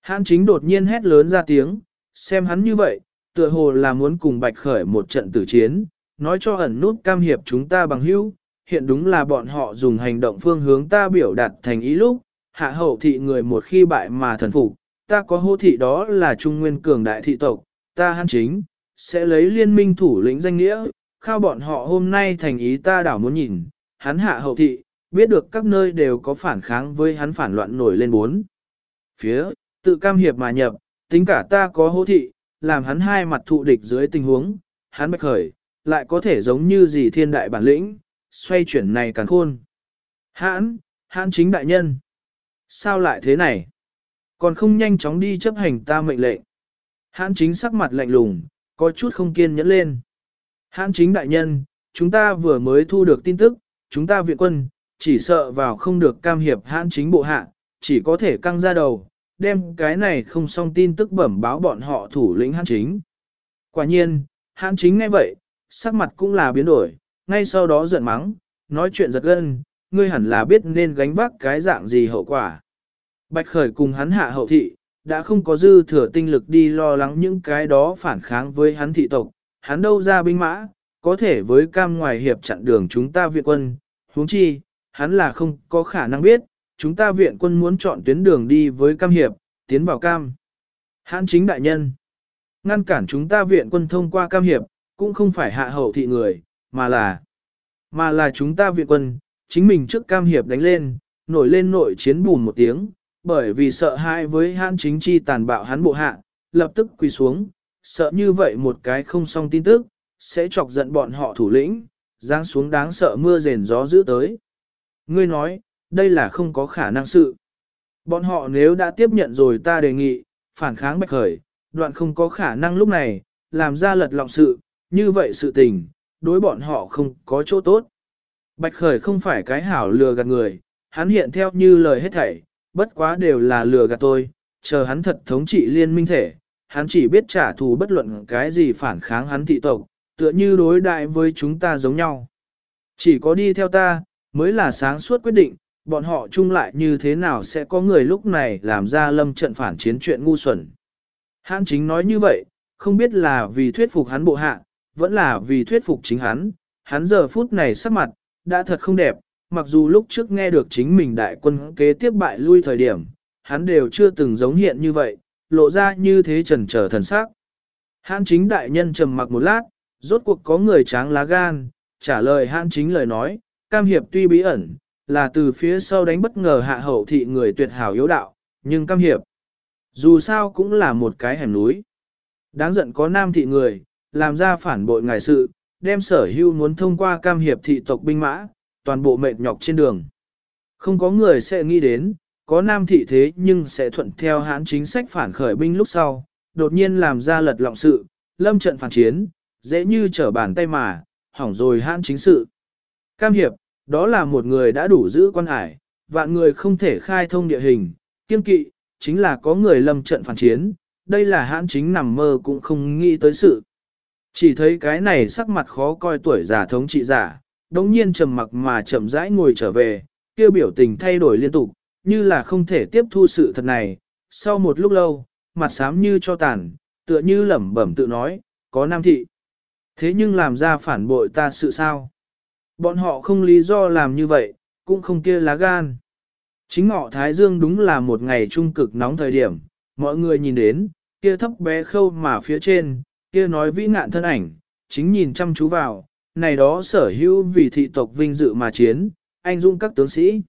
Hãn chính đột nhiên hét lớn ra tiếng, xem hắn như vậy, tựa hồ là muốn cùng bạch khởi một trận tử chiến, nói cho ẩn nút cam hiệp chúng ta bằng hữu, hiện đúng là bọn họ dùng hành động phương hướng ta biểu đạt thành ý lúc, hạ hậu thị người một khi bại mà thần phục, ta có hô thị đó là trung nguyên cường đại thị tộc, ta hắn chính, sẽ lấy liên minh thủ lĩnh danh nghĩa, khao bọn họ hôm nay thành ý ta đảo muốn nhìn, hắn hạ hậu thị, biết được các nơi đều có phản kháng với hắn phản loạn nổi lên bốn. Phía, tự cam hiệp mà nhập, tính cả ta có hô thị, làm hắn hai mặt thụ địch dưới tình huống, hắn bạch khởi, lại có thể giống như gì thiên đại bản lĩnh, xoay chuyển này càng khôn. Hãn, hãn chính đại nhân. Sao lại thế này? Còn không nhanh chóng đi chấp hành ta mệnh lệnh. Hãn chính sắc mặt lạnh lùng, có chút không kiên nhẫn lên. Hãn chính đại nhân, chúng ta vừa mới thu được tin tức, chúng ta viện quân, chỉ sợ vào không được cam hiệp hãn chính bộ hạ, chỉ có thể căng ra đầu, đem cái này không xong tin tức bẩm báo bọn họ thủ lĩnh hãn chính. Quả nhiên, hãn chính ngay vậy, sắc mặt cũng là biến đổi, ngay sau đó giận mắng, nói chuyện giật gân, ngươi hẳn là biết nên gánh vác cái dạng gì hậu quả. Bạch Khởi cùng hắn hạ hậu thị, đã không có dư thừa tinh lực đi lo lắng những cái đó phản kháng với hắn thị tộc, hắn đâu ra binh mã, có thể với cam ngoài hiệp chặn đường chúng ta viện quân, huống chi, hắn là không có khả năng biết, chúng ta viện quân muốn chọn tuyến đường đi với cam hiệp, tiến vào cam. Hắn chính đại nhân, ngăn cản chúng ta viện quân thông qua cam hiệp, cũng không phải hạ hậu thị người, mà là, mà là chúng ta viện quân, chính mình trước cam hiệp đánh lên, nổi lên nội chiến bùn một tiếng, bởi vì sợ hãi với hãn chính chi tàn bạo hắn bộ hạ, lập tức quỳ xuống, sợ như vậy một cái không xong tin tức, sẽ chọc giận bọn họ thủ lĩnh, giáng xuống đáng sợ mưa rền gió dữ tới. Ngươi nói, đây là không có khả năng sự. Bọn họ nếu đã tiếp nhận rồi ta đề nghị, phản kháng bạch khởi, đoạn không có khả năng lúc này, làm ra lật lọng sự, như vậy sự tình, đối bọn họ không có chỗ tốt. Bạch khởi không phải cái hảo lừa gạt người, hắn hiện theo như lời hết thảy, bất quá đều là lừa gạt tôi, chờ hắn thật thống trị liên minh thể, hắn chỉ biết trả thù bất luận cái gì phản kháng hắn thị tộc, tựa như đối đại với chúng ta giống nhau. Chỉ có đi theo ta, mới là sáng suốt quyết định, bọn họ chung lại như thế nào sẽ có người lúc này làm ra lâm trận phản chiến chuyện ngu xuẩn. Hắn chính nói như vậy, không biết là vì thuyết phục hắn bộ hạ, vẫn là vì thuyết phục chính hắn, hắn giờ phút này sắc mặt, đã thật không đẹp, mặc dù lúc trước nghe được chính mình đại quân kế tiếp bại lui thời điểm, hắn đều chưa từng giống hiện như vậy, lộ ra như thế trần trở thần sắc. Hãn chính đại nhân trầm mặc một lát, rốt cuộc có người tráng lá gan, trả lời hãn chính lời nói, cam hiệp tuy bí ẩn, là từ phía sau đánh bất ngờ hạ hậu thị người tuyệt hảo yếu đạo, nhưng cam hiệp, dù sao cũng là một cái hẻm núi. Đáng giận có nam thị người, làm ra phản bội ngài sự, đem sở hưu muốn thông qua cam hiệp thị tộc binh mã, toàn bộ mệt nhọc trên đường. Không có người sẽ nghĩ đến, có nam thị thế nhưng sẽ thuận theo hãn chính sách phản khởi binh lúc sau, đột nhiên làm ra lật lọng sự, lâm trận phản chiến, dễ như trở bàn tay mà, hỏng rồi hãn chính sự. Cam hiệp, đó là một người đã đủ giữ quan hải, vạn người không thể khai thông địa hình, kiên kỵ, chính là có người lâm trận phản chiến, đây là hãn chính nằm mơ cũng không nghĩ tới sự. Chỉ thấy cái này sắc mặt khó coi tuổi già thống trị giả, đống nhiên trầm mặc mà chậm rãi ngồi trở về, kêu biểu tình thay đổi liên tục, như là không thể tiếp thu sự thật này. Sau một lúc lâu, mặt xám như cho tàn, tựa như lẩm bẩm tự nói, có nam thị. Thế nhưng làm ra phản bội ta sự sao? Bọn họ không lý do làm như vậy, cũng không kia lá gan. Chính ngọ Thái Dương đúng là một ngày trung cực nóng thời điểm, mọi người nhìn đến, kia thấp bé khâu mà phía trên, kia nói vĩ ngạn thân ảnh, chính nhìn chăm chú vào, này đó sở hữu vì thị tộc vinh dự mà chiến, anh dung các tướng sĩ.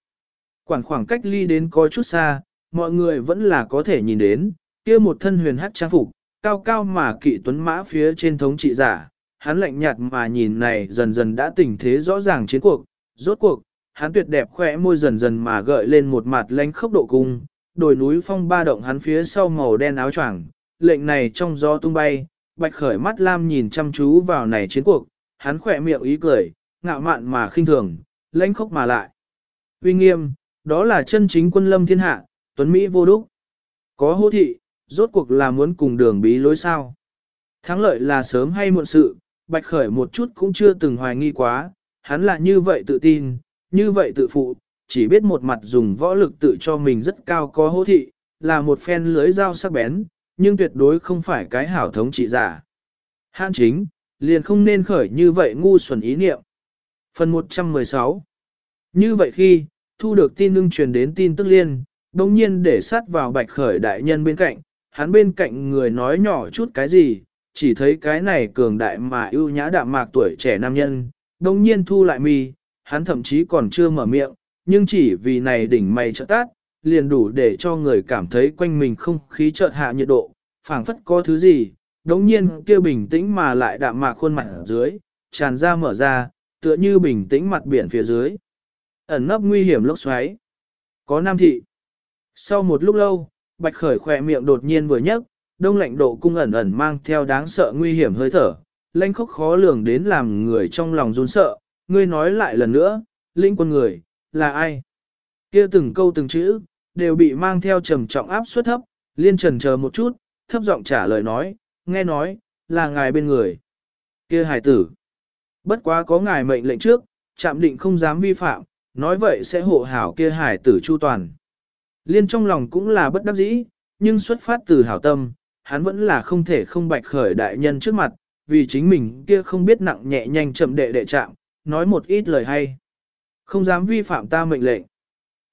Quản khoảng cách ly đến có chút xa, mọi người vẫn là có thể nhìn đến, kia một thân huyền hát trang phục, cao cao mà kỵ tuấn mã phía trên thống trị giả, hắn lạnh nhạt mà nhìn này dần dần đã tình thế rõ ràng chiến cuộc, rốt cuộc, hắn tuyệt đẹp khỏe môi dần dần mà gợi lên một mặt lánh khốc độ cung, đồi núi phong ba động hắn phía sau màu đen áo choàng, lệnh này trong gió tung bay, bạch khởi mắt lam nhìn chăm chú vào này chiến cuộc, hắn khỏe miệng ý cười, ngạo mạn mà khinh thường, lãnh khốc mà lại. Uy nghiêm, đó là chân chính quân lâm thiên hạ, tuấn Mỹ vô đúc. Có hô thị, rốt cuộc là muốn cùng đường bí lối sao. Thắng lợi là sớm hay muộn sự, bạch khởi một chút cũng chưa từng hoài nghi quá, hắn là như vậy tự tin, như vậy tự phụ, chỉ biết một mặt dùng võ lực tự cho mình rất cao có hô thị, là một phen lưới dao sắc bén, nhưng tuyệt đối không phải cái hảo thống trị giả. Hãn chính, liền không nên khởi như vậy ngu xuẩn ý niệm. Phần 116 Như vậy khi, thu được tin ưng truyền đến tin tức liên, đồng nhiên để sát vào bạch khởi đại nhân bên cạnh, hắn bên cạnh người nói nhỏ chút cái gì, chỉ thấy cái này cường đại mà ưu nhã đạm mạc tuổi trẻ nam nhân, đồng nhiên thu lại mi, hắn thậm chí còn chưa mở miệng, nhưng chỉ vì này đỉnh mày trợ tát, liền đủ để cho người cảm thấy quanh mình không khí chợt hạ nhiệt độ, phảng phất có thứ gì, đống nhiên kia bình tĩnh mà lại đạm mạc khuôn mặt ở dưới, tràn ra mở ra, tựa như bình tĩnh mặt biển phía dưới. Ẩn nấp nguy hiểm lốc xoáy. Có nam thị. Sau một lúc lâu, bạch khởi khỏe miệng đột nhiên vừa nhấc, đông lạnh độ cung ẩn ẩn mang theo đáng sợ nguy hiểm hơi thở, lanh khốc khó lường đến làm người trong lòng run sợ, ngươi nói lại lần nữa, linh quân người, là ai? kia từng câu từng chữ, đều bị mang theo trầm trọng áp suất thấp, liên trần chờ một chút, thấp giọng trả lời nói, nghe nói, là ngài bên người. kia hải tử. Bất quá có ngài mệnh lệnh trước, chạm định không dám vi phạm, nói vậy sẽ hộ hảo kia hải tử chu toàn. Liên trong lòng cũng là bất đắc dĩ, nhưng xuất phát từ hảo tâm, hắn vẫn là không thể không bạch khởi đại nhân trước mặt, vì chính mình kia không biết nặng nhẹ nhanh chậm đệ đệ chạm, nói một ít lời hay. Không dám vi phạm ta mệnh lệnh.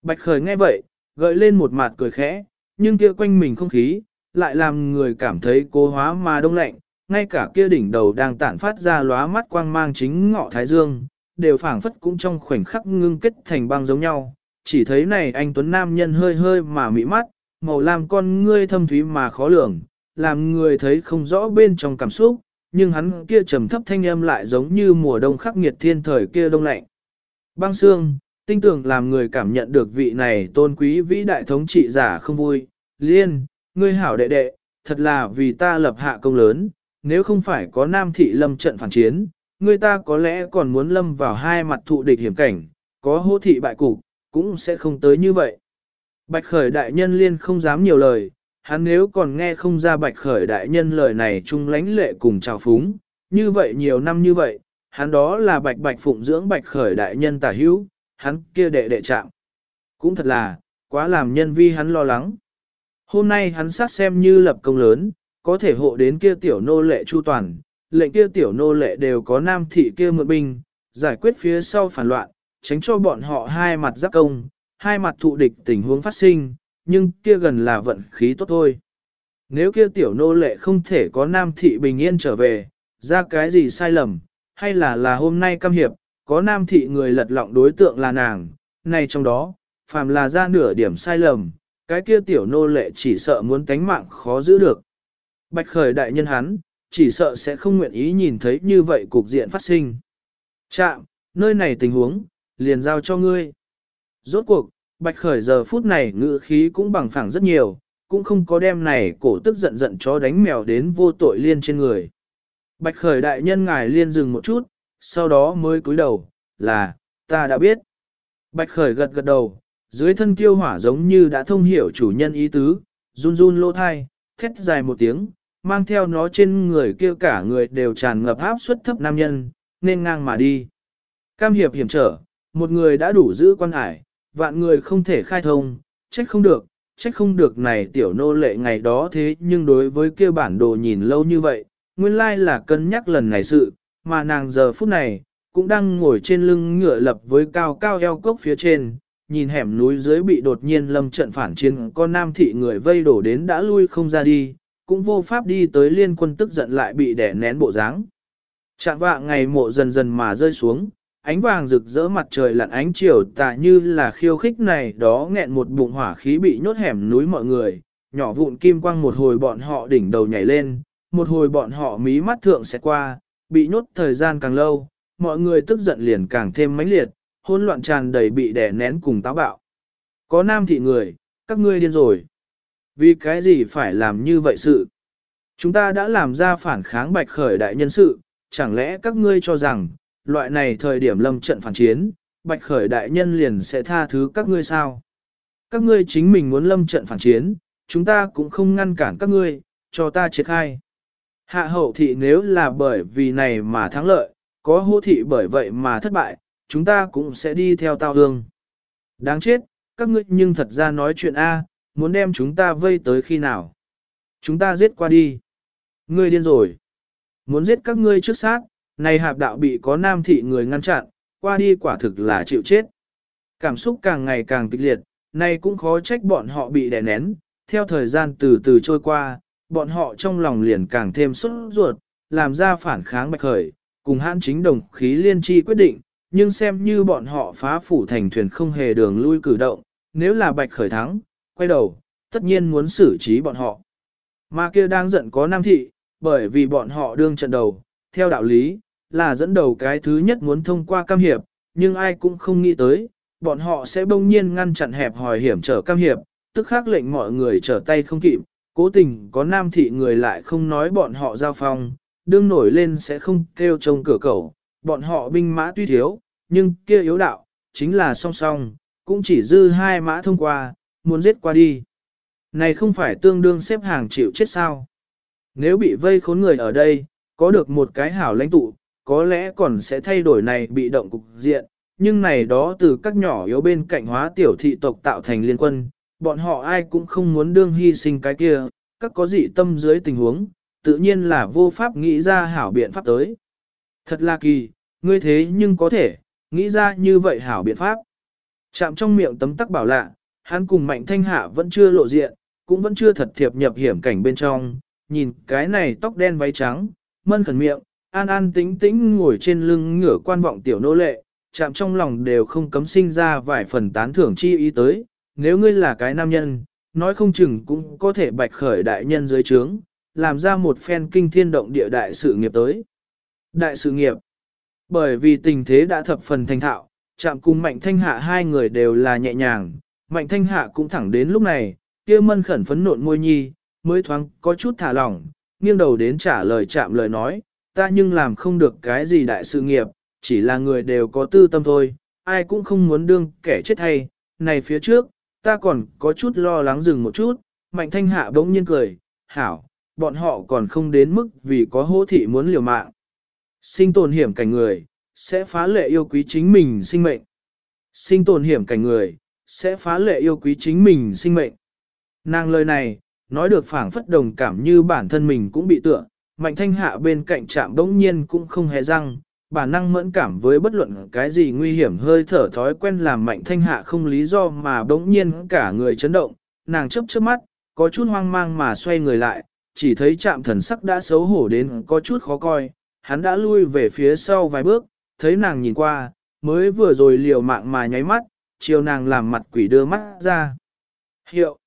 Bạch khởi nghe vậy, gợi lên một mặt cười khẽ, nhưng kia quanh mình không khí, lại làm người cảm thấy cố hóa mà đông lạnh, ngay cả kia đỉnh đầu đang tản phát ra lóa mắt quang mang chính ngọ thái dương, đều phảng phất cũng trong khoảnh khắc ngưng kết thành băng giống nhau. Chỉ thấy này anh Tuấn Nam nhân hơi hơi mà mị mắt, màu lam con ngươi thâm thúy mà khó lường, làm người thấy không rõ bên trong cảm xúc, nhưng hắn kia trầm thấp thanh âm lại giống như mùa đông khắc nghiệt thiên thời kia đông lạnh. Băng xương, tinh tưởng làm người cảm nhận được vị này tôn quý vĩ đại thống trị giả không vui. Liên, ngươi hảo đệ đệ, thật là vì ta lập hạ công lớn, nếu không phải có nam thị lâm trận phản chiến, ngươi ta có lẽ còn muốn lâm vào hai mặt thụ địch hiểm cảnh, có hô thị bại cục, cũng sẽ không tới như vậy. Bạch khởi đại nhân liên không dám nhiều lời, hắn nếu còn nghe không ra bạch khởi đại nhân lời này chung lánh lệ cùng chào phúng, như vậy nhiều năm như vậy, hắn đó là bạch bạch phụng dưỡng bạch khởi đại nhân tả hữu, hắn kia đệ đệ trạng. Cũng thật là, quá làm nhân vi hắn lo lắng. Hôm nay hắn sát xem như lập công lớn, có thể hộ đến kia tiểu nô lệ chu toàn, lệnh kia tiểu nô lệ đều có nam thị kia mượn binh, giải quyết phía sau phản loạn, tránh cho bọn họ hai mặt giáp công, hai mặt thụ địch tình huống phát sinh, nhưng kia gần là vận khí tốt thôi. Nếu kia tiểu nô lệ không thể có nam thị bình yên trở về, ra cái gì sai lầm, hay là là hôm nay cam hiệp, có nam thị người lật lọng đối tượng là nàng, này trong đó, phàm là ra nửa điểm sai lầm, cái kia tiểu nô lệ chỉ sợ muốn tánh mạng khó giữ được. Bạch khởi đại nhân hắn, chỉ sợ sẽ không nguyện ý nhìn thấy như vậy cục diện phát sinh. Chạm, nơi này tình huống, liền giao cho ngươi. Rốt cuộc, bạch khởi giờ phút này ngữ khí cũng bằng phẳng rất nhiều, cũng không có đem này cổ tức giận giận chó đánh mèo đến vô tội liên trên người. Bạch khởi đại nhân ngài liên dừng một chút, sau đó mới cúi đầu, là, ta đã biết. Bạch khởi gật gật đầu, dưới thân kiêu hỏa giống như đã thông hiểu chủ nhân ý tứ, run run lỗ thai, thét dài một tiếng, mang theo nó trên người kia cả người đều tràn ngập áp suất thấp nam nhân, nên ngang mà đi. Cam hiệp hiểm trở, một người đã đủ giữ quan hải, vạn người không thể khai thông, trách không được, trách không được này tiểu nô lệ ngày đó thế nhưng đối với kia bản đồ nhìn lâu như vậy, nguyên lai là cân nhắc lần này sự, mà nàng giờ phút này, cũng đang ngồi trên lưng ngựa lập với cao cao eo cốc phía trên, nhìn hẻm núi dưới bị đột nhiên lâm trận phản chiến con nam thị người vây đổ đến đã lui không ra đi, cũng vô pháp đi tới liên quân tức giận lại bị đẻ nén bộ dáng. Trạng vạ ngày mộ dần dần mà rơi xuống, ánh vàng rực rỡ mặt trời lặn ánh chiều tạ như là khiêu khích này đó nghẹn một bụng hỏa khí bị nhốt hẻm núi mọi người, nhỏ vụn kim quang một hồi bọn họ đỉnh đầu nhảy lên, một hồi bọn họ mí mắt thượng sẽ qua, bị nhốt thời gian càng lâu, mọi người tức giận liền càng thêm mãnh liệt, hỗn loạn tràn đầy bị đè nén cùng táo bạo. Có nam thị người, các ngươi điên rồi. Vì cái gì phải làm như vậy sự? Chúng ta đã làm ra phản kháng bạch khởi đại nhân sự, chẳng lẽ các ngươi cho rằng, loại này thời điểm lâm trận phản chiến, bạch khởi đại nhân liền sẽ tha thứ các ngươi sao? Các ngươi chính mình muốn lâm trận phản chiến, chúng ta cũng không ngăn cản các ngươi, cho ta triệt khai. Hạ hậu thị nếu là bởi vì này mà thắng lợi, có hô thị bởi vậy mà thất bại, chúng ta cũng sẽ đi theo tao hương. Đáng chết, các ngươi nhưng thật ra nói chuyện A, muốn đem chúng ta vây tới khi nào. Chúng ta giết qua đi. Ngươi điên rồi. Muốn giết các ngươi trước sát, này hạp đạo bị có nam thị người ngăn chặn, qua đi quả thực là chịu chết. Cảm xúc càng ngày càng kịch liệt, này cũng khó trách bọn họ bị đè nén, theo thời gian từ từ trôi qua, bọn họ trong lòng liền càng thêm sốt ruột, làm ra phản kháng bạch khởi, cùng hãn chính đồng khí liên chi quyết định, nhưng xem như bọn họ phá phủ thành thuyền không hề đường lui cử động, nếu là bạch khởi thắng, quay đầu, tất nhiên muốn xử trí bọn họ. Mà kia đang giận có nam thị, bởi vì bọn họ đương trận đầu, theo đạo lý, là dẫn đầu cái thứ nhất muốn thông qua cam hiệp, nhưng ai cũng không nghĩ tới, bọn họ sẽ bỗng nhiên ngăn chặn hẹp hòi hiểm trở cam hiệp, tức khắc lệnh mọi người trở tay không kịp, cố tình có nam thị người lại không nói bọn họ giao phong, đương nổi lên sẽ không kêu trông cửa cầu, bọn họ binh mã tuy thiếu, nhưng kia yếu đạo, chính là song song, cũng chỉ dư hai mã thông qua, muốn giết qua đi. Này không phải tương đương xếp hàng chịu chết sao. Nếu bị vây khốn người ở đây, có được một cái hảo lãnh tụ, có lẽ còn sẽ thay đổi này bị động cục diện, nhưng này đó từ các nhỏ yếu bên cạnh hóa tiểu thị tộc tạo thành liên quân, bọn họ ai cũng không muốn đương hy sinh cái kia, các có dị tâm dưới tình huống, tự nhiên là vô pháp nghĩ ra hảo biện pháp tới. Thật là kỳ, ngươi thế nhưng có thể, nghĩ ra như vậy hảo biện pháp. Chạm trong miệng tấm tắc bảo lạ, hắn cùng mạnh thanh hạ vẫn chưa lộ diện, cũng vẫn chưa thật thiệp nhập hiểm cảnh bên trong, nhìn cái này tóc đen váy trắng, mân khẩn miệng, an an tĩnh tĩnh ngồi trên lưng ngửa quan vọng tiểu nô lệ, chạm trong lòng đều không cấm sinh ra vài phần tán thưởng chi ý tới, nếu ngươi là cái nam nhân, nói không chừng cũng có thể bạch khởi đại nhân dưới trướng, làm ra một phen kinh thiên động địa đại sự nghiệp tới. Đại sự nghiệp Bởi vì tình thế đã thập phần thành thạo, chạm cùng mạnh thanh hạ hai người đều là nhẹ nhàng, mạnh thanh hạ cũng thẳng đến lúc này, kia mân khẩn phấn nộn môi nhi, mới thoáng có chút thả lỏng, nghiêng đầu đến trả lời chạm lời nói, ta nhưng làm không được cái gì đại sự nghiệp, chỉ là người đều có tư tâm thôi, ai cũng không muốn đương kẻ chết hay, này phía trước, ta còn có chút lo lắng dừng một chút, mạnh thanh hạ bỗng nhiên cười, hảo, bọn họ còn không đến mức vì có hỗ thị muốn liều mạng. Sinh tồn hiểm cảnh người, sẽ phá lệ yêu quý chính mình sinh mệnh. Sinh tồn hiểm cảnh người, sẽ phá lệ yêu quý chính mình sinh mệnh. Nàng lời này, nói được phảng phất đồng cảm như bản thân mình cũng bị tựa, mạnh thanh hạ bên cạnh chạm bỗng nhiên cũng không hề răng, bản năng mẫn cảm với bất luận cái gì nguy hiểm hơi thở thói quen làm mạnh thanh hạ không lý do mà bỗng nhiên cả người chấn động, nàng chấp chớp mắt, có chút hoang mang mà xoay người lại, chỉ thấy chạm thần sắc đã xấu hổ đến có chút khó coi, hắn đã lui về phía sau vài bước, thấy nàng nhìn qua, mới vừa rồi liều mạng mà nháy mắt, chiều nàng làm mặt quỷ đưa mắt ra. Hiệu!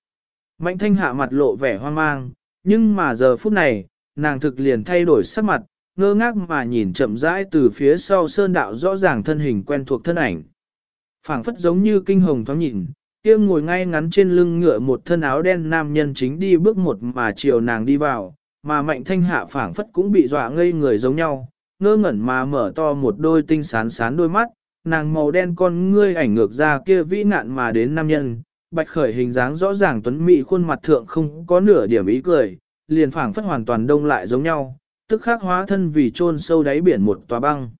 Mạnh thanh hạ mặt lộ vẻ hoang mang, nhưng mà giờ phút này, nàng thực liền thay đổi sắc mặt, ngơ ngác mà nhìn chậm rãi từ phía sau sơn đạo rõ ràng thân hình quen thuộc thân ảnh. phảng phất giống như kinh hồng thoáng nhìn, kia ngồi ngay ngắn trên lưng ngựa một thân áo đen nam nhân chính đi bước một mà chiều nàng đi vào, mà mạnh thanh hạ phảng phất cũng bị dọa ngây người giống nhau, ngơ ngẩn mà mở to một đôi tinh sán sán đôi mắt, nàng màu đen con ngươi ảnh ngược ra kia vĩ nạn mà đến nam nhân, bạch khởi hình dáng rõ ràng tuấn mỹ khuôn mặt thượng không có nửa điểm ý cười, liền phảng phất hoàn toàn đông lại giống nhau, tức khắc hóa thân vì chôn sâu đáy biển một tòa băng.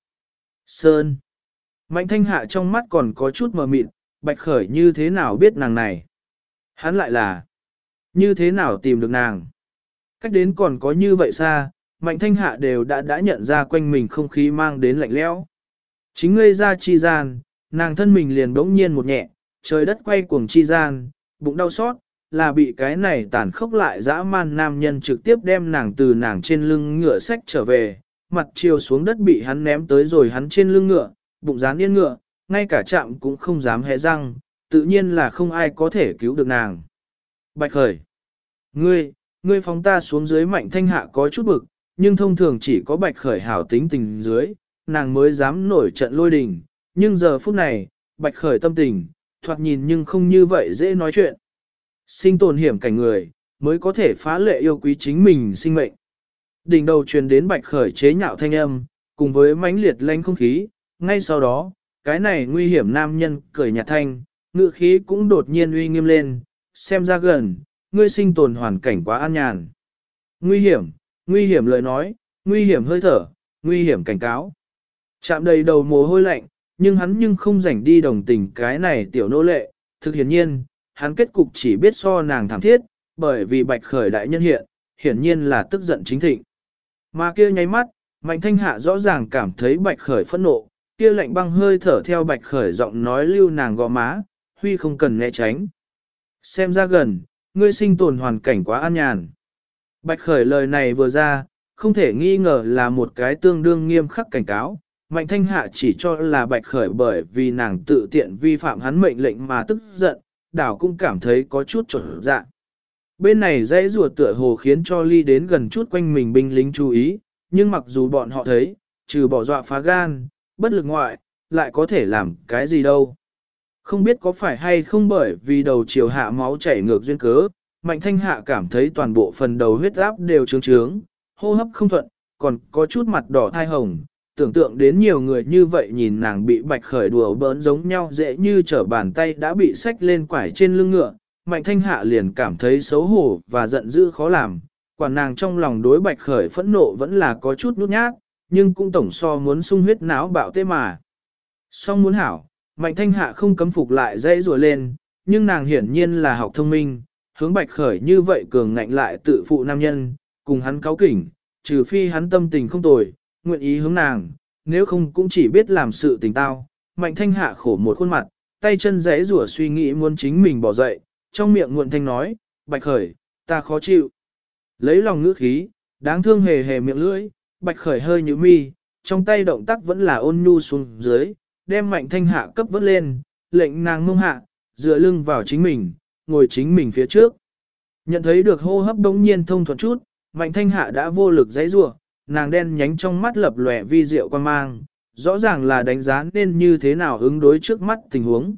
Sơn. Mạnh thanh hạ trong mắt còn có chút mờ mịt, bạch khởi như thế nào biết nàng này? Hắn lại là, như thế nào tìm được nàng? Cách đến còn có như vậy xa, mạnh thanh hạ đều đã đã nhận ra quanh mình không khí mang đến lạnh lẽo. Chính ngây ra chi gian, nàng thân mình liền bỗng nhiên một nhẹ, trời đất quay cuồng chi gian, bụng đau xót, là bị cái này tàn khốc lại dã man nam nhân trực tiếp đem nàng từ nàng trên lưng ngựa sách trở về, mặt chiều xuống đất bị hắn ném tới rồi hắn trên lưng ngựa, bụng dán yên ngựa, ngay cả chạm cũng không dám hé răng, tự nhiên là không ai có thể cứu được nàng. Bạch khởi, ngươi, ngươi phóng ta xuống dưới mạnh thanh hạ có chút bực, nhưng thông thường chỉ có bạch khởi hảo tính tình dưới, nàng mới dám nổi trận lôi đình, nhưng giờ phút này, bạch khởi tâm tình, thoạt nhìn nhưng không như vậy dễ nói chuyện. Sinh tồn hiểm cảnh người, mới có thể phá lệ yêu quý chính mình sinh mệnh. Đỉnh đầu truyền đến bạch khởi chế nhạo thanh âm, cùng với mãnh liệt lanh không khí, ngay sau đó, cái này nguy hiểm nam nhân cười nhạt thanh, ngựa khí cũng đột nhiên uy nghiêm lên, xem ra gần, ngươi sinh tồn hoàn cảnh quá an nhàn. Nguy hiểm, nguy hiểm lời nói, nguy hiểm hơi thở, nguy hiểm cảnh cáo. Chạm đầy đầu mồ hôi lạnh, nhưng hắn nhưng không rảnh đi đồng tình cái này tiểu nô lệ, thực hiển nhiên, hắn kết cục chỉ biết so nàng thảm thiết, bởi vì bạch khởi đại nhân hiện, hiển nhiên là tức giận chính thịnh. Mà kia nháy mắt, mạnh thanh hạ rõ ràng cảm thấy bạch khởi phẫn nộ, kia lạnh băng hơi thở theo bạch khởi giọng nói lưu nàng gò má, huy không cần né tránh. Xem ra gần, ngươi sinh tồn hoàn cảnh quá an nhàn. Bạch Khởi lời này vừa ra, không thể nghi ngờ là một cái tương đương nghiêm khắc cảnh cáo. Mạnh thanh hạ chỉ cho là Bạch Khởi bởi vì nàng tự tiện vi phạm hắn mệnh lệnh mà tức giận, đảo cũng cảm thấy có chút trở dạ. Bên này dãy rùa tựa hồ khiến cho ly đến gần chút quanh mình binh lính chú ý, nhưng mặc dù bọn họ thấy, trừ bỏ dọa phá gan, bất lực ngoại, lại có thể làm cái gì đâu. Không biết có phải hay không bởi vì đầu chiều hạ máu chảy ngược duyên cớ, mạnh thanh hạ cảm thấy toàn bộ phần đầu huyết áp đều trướng trướng, hô hấp không thuận, còn có chút mặt đỏ thai hồng. Tưởng tượng đến nhiều người như vậy nhìn nàng bị bạch khởi đùa bỡn giống nhau dễ như trở bàn tay đã bị xách lên quải trên lưng ngựa, mạnh thanh hạ liền cảm thấy xấu hổ và giận dữ khó làm. Quả nàng trong lòng đối bạch khởi phẫn nộ vẫn là có chút nút nhát, nhưng cũng tổng so muốn sung huyết não bạo tê mà. Song muốn hảo, mạnh thanh hạ không cấm phục lại dây rùa lên, nhưng nàng hiển nhiên là học thông minh, hướng bạch khởi như vậy cường ngạnh lại tự phụ nam nhân, cùng hắn cáo kỉnh, trừ phi hắn tâm tình không tồi, nguyện ý hướng nàng, nếu không cũng chỉ biết làm sự tình tao. Mạnh thanh hạ khổ một khuôn mặt, tay chân rẽ rủa suy nghĩ muốn chính mình bỏ dậy, trong miệng nguồn thanh nói, bạch khởi, ta khó chịu. Lấy lòng ngữ khí, đáng thương hề hề miệng lưỡi, bạch khởi hơi như mi, trong tay động tác vẫn là ôn nhu xuống dưới, đem mạnh thanh hạ cấp vớt lên, lệnh nàng mông hạ, dựa lưng vào chính mình, ngồi chính mình phía trước. Nhận thấy được hô hấp đống nhiên thông thuận chút, mạnh thanh hạ đã vô lực giãy rủa, nàng đen nhánh trong mắt lập lòe vi diệu quan mang, rõ ràng là đánh giá nên như thế nào ứng đối trước mắt tình huống.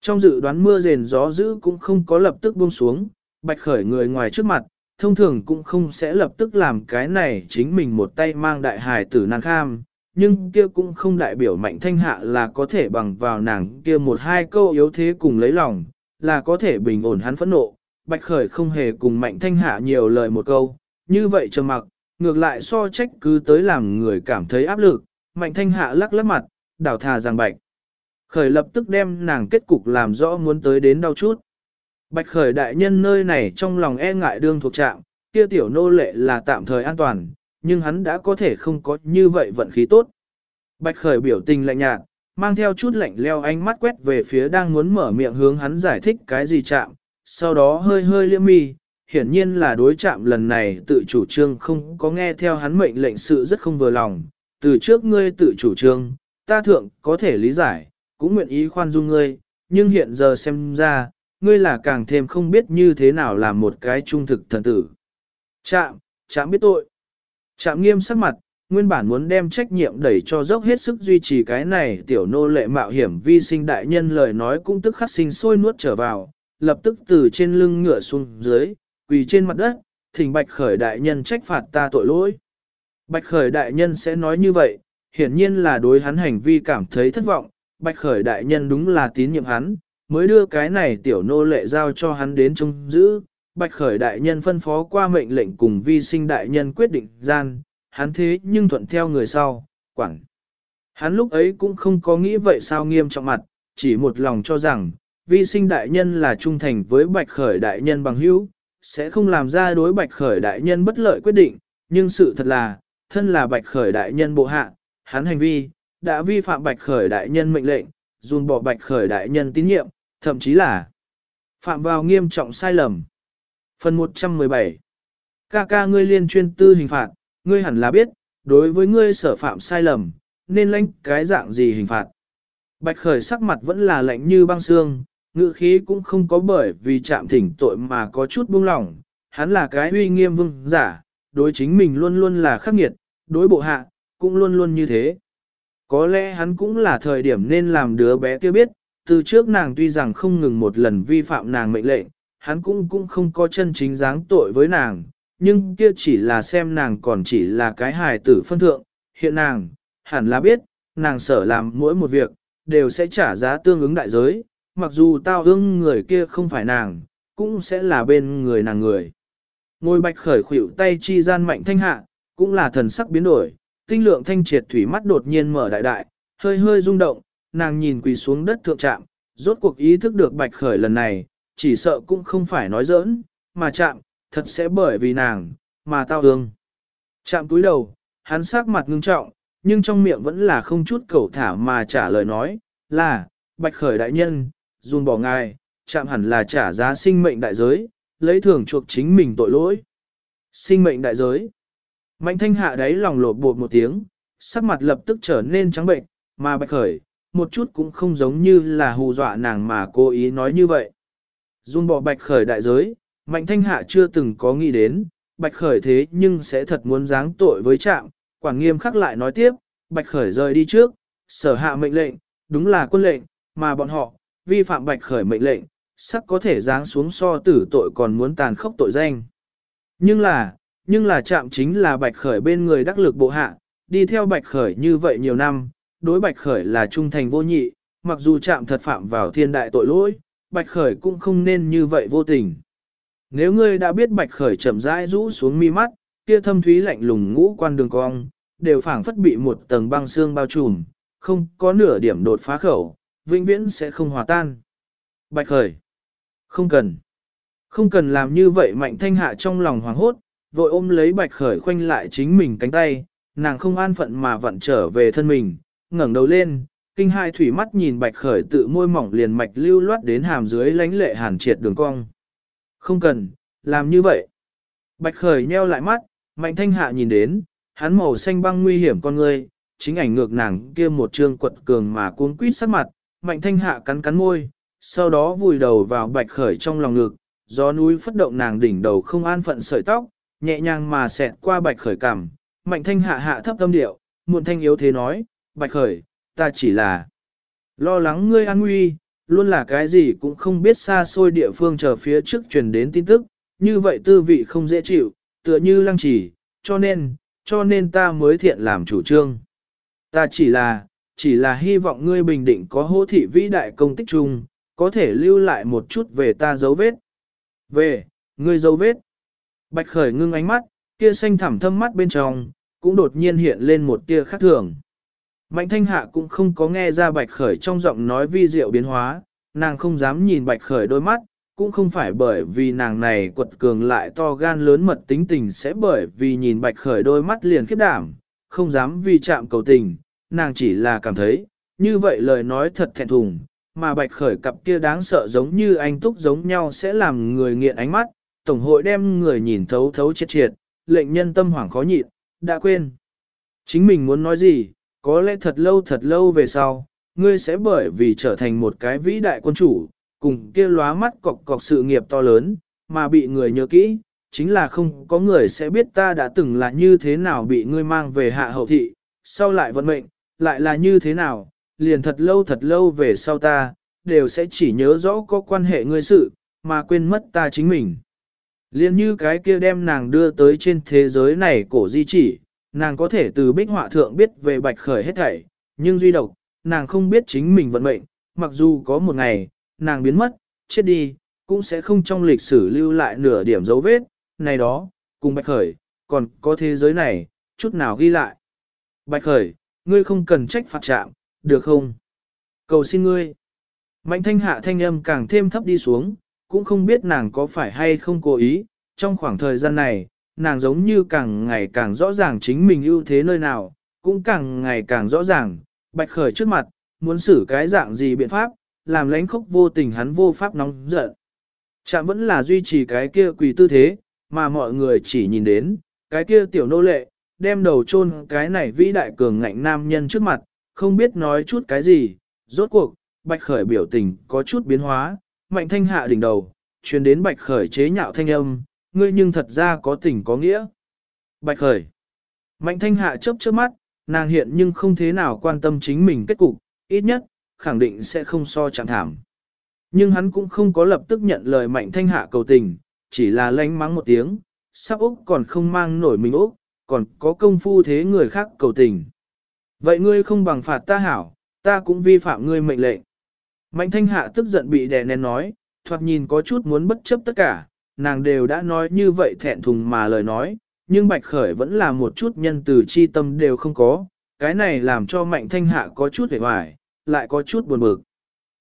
Trong dự đoán mưa rền gió dữ cũng không có lập tức buông xuống, bạch khởi người ngoài trước mặt, thông thường cũng không sẽ lập tức làm cái này chính mình một tay mang đại hài tử nàng kham, nhưng kia cũng không đại biểu mạnh thanh hạ là có thể bằng vào nàng kia một hai câu yếu thế cùng lấy lòng, là có thể bình ổn hắn phẫn nộ. Bạch khởi không hề cùng mạnh thanh hạ nhiều lời một câu, như vậy trầm mặc, ngược lại so trách cứ tới làm người cảm thấy áp lực, mạnh thanh hạ lắc lắc mặt, đảo thà rằng bạch. Khởi lập tức đem nàng kết cục làm rõ muốn tới đến đau chút. Bạch khởi đại nhân nơi này trong lòng e ngại đương thuộc trạng, kia tiểu nô lệ là tạm thời an toàn, nhưng hắn đã có thể không có như vậy vận khí tốt. Bạch khởi biểu tình lạnh nhạt, mang theo chút lạnh leo ánh mắt quét về phía đang muốn mở miệng hướng hắn giải thích cái gì chạm, sau đó hơi hơi liêm mi, hiển nhiên là đối chạm lần này tự chủ trương không có nghe theo hắn mệnh lệnh sự rất không vừa lòng, từ trước ngươi tự chủ trương, ta thượng có thể lý giải, cũng nguyện ý khoan dung ngươi, nhưng hiện giờ xem ra, ngươi là càng thêm không biết như thế nào là một cái trung thực thần tử. Chạm, chạm biết tội. Chạm nghiêm sắc mặt, nguyên bản muốn đem trách nhiệm đẩy cho dốc hết sức duy trì cái này tiểu nô lệ mạo hiểm vi sinh đại nhân lời nói cũng tức khắc sinh sôi nuốt trở vào, lập tức từ trên lưng ngựa xuống dưới, quỳ trên mặt đất, thỉnh bạch khởi đại nhân trách phạt ta tội lỗi. Bạch khởi đại nhân sẽ nói như vậy, hiển nhiên là đối hắn hành vi cảm thấy thất vọng, bạch khởi đại nhân đúng là tín nhiệm hắn, mới đưa cái này tiểu nô lệ giao cho hắn đến trông giữ. Bạch khởi đại nhân phân phó qua mệnh lệnh cùng vi sinh đại nhân quyết định gian, hắn thế nhưng thuận theo người sau, quảng. Hắn lúc ấy cũng không có nghĩ vậy sao nghiêm trọng mặt, chỉ một lòng cho rằng, vi sinh đại nhân là trung thành với bạch khởi đại nhân bằng hữu, sẽ không làm ra đối bạch khởi đại nhân bất lợi quyết định, nhưng sự thật là, thân là bạch khởi đại nhân bộ hạ, hắn hành vi, đã vi phạm bạch khởi đại nhân mệnh lệnh, dùn bỏ bạch khởi đại nhân tín nhiệm, thậm chí là phạm vào nghiêm trọng sai lầm. Phần 117 Ca ca ngươi liên chuyên tư hình phạt, ngươi hẳn là biết, đối với ngươi sở phạm sai lầm, nên lãnh cái dạng gì hình phạt. Bạch khởi sắc mặt vẫn là lạnh như băng xương, ngữ khí cũng không có bởi vì chạm thỉnh tội mà có chút buông lỏng, hắn là cái uy nghiêm vương giả, đối chính mình luôn luôn là khắc nghiệt, đối bộ hạ, cũng luôn luôn như thế. Có lẽ hắn cũng là thời điểm nên làm đứa bé kia biết, từ trước nàng tuy rằng không ngừng một lần vi phạm nàng mệnh lệnh, hắn cũng cũng không có chân chính dáng tội với nàng, nhưng kia chỉ là xem nàng còn chỉ là cái hài tử phân thượng, hiện nàng, hẳn là biết, nàng sở làm mỗi một việc, đều sẽ trả giá tương ứng đại giới, mặc dù tao ương người kia không phải nàng, cũng sẽ là bên người nàng người. Ngôi bạch khởi khuỷu tay chi gian mạnh thanh hạ, cũng là thần sắc biến đổi, tinh lượng thanh triệt thủy mắt đột nhiên mở đại đại, hơi hơi rung động, nàng nhìn quỳ xuống đất thượng trạm, rốt cuộc ý thức được bạch khởi lần này, chỉ sợ cũng không phải nói giỡn, mà chạm, thật sẽ bởi vì nàng, mà tao ương. Chạm túi đầu, hắn sắc mặt ngưng trọng, nhưng trong miệng vẫn là không chút cầu thả mà trả lời nói, là, bạch khởi đại nhân, dùn bỏ ngài, chạm hẳn là trả giá sinh mệnh đại giới, lấy thưởng chuộc chính mình tội lỗi. Sinh mệnh đại giới. Mạnh thanh hạ đáy lòng lột bột một tiếng, sắc mặt lập tức trở nên trắng bệnh, mà bạch khởi, một chút cũng không giống như là hù dọa nàng mà cố ý nói như vậy. Dung bỏ bạch khởi đại giới, mạnh thanh hạ chưa từng có nghĩ đến, bạch khởi thế nhưng sẽ thật muốn giáng tội với trạm, quản nghiêm khắc lại nói tiếp, bạch khởi rời đi trước, sở hạ mệnh lệnh, đúng là quân lệnh, mà bọn họ, vi phạm bạch khởi mệnh lệnh, sắc có thể giáng xuống so tử tội còn muốn tàn khốc tội danh. Nhưng là, nhưng là chạm chính là bạch khởi bên người đắc lực bộ hạ, đi theo bạch khởi như vậy nhiều năm, đối bạch khởi là trung thành vô nhị, mặc dù chạm thật phạm vào thiên đại tội lỗi, bạch khởi cũng không nên như vậy vô tình. Nếu ngươi đã biết bạch khởi chậm rãi rũ xuống mi mắt, kia thâm thúy lạnh lùng ngũ quan đường cong, đều phảng phất bị một tầng băng xương bao trùm, không có nửa điểm đột phá khẩu, vĩnh viễn sẽ không hòa tan. Bạch khởi, không cần, không cần làm như vậy mạnh thanh hạ trong lòng hoàng hốt, vội ôm lấy bạch khởi khoanh lại chính mình cánh tay, nàng không an phận mà vặn trở về thân mình, ngẩng đầu lên, kinh hai thủy mắt nhìn bạch khởi tự môi mỏng liền mạch lưu loát đến hàm dưới lánh lệ hàn triệt đường cong. Không cần, làm như vậy. Bạch khởi nheo lại mắt, mạnh thanh hạ nhìn đến, hắn màu xanh băng nguy hiểm con người, chính ảnh ngược nàng kia một trương quật cường mà cuốn quýt sắc mặt, mạnh thanh hạ cắn cắn môi, sau đó vùi đầu vào bạch khởi trong lòng ngực, gió núi phất động nàng đỉnh đầu không an phận sợi tóc, nhẹ nhàng mà xẹt qua bạch khởi cằm. mạnh thanh hạ hạ thấp tâm điệu, muộn thanh yếu thế nói, bạch khởi, ta chỉ là lo lắng ngươi an nguy, luôn là cái gì cũng không biết xa xôi địa phương chờ phía trước truyền đến tin tức, như vậy tư vị không dễ chịu, tựa như lăng trì, cho nên, cho nên ta mới thiện làm chủ trương. Ta chỉ là, chỉ là hy vọng ngươi bình định có hô thị vĩ đại công tích chung, có thể lưu lại một chút về ta dấu vết. Về, ngươi dấu vết. Bạch khởi ngưng ánh mắt, kia xanh thẳm thâm mắt bên trong, cũng đột nhiên hiện lên một tia khác thường. Mạnh thanh hạ cũng không có nghe ra bạch khởi trong giọng nói vi diệu biến hóa, nàng không dám nhìn bạch khởi đôi mắt, cũng không phải bởi vì nàng này quật cường lại to gan lớn mật tính tình sẽ bởi vì nhìn bạch khởi đôi mắt liền khiếp đảm, không dám vi chạm cầu tình, nàng chỉ là cảm thấy, như vậy lời nói thật thẹn thùng, mà bạch khởi cặp kia đáng sợ giống như anh túc giống nhau sẽ làm người nghiện ánh mắt, tổng hội đem người nhìn thấu thấu chết triệt, lệnh nhân tâm hoảng khó nhịn, đã quên. Chính mình muốn nói gì, có lẽ thật lâu thật lâu về sau, ngươi sẽ bởi vì trở thành một cái vĩ đại quân chủ, cùng kia lóa mắt cọc cọc sự nghiệp to lớn, mà bị người nhớ kỹ, chính là không có người sẽ biết ta đã từng là như thế nào bị ngươi mang về hạ hậu thị, sau lại vận mệnh, lại là như thế nào, liền thật lâu thật lâu về sau ta, đều sẽ chỉ nhớ rõ có quan hệ ngươi sự, mà quên mất ta chính mình. Liên như cái kia đem nàng đưa tới trên thế giới này cổ di chỉ, nàng có thể từ bích họa thượng biết về bạch khởi hết thảy, nhưng duy độc, nàng không biết chính mình vận mệnh, mặc dù có một ngày, nàng biến mất, chết đi, cũng sẽ không trong lịch sử lưu lại nửa điểm dấu vết, này đó, cùng bạch khởi, còn có thế giới này, chút nào ghi lại. Bạch khởi, ngươi không cần trách phạt trạm, được không? Cầu xin ngươi. Mạnh thanh hạ thanh âm càng thêm thấp đi xuống, cũng không biết nàng có phải hay không cố ý, trong khoảng thời gian này, nàng giống như càng ngày càng rõ ràng chính mình ưu thế nơi nào, cũng càng ngày càng rõ ràng, bạch khởi trước mặt, muốn xử cái dạng gì biện pháp, làm lánh khốc vô tình hắn vô pháp nóng giận. Chạm vẫn là duy trì cái kia quỳ tư thế, mà mọi người chỉ nhìn đến, cái kia tiểu nô lệ, đem đầu chôn cái này vĩ đại cường ngạnh nam nhân trước mặt, không biết nói chút cái gì, rốt cuộc, bạch khởi biểu tình có chút biến hóa, mạnh thanh hạ đỉnh đầu, truyền đến bạch khởi chế nhạo thanh âm, ngươi nhưng thật ra có tình có nghĩa. Bạch khởi, mạnh thanh hạ chớp chớp mắt, nàng hiện nhưng không thế nào quan tâm chính mình kết cục, ít nhất, khẳng định sẽ không so chẳng thảm. Nhưng hắn cũng không có lập tức nhận lời mạnh thanh hạ cầu tình, chỉ là lánh mắng một tiếng, sắp Úc còn không mang nổi mình Úc, còn có công phu thế người khác cầu tình. Vậy ngươi không bằng phạt ta hảo, ta cũng vi phạm ngươi mệnh lệnh. Mạnh thanh hạ tức giận bị đè nén nói, thoạt nhìn có chút muốn bất chấp tất cả, nàng đều đã nói như vậy thẹn thùng mà lời nói, nhưng bạch khởi vẫn là một chút nhân từ chi tâm đều không có, cái này làm cho mạnh thanh hạ có chút hề hoài, lại có chút buồn bực.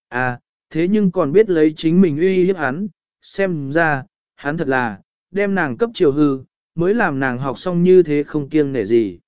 À, thế nhưng còn biết lấy chính mình uy hiếp hắn, xem ra, hắn thật là, đem nàng cấp chiều hư, mới làm nàng học xong như thế không kiêng nể gì.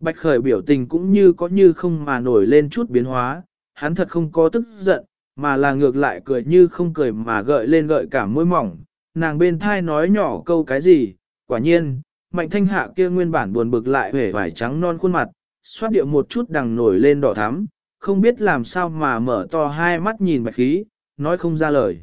Bạch khởi biểu tình cũng như có như không mà nổi lên chút biến hóa, hắn thật không có tức giận, mà là ngược lại cười như không cười mà gợi lên gợi cả môi mỏng, nàng bên thai nói nhỏ câu cái gì, quả nhiên, mạnh thanh hạ kia nguyên bản buồn bực lại vẻ vải trắng non khuôn mặt, xoát điệu một chút đằng nổi lên đỏ thắm, không biết làm sao mà mở to hai mắt nhìn bạch khí, nói không ra lời.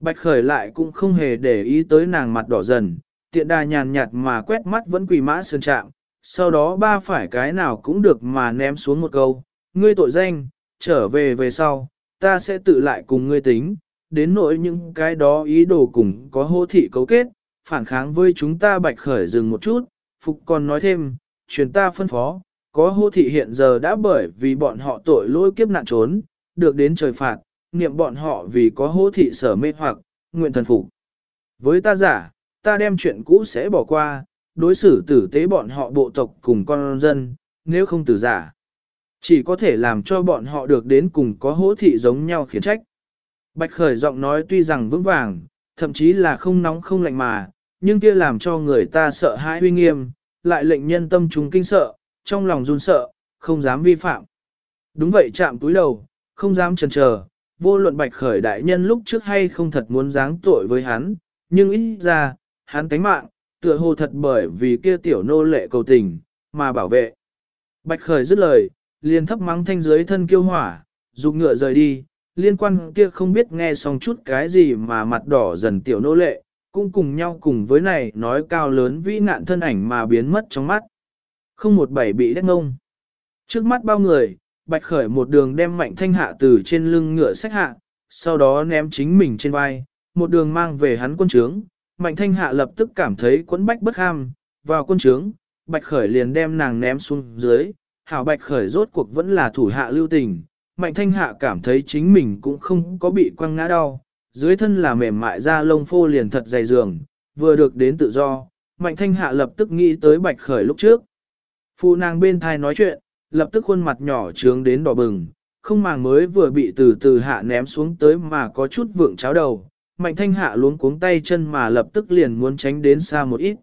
Bạch khởi lại cũng không hề để ý tới nàng mặt đỏ dần, tiện đà nhàn nhạt mà quét mắt vẫn quỳ mã sơn trạng, sau đó ba phải cái nào cũng được mà ném xuống một câu, ngươi tội danh, trở về về sau, ta sẽ tự lại cùng ngươi tính, đến nỗi những cái đó ý đồ cùng có hô thị cấu kết, phản kháng với chúng ta bạch khởi dừng một chút, Phục còn nói thêm, truyền ta phân phó, có hô thị hiện giờ đã bởi vì bọn họ tội lỗi kiếp nạn trốn, được đến trời phạt, niệm bọn họ vì có hô thị sở mê hoặc, nguyện thần phục. Với ta giả, ta đem chuyện cũ sẽ bỏ qua, đối xử tử tế bọn họ bộ tộc cùng con dân, nếu không tử giả. Chỉ có thể làm cho bọn họ được đến cùng có hỗ thị giống nhau khiến trách. Bạch khởi giọng nói tuy rằng vững vàng, thậm chí là không nóng không lạnh mà, nhưng kia làm cho người ta sợ hãi uy nghiêm, lại lệnh nhân tâm chúng kinh sợ, trong lòng run sợ, không dám vi phạm. Đúng vậy chạm túi đầu, không dám chần chờ, vô luận bạch khởi đại nhân lúc trước hay không thật muốn giáng tội với hắn, nhưng ít ra, hắn tánh mạng, tựa hồ thật bởi vì kia tiểu nô lệ cầu tình, mà bảo vệ. Bạch khởi dứt lời, liền thấp mắng thanh dưới thân kiêu hỏa, dục ngựa rời đi, liên quan kia không biết nghe xong chút cái gì mà mặt đỏ dần tiểu nô lệ, cũng cùng nhau cùng với này nói cao lớn vĩ nạn thân ảnh mà biến mất trong mắt. Không một bảy bị đét ngông. Trước mắt bao người, bạch khởi một đường đem mạnh thanh hạ từ trên lưng ngựa sách hạ, sau đó ném chính mình trên vai, một đường mang về hắn quân trướng. Mạnh thanh hạ lập tức cảm thấy quấn bách bất ham, vào quân trướng, bạch khởi liền đem nàng ném xuống dưới, hảo bạch khởi rốt cuộc vẫn là thủ hạ lưu tình, mạnh thanh hạ cảm thấy chính mình cũng không có bị quăng ngã đau, dưới thân là mềm mại da lông phô liền thật dày giường, vừa được đến tự do, mạnh thanh hạ lập tức nghĩ tới bạch khởi lúc trước. Phụ nàng bên thai nói chuyện, lập tức khuôn mặt nhỏ trướng đến đỏ bừng, không màng mới vừa bị từ từ hạ ném xuống tới mà có chút vượng cháo đầu, mạnh thanh hạ luống cuống tay chân mà lập tức liền muốn tránh đến xa một ít.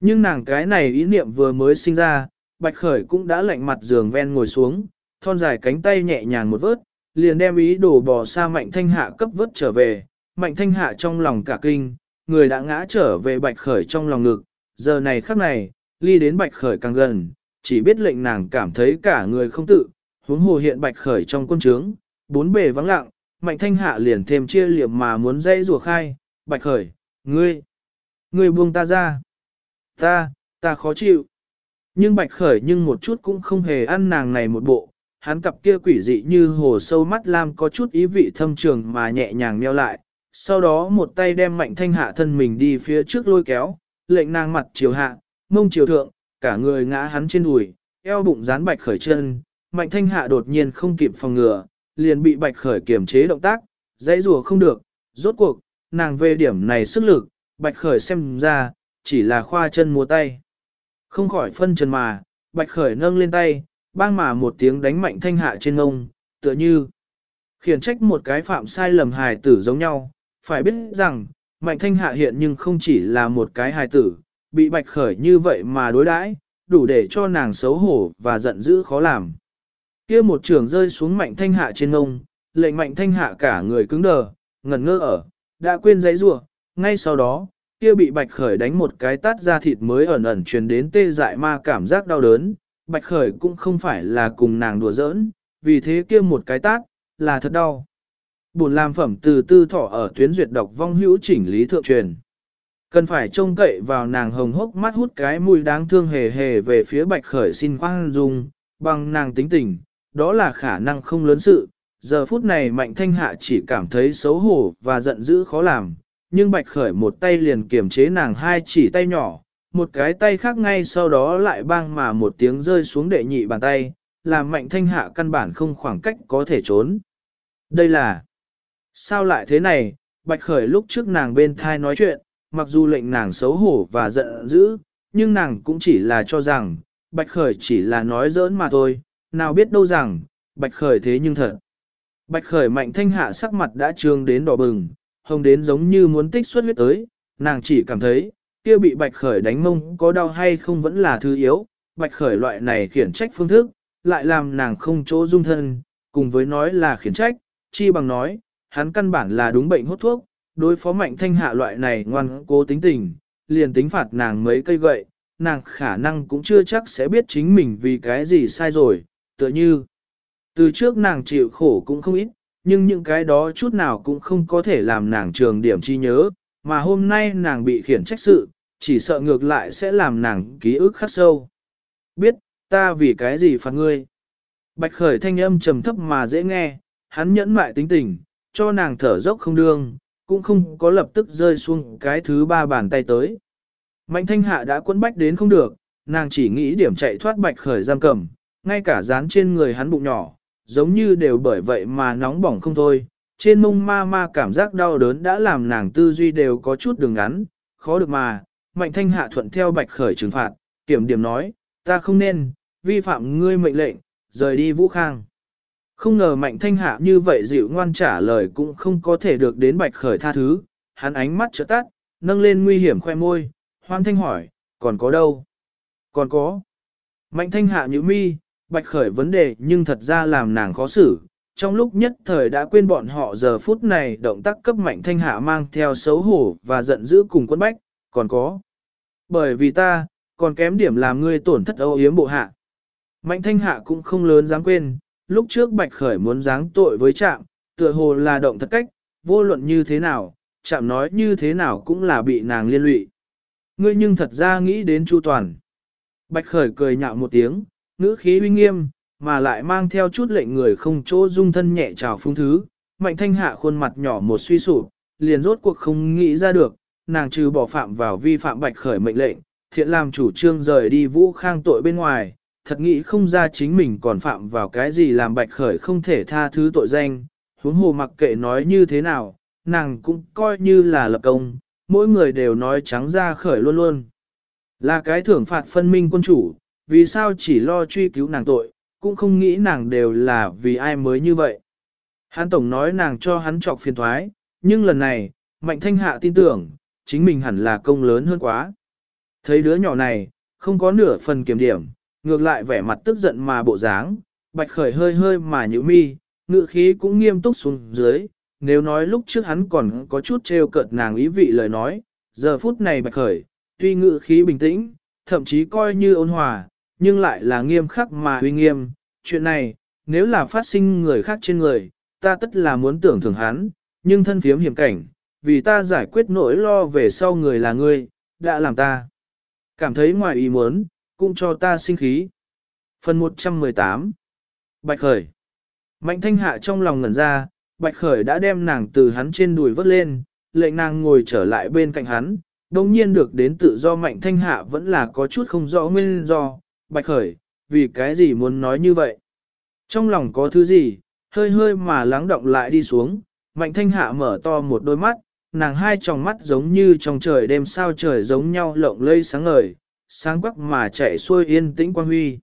Nhưng nàng cái này ý niệm vừa mới sinh ra, bạch khởi cũng đã lạnh mặt giường ven ngồi xuống, thon dài cánh tay nhẹ nhàng một vớt, liền đem ý đồ bỏ xa mạnh thanh hạ cấp vớt trở về, mạnh thanh hạ trong lòng cả kinh, người đã ngã trở về bạch khởi trong lòng ngực, giờ này khắc này, ly đến bạch khởi càng gần, chỉ biết lệnh nàng cảm thấy cả người không tự, huống hồ hiện bạch khởi trong quân trướng, bốn bề vắng lặng, mạnh thanh hạ liền thêm chia liệm mà muốn dây rùa khai, bạch khởi, ngươi, ngươi buông ta ra, ta, ta khó chịu. Nhưng bạch khởi nhưng một chút cũng không hề ăn nàng này một bộ, hắn cặp kia quỷ dị như hồ sâu mắt lam có chút ý vị thâm trường mà nhẹ nhàng meo lại, sau đó một tay đem mạnh thanh hạ thân mình đi phía trước lôi kéo, lệnh nàng mặt chiều hạ, mông chiều thượng, cả người ngã hắn trên đùi, eo bụng dán bạch khởi chân, mạnh thanh hạ đột nhiên không kịp phòng ngừa, liền bị bạch khởi kiềm chế động tác, dãy rùa không được, rốt cuộc, nàng về điểm này sức lực, bạch khởi xem ra, chỉ là khoa chân múa tay. Không khỏi phân trần mà, bạch khởi nâng lên tay, bang mà một tiếng đánh mạnh thanh hạ trên ngông, tựa như khiển trách một cái phạm sai lầm hài tử giống nhau. Phải biết rằng, mạnh thanh hạ hiện nhưng không chỉ là một cái hài tử, bị bạch khởi như vậy mà đối đãi, đủ để cho nàng xấu hổ và giận dữ khó làm kia một trường rơi xuống mạnh thanh hạ trên ngông, lệnh mạnh thanh hạ cả người cứng đờ, ngẩn ngơ ở, đã quên giấy rủa ngay sau đó, kia bị bạch khởi đánh một cái tát ra thịt mới ẩn ẩn truyền đến tê dại ma cảm giác đau đớn, bạch khởi cũng không phải là cùng nàng đùa giỡn, vì thế kia một cái tát, là thật đau. Buồn làm phẩm từ tư thọ ở tuyến duyệt đọc vong hữu chỉnh lý thượng truyền. Cần phải trông cậy vào nàng hồng hốc mắt hút cái mùi đáng thương hề hề về phía bạch khởi xin khoan dung, bằng nàng tính tình, đó là khả năng không lớn sự. Giờ phút này mạnh thanh hạ chỉ cảm thấy xấu hổ và giận dữ khó làm, nhưng bạch khởi một tay liền kiềm chế nàng hai chỉ tay nhỏ, một cái tay khác ngay sau đó lại bang mà một tiếng rơi xuống đệ nhị bàn tay, làm mạnh thanh hạ căn bản không khoảng cách có thể trốn. Đây là... Sao lại thế này? Bạch khởi lúc trước nàng bên thai nói chuyện, mặc dù lệnh nàng xấu hổ và giận dữ, nhưng nàng cũng chỉ là cho rằng, bạch khởi chỉ là nói giỡn mà thôi, nào biết đâu rằng, bạch khởi thế nhưng thật. Bạch khởi mạnh thanh hạ sắc mặt đã trương đến đỏ bừng, hồng đến giống như muốn tích xuất huyết tới, nàng chỉ cảm thấy, kia bị bạch khởi đánh mông có đau hay không vẫn là thứ yếu, bạch khởi loại này khiển trách phương thức, lại làm nàng không chỗ dung thân, cùng với nói là khiển trách, chi bằng nói, hắn căn bản là đúng bệnh hốt thuốc, đối phó mạnh thanh hạ loại này ngoan cố tính tình, liền tính phạt nàng mấy cây gậy, nàng khả năng cũng chưa chắc sẽ biết chính mình vì cái gì sai rồi, tựa như. Từ trước nàng chịu khổ cũng không ít, nhưng những cái đó chút nào cũng không có thể làm nàng trường điểm chi nhớ, mà hôm nay nàng bị khiển trách sự, chỉ sợ ngược lại sẽ làm nàng ký ức khắc sâu. Biết, ta vì cái gì phạt ngươi? Bạch khởi thanh âm trầm thấp mà dễ nghe, hắn nhẫn mại tính tình, cho nàng thở dốc không đương, cũng không có lập tức rơi xuống cái thứ ba bàn tay tới. Mạnh thanh hạ đã quấn bách đến không được, nàng chỉ nghĩ điểm chạy thoát bạch khởi giam cầm, ngay cả dán trên người hắn bụng nhỏ, giống như đều bởi vậy mà nóng bỏng không thôi. Trên mông ma ma cảm giác đau đớn đã làm nàng tư duy đều có chút đường ngắn, khó được mà, mạnh thanh hạ thuận theo bạch khởi trừng phạt, kiểm điểm nói, ta không nên, vi phạm ngươi mệnh lệnh, rời đi vũ khang. Không ngờ mạnh thanh hạ như vậy dịu ngoan trả lời cũng không có thể được đến bạch khởi tha thứ, hắn ánh mắt trợ tắt, nâng lên nguy hiểm khoe môi, hoan thanh hỏi, còn có đâu? Còn có. Mạnh thanh hạ như mi, bạch khởi vấn đề nhưng thật ra làm nàng khó xử, trong lúc nhất thời đã quên bọn họ giờ phút này động tác cấp mạnh thanh hạ mang theo xấu hổ và giận dữ cùng quân bách, còn có. Bởi vì ta, còn kém điểm làm ngươi tổn thất âu yếm bộ hạ. Mạnh thanh hạ cũng không lớn dám quên, lúc trước bạch khởi muốn giáng tội với trạm, tựa hồ là động thật cách, vô luận như thế nào, chạm nói như thế nào cũng là bị nàng liên lụy. Ngươi nhưng thật ra nghĩ đến chu toàn. Bạch khởi cười nhạo một tiếng, ngữ khí uy nghiêm, mà lại mang theo chút lệnh người không chỗ dung thân nhẹ trào phúng thứ. Mạnh thanh hạ khuôn mặt nhỏ một suy sụp, liền rốt cuộc không nghĩ ra được, nàng trừ bỏ phạm vào vi phạm bạch khởi mệnh lệnh, thiện làm chủ trương rời đi vũ khang tội bên ngoài, thật nghĩ không ra chính mình còn phạm vào cái gì làm bạch khởi không thể tha thứ tội danh, huống hồ mặc kệ nói như thế nào, nàng cũng coi như là lập công, mỗi người đều nói trắng ra khởi luôn luôn. Là cái thưởng phạt phân minh quân chủ, vì sao chỉ lo truy cứu nàng tội, cũng không nghĩ nàng đều là vì ai mới như vậy. Hắn tổng nói nàng cho hắn trọc phiền thoái, nhưng lần này, Mạnh Thanh Hạ tin tưởng, chính mình hẳn là công lớn hơn quá. Thấy đứa nhỏ này, không có nửa phần kiểm điểm, ngược lại vẻ mặt tức giận mà bộ dáng, bạch khởi hơi hơi mà nhữ mi, ngự khí cũng nghiêm túc xuống dưới, nếu nói lúc trước hắn còn có chút trêu cợt nàng ý vị lời nói, giờ phút này bạch khởi, tuy ngự khí bình tĩnh, thậm chí coi như ôn hòa, nhưng lại là nghiêm khắc mà uy nghiêm, chuyện này, nếu là phát sinh người khác trên người, ta tất là muốn tưởng thưởng hắn, nhưng thân phiếm hiểm cảnh, vì ta giải quyết nỗi lo về sau người là ngươi, đã làm ta. Cảm thấy ngoài ý muốn, cũng cho ta sinh khí. Phần 118 Bạch Khởi Mạnh thanh hạ trong lòng ngẩn ra, Bạch Khởi đã đem nàng từ hắn trên đùi vớt lên, lệnh nàng ngồi trở lại bên cạnh hắn, đồng nhiên được đến tự do mạnh thanh hạ vẫn là có chút không rõ nguyên do. Bạch Khởi, vì cái gì muốn nói như vậy? Trong lòng có thứ gì, hơi hơi mà lắng động lại đi xuống, mạnh thanh hạ mở to một đôi mắt, nàng hai tròng mắt giống như trong trời đêm sao trời giống nhau lộng lây sáng ngời, sáng quắc mà chạy xuôi yên tĩnh quan huy.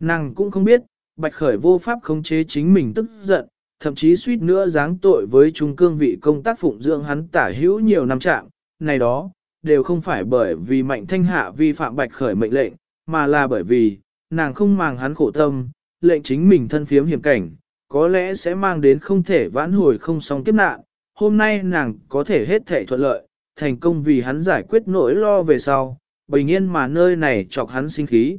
Nàng cũng không biết, Bạch Khởi vô pháp khống chế chính mình tức giận, thậm chí suýt nữa giáng tội với trung cương vị công tác phụng dưỡng hắn tả hữu nhiều năm trạng, này đó, đều không phải bởi vì mạnh thanh hạ vi phạm Bạch Khởi mệnh lệnh, mà là bởi vì, nàng không màng hắn khổ tâm, lệnh chính mình thân phiếm hiểm cảnh, có lẽ sẽ mang đến không thể vãn hồi không xong kiếp nạn. Hôm nay nàng có thể hết thể thuận lợi, thành công vì hắn giải quyết nỗi lo về sau, bình yên mà nơi này chọc hắn sinh khí.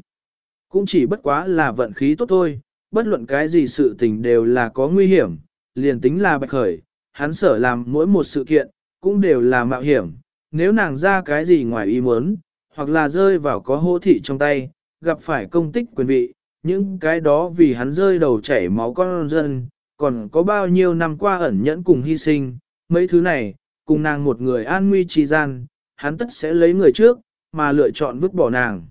Cũng chỉ bất quá là vận khí tốt thôi, bất luận cái gì sự tình đều là có nguy hiểm, liền tính là bạch khởi, hắn sở làm mỗi một sự kiện, cũng đều là mạo hiểm, nếu nàng ra cái gì ngoài ý muốn, hoặc là rơi vào có hô thị trong tay, gặp phải công tích quyền vị, những cái đó vì hắn rơi đầu chảy máu con dân, còn có bao nhiêu năm qua ẩn nhẫn cùng hy sinh, mấy thứ này, cùng nàng một người an nguy trì gian, hắn tất sẽ lấy người trước, mà lựa chọn vứt bỏ nàng.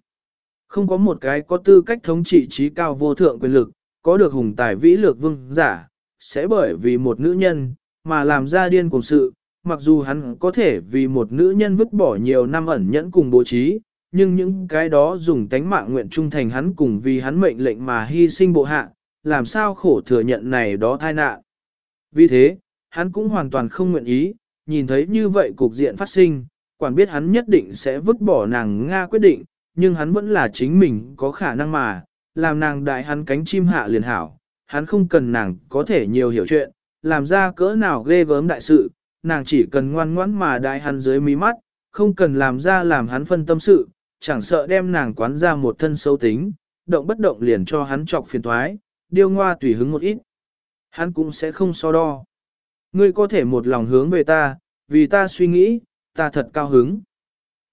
Không có một cái có tư cách thống trị trí cao vô thượng quyền lực, có được hùng tài vĩ lược vương giả, sẽ bởi vì một nữ nhân, mà làm ra điên cùng sự, mặc dù hắn có thể vì một nữ nhân vứt bỏ nhiều năm ẩn nhẫn cùng bố trí, nhưng những cái đó dùng tánh mạng nguyện trung thành hắn cùng vì hắn mệnh lệnh mà hy sinh bộ hạ, làm sao khổ thừa nhận này đó tai nạn. Vì thế, hắn cũng hoàn toàn không nguyện ý, nhìn thấy như vậy cục diện phát sinh, quản biết hắn nhất định sẽ vứt bỏ nàng Nga quyết định, nhưng hắn vẫn là chính mình có khả năng mà, làm nàng đại hắn cánh chim hạ liền hảo, hắn không cần nàng có thể nhiều hiểu chuyện, làm ra cỡ nào ghê gớm đại sự, nàng chỉ cần ngoan ngoãn mà đại hắn dưới mí mắt, không cần làm ra làm hắn phân tâm sự, chẳng sợ đem nàng quán ra một thân sâu tính, động bất động liền cho hắn trọc phiền thoái, điêu ngoa tùy hứng một ít. Hắn cũng sẽ không so đo. Ngươi có thể một lòng hướng về ta, vì ta suy nghĩ, ta thật cao hứng.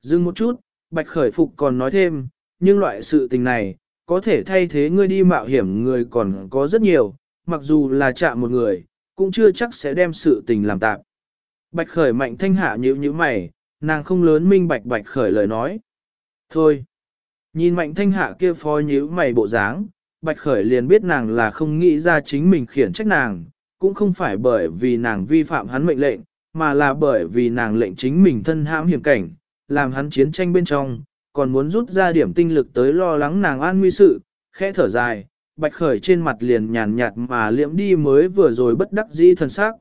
Dừng một chút, Bạch Khởi Phục còn nói thêm, nhưng loại sự tình này, có thể thay thế ngươi đi mạo hiểm người còn có rất nhiều, mặc dù là chạm một người, cũng chưa chắc sẽ đem sự tình làm tạp. Bạch Khởi mạnh thanh hạ nhíu như mày, nàng không lớn minh bạch Bạch Khởi lời nói. Thôi, nhìn mạnh thanh hạ kia phó nhíu mày bộ dáng, Bạch Khởi liền biết nàng là không nghĩ ra chính mình khiển trách nàng, cũng không phải bởi vì nàng vi phạm hắn mệnh lệnh, mà là bởi vì nàng lệnh chính mình thân hãm hiểm cảnh, làm hắn chiến tranh bên trong, còn muốn rút ra điểm tinh lực tới lo lắng nàng an nguy sự, khẽ thở dài, bạch khởi trên mặt liền nhàn nhạt mà liễm đi mới vừa rồi bất đắc dĩ thần sắc.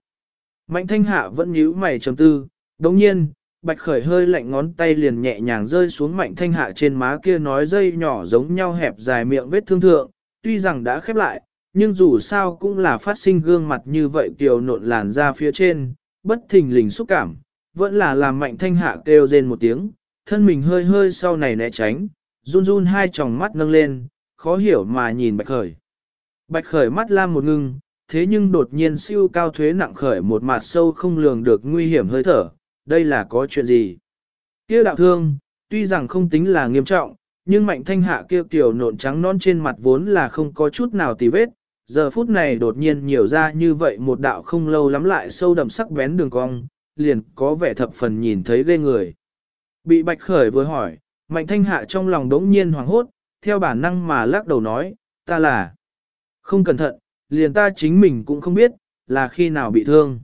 Mạnh thanh hạ vẫn nhíu mày trầm tư, đồng nhiên, bạch khởi hơi lạnh ngón tay liền nhẹ nhàng rơi xuống mạnh thanh hạ trên má kia nói dây nhỏ giống nhau hẹp dài miệng vết thương thượng, tuy rằng đã khép lại, nhưng dù sao cũng là phát sinh gương mặt như vậy kiều nộn làn ra phía trên, bất thình lình xúc cảm, vẫn là làm mạnh thanh hạ kêu rên một tiếng, thân mình hơi hơi sau này né tránh, run run hai tròng mắt nâng lên, khó hiểu mà nhìn bạch khởi. Bạch khởi mắt lam một ngưng, thế nhưng đột nhiên siêu cao thuế nặng khởi một mặt sâu không lường được nguy hiểm hơi thở, đây là có chuyện gì? Kia đạo thương, tuy rằng không tính là nghiêm trọng, nhưng mạnh thanh hạ kia tiểu nộn trắng non trên mặt vốn là không có chút nào tì vết, giờ phút này đột nhiên nhiều ra như vậy một đạo không lâu lắm lại sâu đậm sắc bén đường cong, liền có vẻ thập phần nhìn thấy ghê người. Bị bạch khởi vừa hỏi, mạnh thanh hạ trong lòng đống nhiên hoảng hốt, theo bản năng mà lắc đầu nói, ta là không cẩn thận, liền ta chính mình cũng không biết, là khi nào bị thương.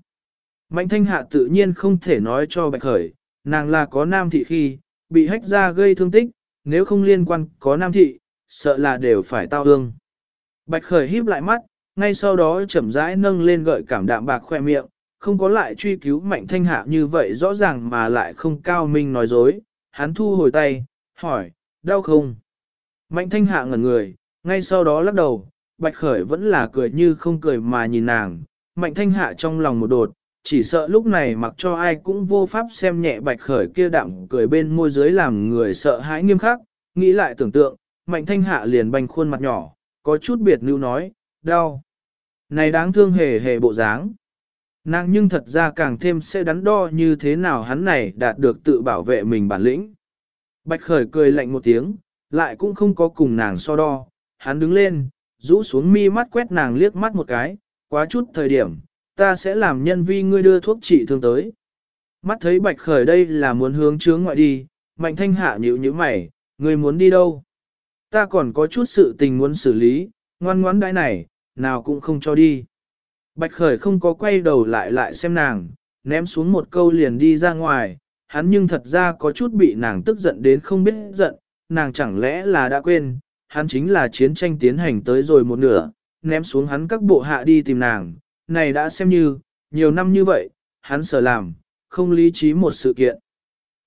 Mạnh thanh hạ tự nhiên không thể nói cho bạch khởi, nàng là có nam thị khi, bị hách ra gây thương tích, nếu không liên quan có nam thị, sợ là đều phải tao ương. Bạch khởi híp lại mắt, ngay sau đó chậm rãi nâng lên gợi cảm đạm bạc khoe miệng, không có lại truy cứu mạnh thanh hạ như vậy rõ ràng mà lại không cao minh nói dối. Hắn thu hồi tay, hỏi, đau không? Mạnh thanh hạ ngẩn người, ngay sau đó lắc đầu, bạch khởi vẫn là cười như không cười mà nhìn nàng. Mạnh thanh hạ trong lòng một đột, chỉ sợ lúc này mặc cho ai cũng vô pháp xem nhẹ bạch khởi kia đạm cười bên môi dưới làm người sợ hãi nghiêm khắc, nghĩ lại tưởng tượng, mạnh thanh hạ liền banh khuôn mặt nhỏ, có chút biệt lưu nói, đau. Này đáng thương hề hề bộ dáng. Nàng nhưng thật ra càng thêm sẽ đắn đo như thế nào hắn này đạt được tự bảo vệ mình bản lĩnh. Bạch khởi cười lạnh một tiếng, lại cũng không có cùng nàng so đo, hắn đứng lên, rũ xuống mi mắt quét nàng liếc mắt một cái, quá chút thời điểm, ta sẽ làm nhân vi ngươi đưa thuốc trị thương tới. Mắt thấy bạch khởi đây là muốn hướng chướng ngoại đi, mạnh thanh hạ nhíu nhíu mày, ngươi muốn đi đâu? Ta còn có chút sự tình muốn xử lý, ngoan ngoãn đãi này, nào cũng không cho đi. Bạch khởi không có quay đầu lại lại xem nàng, ném xuống một câu liền đi ra ngoài, hắn nhưng thật ra có chút bị nàng tức giận đến không biết giận, nàng chẳng lẽ là đã quên, hắn chính là chiến tranh tiến hành tới rồi một nửa, ném xuống hắn các bộ hạ đi tìm nàng, này đã xem như, nhiều năm như vậy, hắn sợ làm, không lý trí một sự kiện.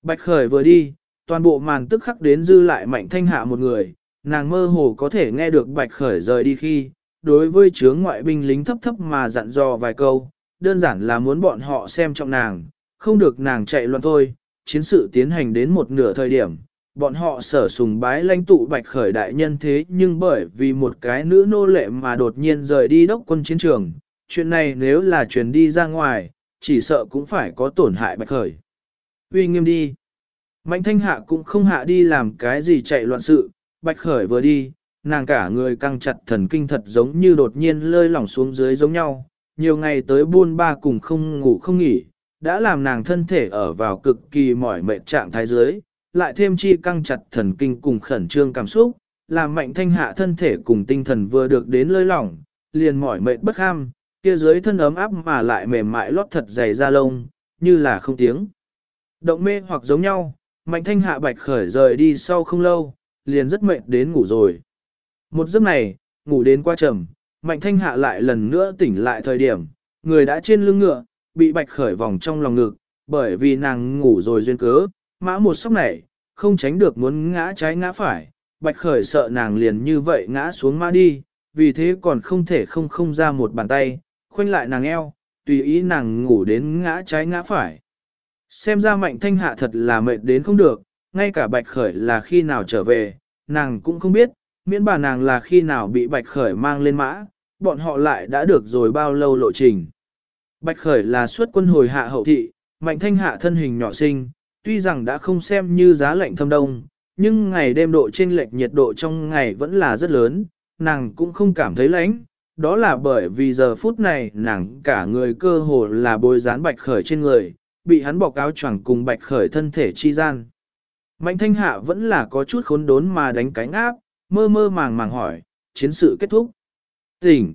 Bạch khởi vừa đi, toàn bộ màn tức khắc đến dư lại mạnh thanh hạ một người, nàng mơ hồ có thể nghe được bạch khởi rời đi khi, đối với chướng ngoại binh lính thấp thấp mà dặn dò vài câu, đơn giản là muốn bọn họ xem trọng nàng, không được nàng chạy loạn thôi, chiến sự tiến hành đến một nửa thời điểm. Bọn họ sở sùng bái lãnh tụ bạch khởi đại nhân thế nhưng bởi vì một cái nữ nô lệ mà đột nhiên rời đi đốc quân chiến trường, chuyện này nếu là truyền đi ra ngoài, chỉ sợ cũng phải có tổn hại bạch khởi. Uy nghiêm đi. Mạnh thanh hạ cũng không hạ đi làm cái gì chạy loạn sự, bạch khởi vừa đi, nàng cả người căng chặt thần kinh thật giống như đột nhiên lơi lỏng xuống dưới giống nhau, nhiều ngày tới buôn ba cùng không ngủ không nghỉ, đã làm nàng thân thể ở vào cực kỳ mỏi mệt trạng thái dưới, lại thêm chi căng chặt thần kinh cùng khẩn trương cảm xúc, làm mạnh thanh hạ thân thể cùng tinh thần vừa được đến lơi lỏng, liền mỏi mệt bất ham, kia dưới thân ấm áp mà lại mềm mại lót thật dày da lông, như là không tiếng. Động mê hoặc giống nhau, mạnh thanh hạ bạch khởi rời đi sau không lâu, liền rất mệt đến ngủ rồi. Một giấc này, ngủ đến qua trầm, mạnh thanh hạ lại lần nữa tỉnh lại thời điểm, người đã trên lưng ngựa, bị bạch khởi vòng trong lòng ngực, bởi vì nàng ngủ rồi duyên cớ, mã một sóc này, không tránh được muốn ngã trái ngã phải, bạch khởi sợ nàng liền như vậy ngã xuống mã đi, vì thế còn không thể không không ra một bàn tay, khoanh lại nàng eo, tùy ý nàng ngủ đến ngã trái ngã phải. Xem ra mạnh thanh hạ thật là mệt đến không được, ngay cả bạch khởi là khi nào trở về, nàng cũng không biết, miễn bà nàng là khi nào bị bạch khởi mang lên mã, bọn họ lại đã được rồi bao lâu lộ trình. Bạch khởi là suốt quân hồi hạ hậu thị, mạnh thanh hạ thân hình nhỏ sinh, tuy rằng đã không xem như giá lạnh thâm đông, nhưng ngày đêm độ trên lệch nhiệt độ trong ngày vẫn là rất lớn, nàng cũng không cảm thấy lạnh, đó là bởi vì giờ phút này nàng cả người cơ hồ là bôi dán bạch khởi trên người, bị hắn bọc áo choàng cùng bạch khởi thân thể chi gian. Mạnh thanh hạ vẫn là có chút khốn đốn mà đánh cánh áp, mơ mơ màng màng hỏi, chiến sự kết thúc. Tỉnh.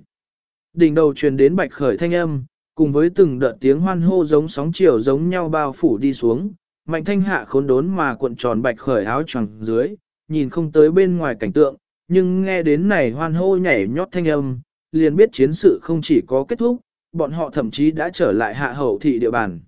Đỉnh đầu truyền đến bạch khởi thanh âm, cùng với từng đợt tiếng hoan hô giống sóng chiều giống nhau bao phủ đi xuống, mạnh thanh hạ khốn đốn mà cuộn tròn bạch khởi áo choàng dưới, nhìn không tới bên ngoài cảnh tượng, nhưng nghe đến này hoan hô nhảy nhót thanh âm, liền biết chiến sự không chỉ có kết thúc, bọn họ thậm chí đã trở lại hạ hậu thị địa bàn.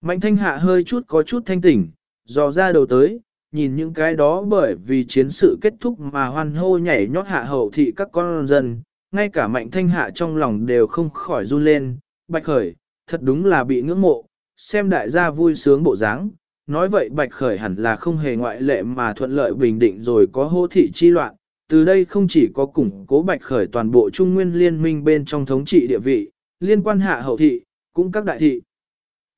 Mạnh thanh hạ hơi chút có chút thanh tỉnh, dò ra đầu tới, nhìn những cái đó bởi vì chiến sự kết thúc mà hoan hô nhảy nhót hạ hậu thị các con dân, ngay cả mạnh thanh hạ trong lòng đều không khỏi run lên, bạch khởi, thật đúng là bị ngưỡng mộ, xem đại gia vui sướng bộ dáng. Nói vậy bạch khởi hẳn là không hề ngoại lệ mà thuận lợi bình định rồi có hô thị chi loạn, từ đây không chỉ có củng cố bạch khởi toàn bộ trung nguyên liên minh bên trong thống trị địa vị, liên quan hạ hậu thị, cũng các đại thị.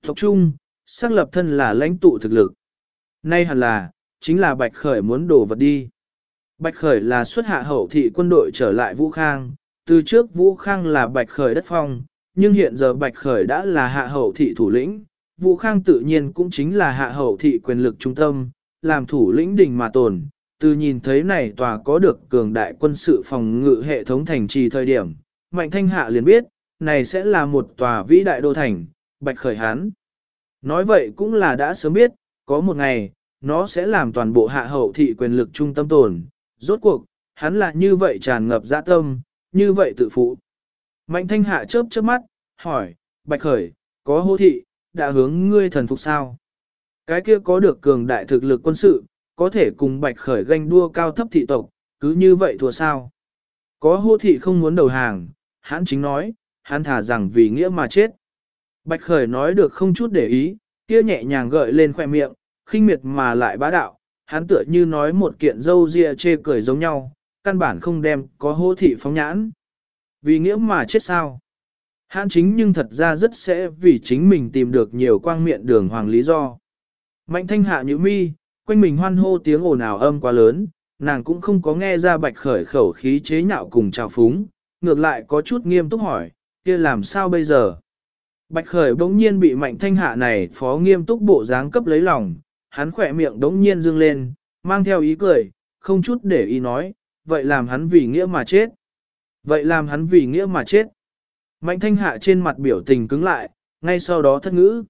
Tộc trung, xác lập thân là lãnh tụ thực lực. Nay hẳn là, chính là bạch khởi muốn đổ vật đi. Bạch khởi là xuất hạ hậu thị quân đội trở lại Vũ Khang, từ trước Vũ Khang là bạch khởi đất phong, nhưng hiện giờ bạch khởi đã là hạ hậu thị thủ lĩnh. Vũ Khang tự nhiên cũng chính là hạ hậu thị quyền lực trung tâm, làm thủ lĩnh đỉnh mà tồn, từ nhìn thấy này tòa có được cường đại quân sự phòng ngự hệ thống thành trì thời điểm, Mạnh Thanh Hạ liền biết, này sẽ là một tòa vĩ đại đô thành, Bạch Khởi Hán. Nói vậy cũng là đã sớm biết, có một ngày, nó sẽ làm toàn bộ hạ hậu thị quyền lực trung tâm tồn. Rốt cuộc, hắn là như vậy tràn ngập dạ tâm, như vậy tự phụ. Mạnh Thanh Hạ chớp chớp mắt, hỏi, Bạch Khởi, có hô thị, đã hướng ngươi thần phục sao? Cái kia có được cường đại thực lực quân sự, có thể cùng bạch khởi ganh đua cao thấp thị tộc, cứ như vậy thua sao. Có hô thị không muốn đầu hàng, hắn chính nói, hắn thả rằng vì nghĩa mà chết. Bạch khởi nói được không chút để ý, kia nhẹ nhàng gợi lên khoe miệng, khinh miệt mà lại bá đạo, hắn tựa như nói một kiện dâu ria chê cười giống nhau, căn bản không đem có hô thị phóng nhãn. Vì nghĩa mà chết sao? Hãn chính nhưng thật ra rất sẽ vì chính mình tìm được nhiều quang miệng đường hoàng lý do. Mạnh thanh hạ như mi, quanh mình hoan hô tiếng ồn ào âm quá lớn, nàng cũng không có nghe ra bạch khởi khẩu khí chế nhạo cùng chào phúng, ngược lại có chút nghiêm túc hỏi, kia làm sao bây giờ? Bạch khởi bỗng nhiên bị mạnh thanh hạ này phó nghiêm túc bộ dáng cấp lấy lòng, hắn khỏe miệng đống nhiên dương lên, mang theo ý cười, không chút để ý nói, vậy làm hắn vì nghĩa mà chết. Vậy làm hắn vì nghĩa mà chết. Mạnh thanh hạ trên mặt biểu tình cứng lại, ngay sau đó thất ngữ.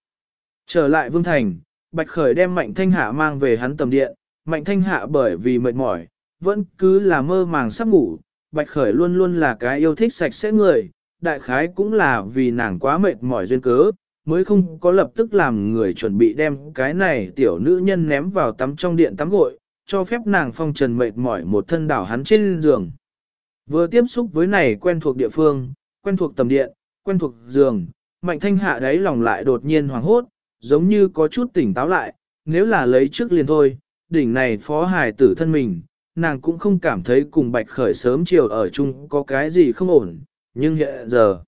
Trở lại vương thành, Bạch Khởi đem Mạnh Thanh Hạ mang về hắn tầm điện, Mạnh Thanh Hạ bởi vì mệt mỏi, vẫn cứ là mơ màng sắp ngủ, Bạch Khởi luôn luôn là cái yêu thích sạch sẽ người, đại khái cũng là vì nàng quá mệt mỏi duyên cớ, mới không có lập tức làm người chuẩn bị đem cái này tiểu nữ nhân ném vào tắm trong điện tắm gội, cho phép nàng phong trần mệt mỏi một thân đảo hắn trên giường. Vừa tiếp xúc với này quen thuộc địa phương, quen thuộc tầm điện, quen thuộc giường, Mạnh Thanh Hạ đáy lòng lại đột nhiên hoảng hốt, giống như có chút tỉnh táo lại, nếu là lấy trước liền thôi, đỉnh này phó hài tử thân mình, nàng cũng không cảm thấy cùng Bạch Khởi sớm chiều ở chung có cái gì không ổn, nhưng hiện giờ,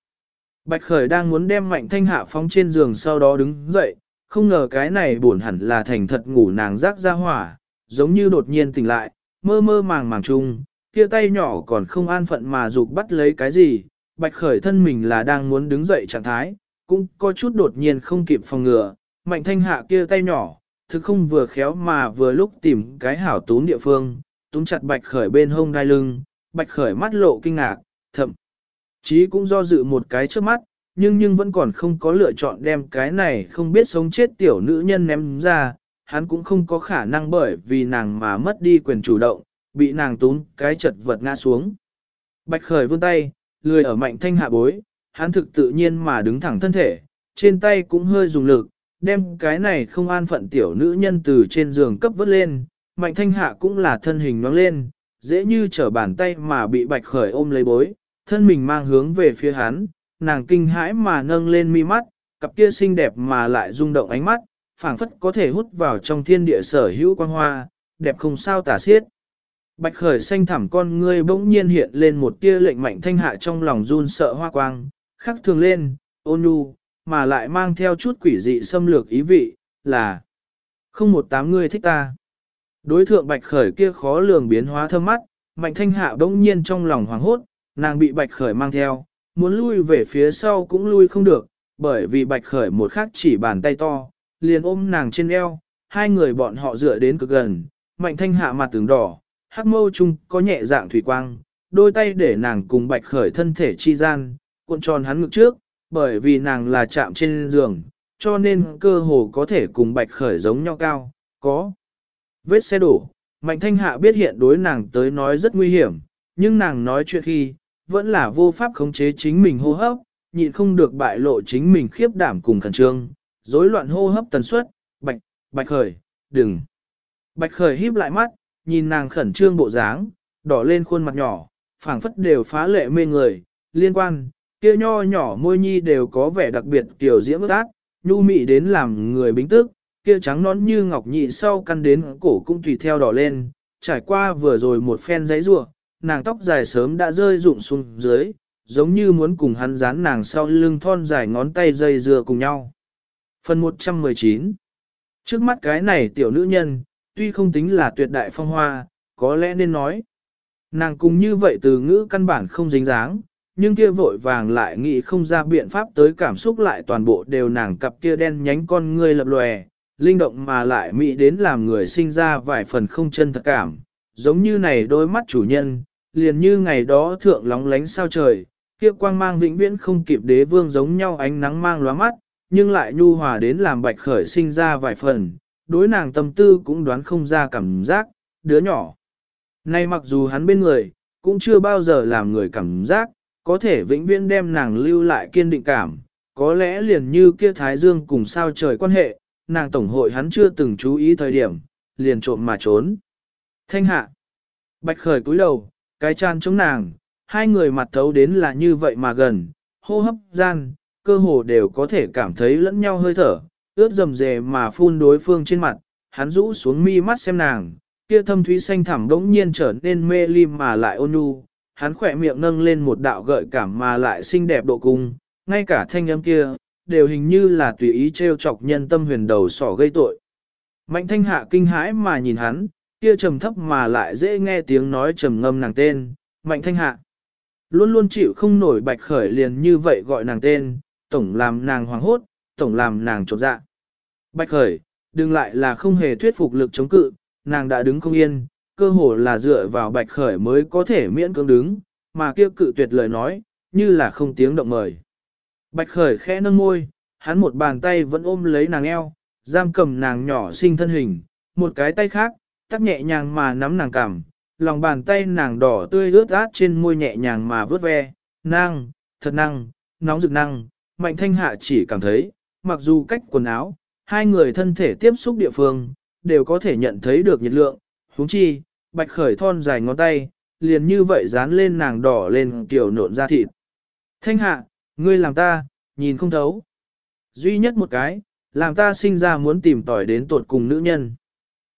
Bạch Khởi đang muốn đem Mạnh Thanh Hạ phóng trên giường sau đó đứng dậy, không ngờ cái này buồn hẳn là thành thật ngủ nàng rác ra hỏa, giống như đột nhiên tỉnh lại, mơ mơ màng màng chung, kia tay nhỏ còn không an phận mà dục bắt lấy cái gì, Bạch Khởi thân mình là đang muốn đứng dậy trạng thái, cũng có chút đột nhiên không kịp phòng ngừa, mạnh thanh hạ kia tay nhỏ, thực không vừa khéo mà vừa lúc tìm cái hảo tún địa phương, túm chặt bạch khởi bên hông đai lưng, bạch khởi mắt lộ kinh ngạc, thậm chí cũng do dự một cái trước mắt, nhưng nhưng vẫn còn không có lựa chọn đem cái này không biết sống chết tiểu nữ nhân ném ra, hắn cũng không có khả năng bởi vì nàng mà mất đi quyền chủ động, bị nàng túm cái chật vật ngã xuống. Bạch khởi vươn tay, lười ở mạnh thanh hạ bối, hắn thực tự nhiên mà đứng thẳng thân thể, trên tay cũng hơi dùng lực, đem cái này không an phận tiểu nữ nhân từ trên giường cấp vớt lên, mạnh thanh hạ cũng là thân hình nóng lên, dễ như trở bàn tay mà bị bạch khởi ôm lấy bối, thân mình mang hướng về phía hắn, nàng kinh hãi mà nâng lên mi mắt, cặp kia xinh đẹp mà lại rung động ánh mắt, phảng phất có thể hút vào trong thiên địa sở hữu quang hoa, đẹp không sao tả xiết. Bạch khởi xanh thẳm con ngươi bỗng nhiên hiện lên một tia lệnh mạnh thanh hạ trong lòng run sợ hoa quang, khắc thường lên, ôn nhu, mà lại mang theo chút quỷ dị xâm lược ý vị, là không một tám ngươi thích ta. Đối thượng bạch khởi kia khó lường biến hóa thơm mắt, mạnh thanh hạ bỗng nhiên trong lòng hoảng hốt, nàng bị bạch khởi mang theo, muốn lui về phía sau cũng lui không được, bởi vì bạch khởi một khắc chỉ bàn tay to, liền ôm nàng trên eo, hai người bọn họ dựa đến cực gần, mạnh thanh hạ mặt tướng đỏ, hắc mâu chung có nhẹ dạng thủy quang, đôi tay để nàng cùng bạch khởi thân thể chi gian, cuộn tròn hắn ngực trước, bởi vì nàng là chạm trên giường, cho nên cơ hồ có thể cùng bạch khởi giống nhau cao, có. Vết xe đổ, mạnh thanh hạ biết hiện đối nàng tới nói rất nguy hiểm, nhưng nàng nói chuyện khi, vẫn là vô pháp khống chế chính mình hô hấp, nhịn không được bại lộ chính mình khiếp đảm cùng khẩn trương, rối loạn hô hấp tần suất, bạch, bạch khởi, đừng. Bạch khởi híp lại mắt, nhìn nàng khẩn trương bộ dáng, đỏ lên khuôn mặt nhỏ, phảng phất đều phá lệ mê người, liên quan, kia nho nhỏ môi nhi đều có vẻ đặc biệt tiểu diễm ước ác, nhu mị đến làm người bính tức, kia trắng nón như ngọc nhị sau căn đến cổ cũng tùy theo đỏ lên, trải qua vừa rồi một phen giấy rua, nàng tóc dài sớm đã rơi rụng xuống dưới, giống như muốn cùng hắn dán nàng sau lưng thon dài ngón tay dây dưa cùng nhau. Phần 119 Trước mắt cái này tiểu nữ nhân, tuy không tính là tuyệt đại phong hoa, có lẽ nên nói. Nàng cùng như vậy từ ngữ căn bản không dính dáng, nhưng kia vội vàng lại nghĩ không ra biện pháp tới cảm xúc lại toàn bộ đều nàng cặp kia đen nhánh con ngươi lập lòe, linh động mà lại mỹ đến làm người sinh ra vài phần không chân thật cảm, giống như này đôi mắt chủ nhân, liền như ngày đó thượng lóng lánh sao trời, kia quang mang vĩnh viễn không kịp đế vương giống nhau ánh nắng mang lóa mắt, nhưng lại nhu hòa đến làm bạch khởi sinh ra vài phần, đối nàng tâm tư cũng đoán không ra cảm giác, đứa nhỏ. Nay mặc dù hắn bên người, cũng chưa bao giờ làm người cảm giác, có thể vĩnh viễn đem nàng lưu lại kiên định cảm, có lẽ liền như kia Thái Dương cùng sao trời quan hệ, nàng tổng hội hắn chưa từng chú ý thời điểm, liền trộm mà trốn. Thanh hạ, bạch khởi cúi đầu, cái chan chống nàng, hai người mặt thấu đến là như vậy mà gần, hô hấp gian, cơ hồ đều có thể cảm thấy lẫn nhau hơi thở, ướt dầm dề mà phun đối phương trên mặt, hắn rũ xuống mi mắt xem nàng, kia thâm thúy xanh thẳm đống nhiên trở nên mê ly mà lại ôn nhu, hắn khỏe miệng nâng lên một đạo gợi cảm mà lại xinh đẹp độ cung, ngay cả thanh âm kia, đều hình như là tùy ý trêu chọc nhân tâm huyền đầu sỏ gây tội. Mạnh thanh hạ kinh hãi mà nhìn hắn, kia trầm thấp mà lại dễ nghe tiếng nói trầm ngâm nàng tên, mạnh thanh hạ. Luôn luôn chịu không nổi bạch khởi liền như vậy gọi nàng tên, tổng làm nàng hoàng hốt, tổng làm nàng trột dạ. Bạch khởi, đừng lại là không hề thuyết phục lực chống cự, nàng đã đứng không yên, cơ hồ là dựa vào bạch khởi mới có thể miễn cưỡng đứng, mà kia cự tuyệt lời nói, như là không tiếng động mời. Bạch khởi khẽ nâng môi, hắn một bàn tay vẫn ôm lấy nàng eo, giam cầm nàng nhỏ xinh thân hình, một cái tay khác, tắt nhẹ nhàng mà nắm nàng cằm, lòng bàn tay nàng đỏ tươi ướt át trên môi nhẹ nhàng mà vớt ve, năng, thật năng, nóng rực năng, mạnh thanh hạ chỉ cảm thấy, mặc dù cách quần áo, hai người thân thể tiếp xúc địa phương, đều có thể nhận thấy được nhiệt lượng, huống chi, bạch khởi thon dài ngón tay, liền như vậy dán lên nàng đỏ lên kiểu nộn da thịt. Thanh hạ, ngươi làm ta, nhìn không thấu. Duy nhất một cái, làm ta sinh ra muốn tìm tỏi đến tột cùng nữ nhân.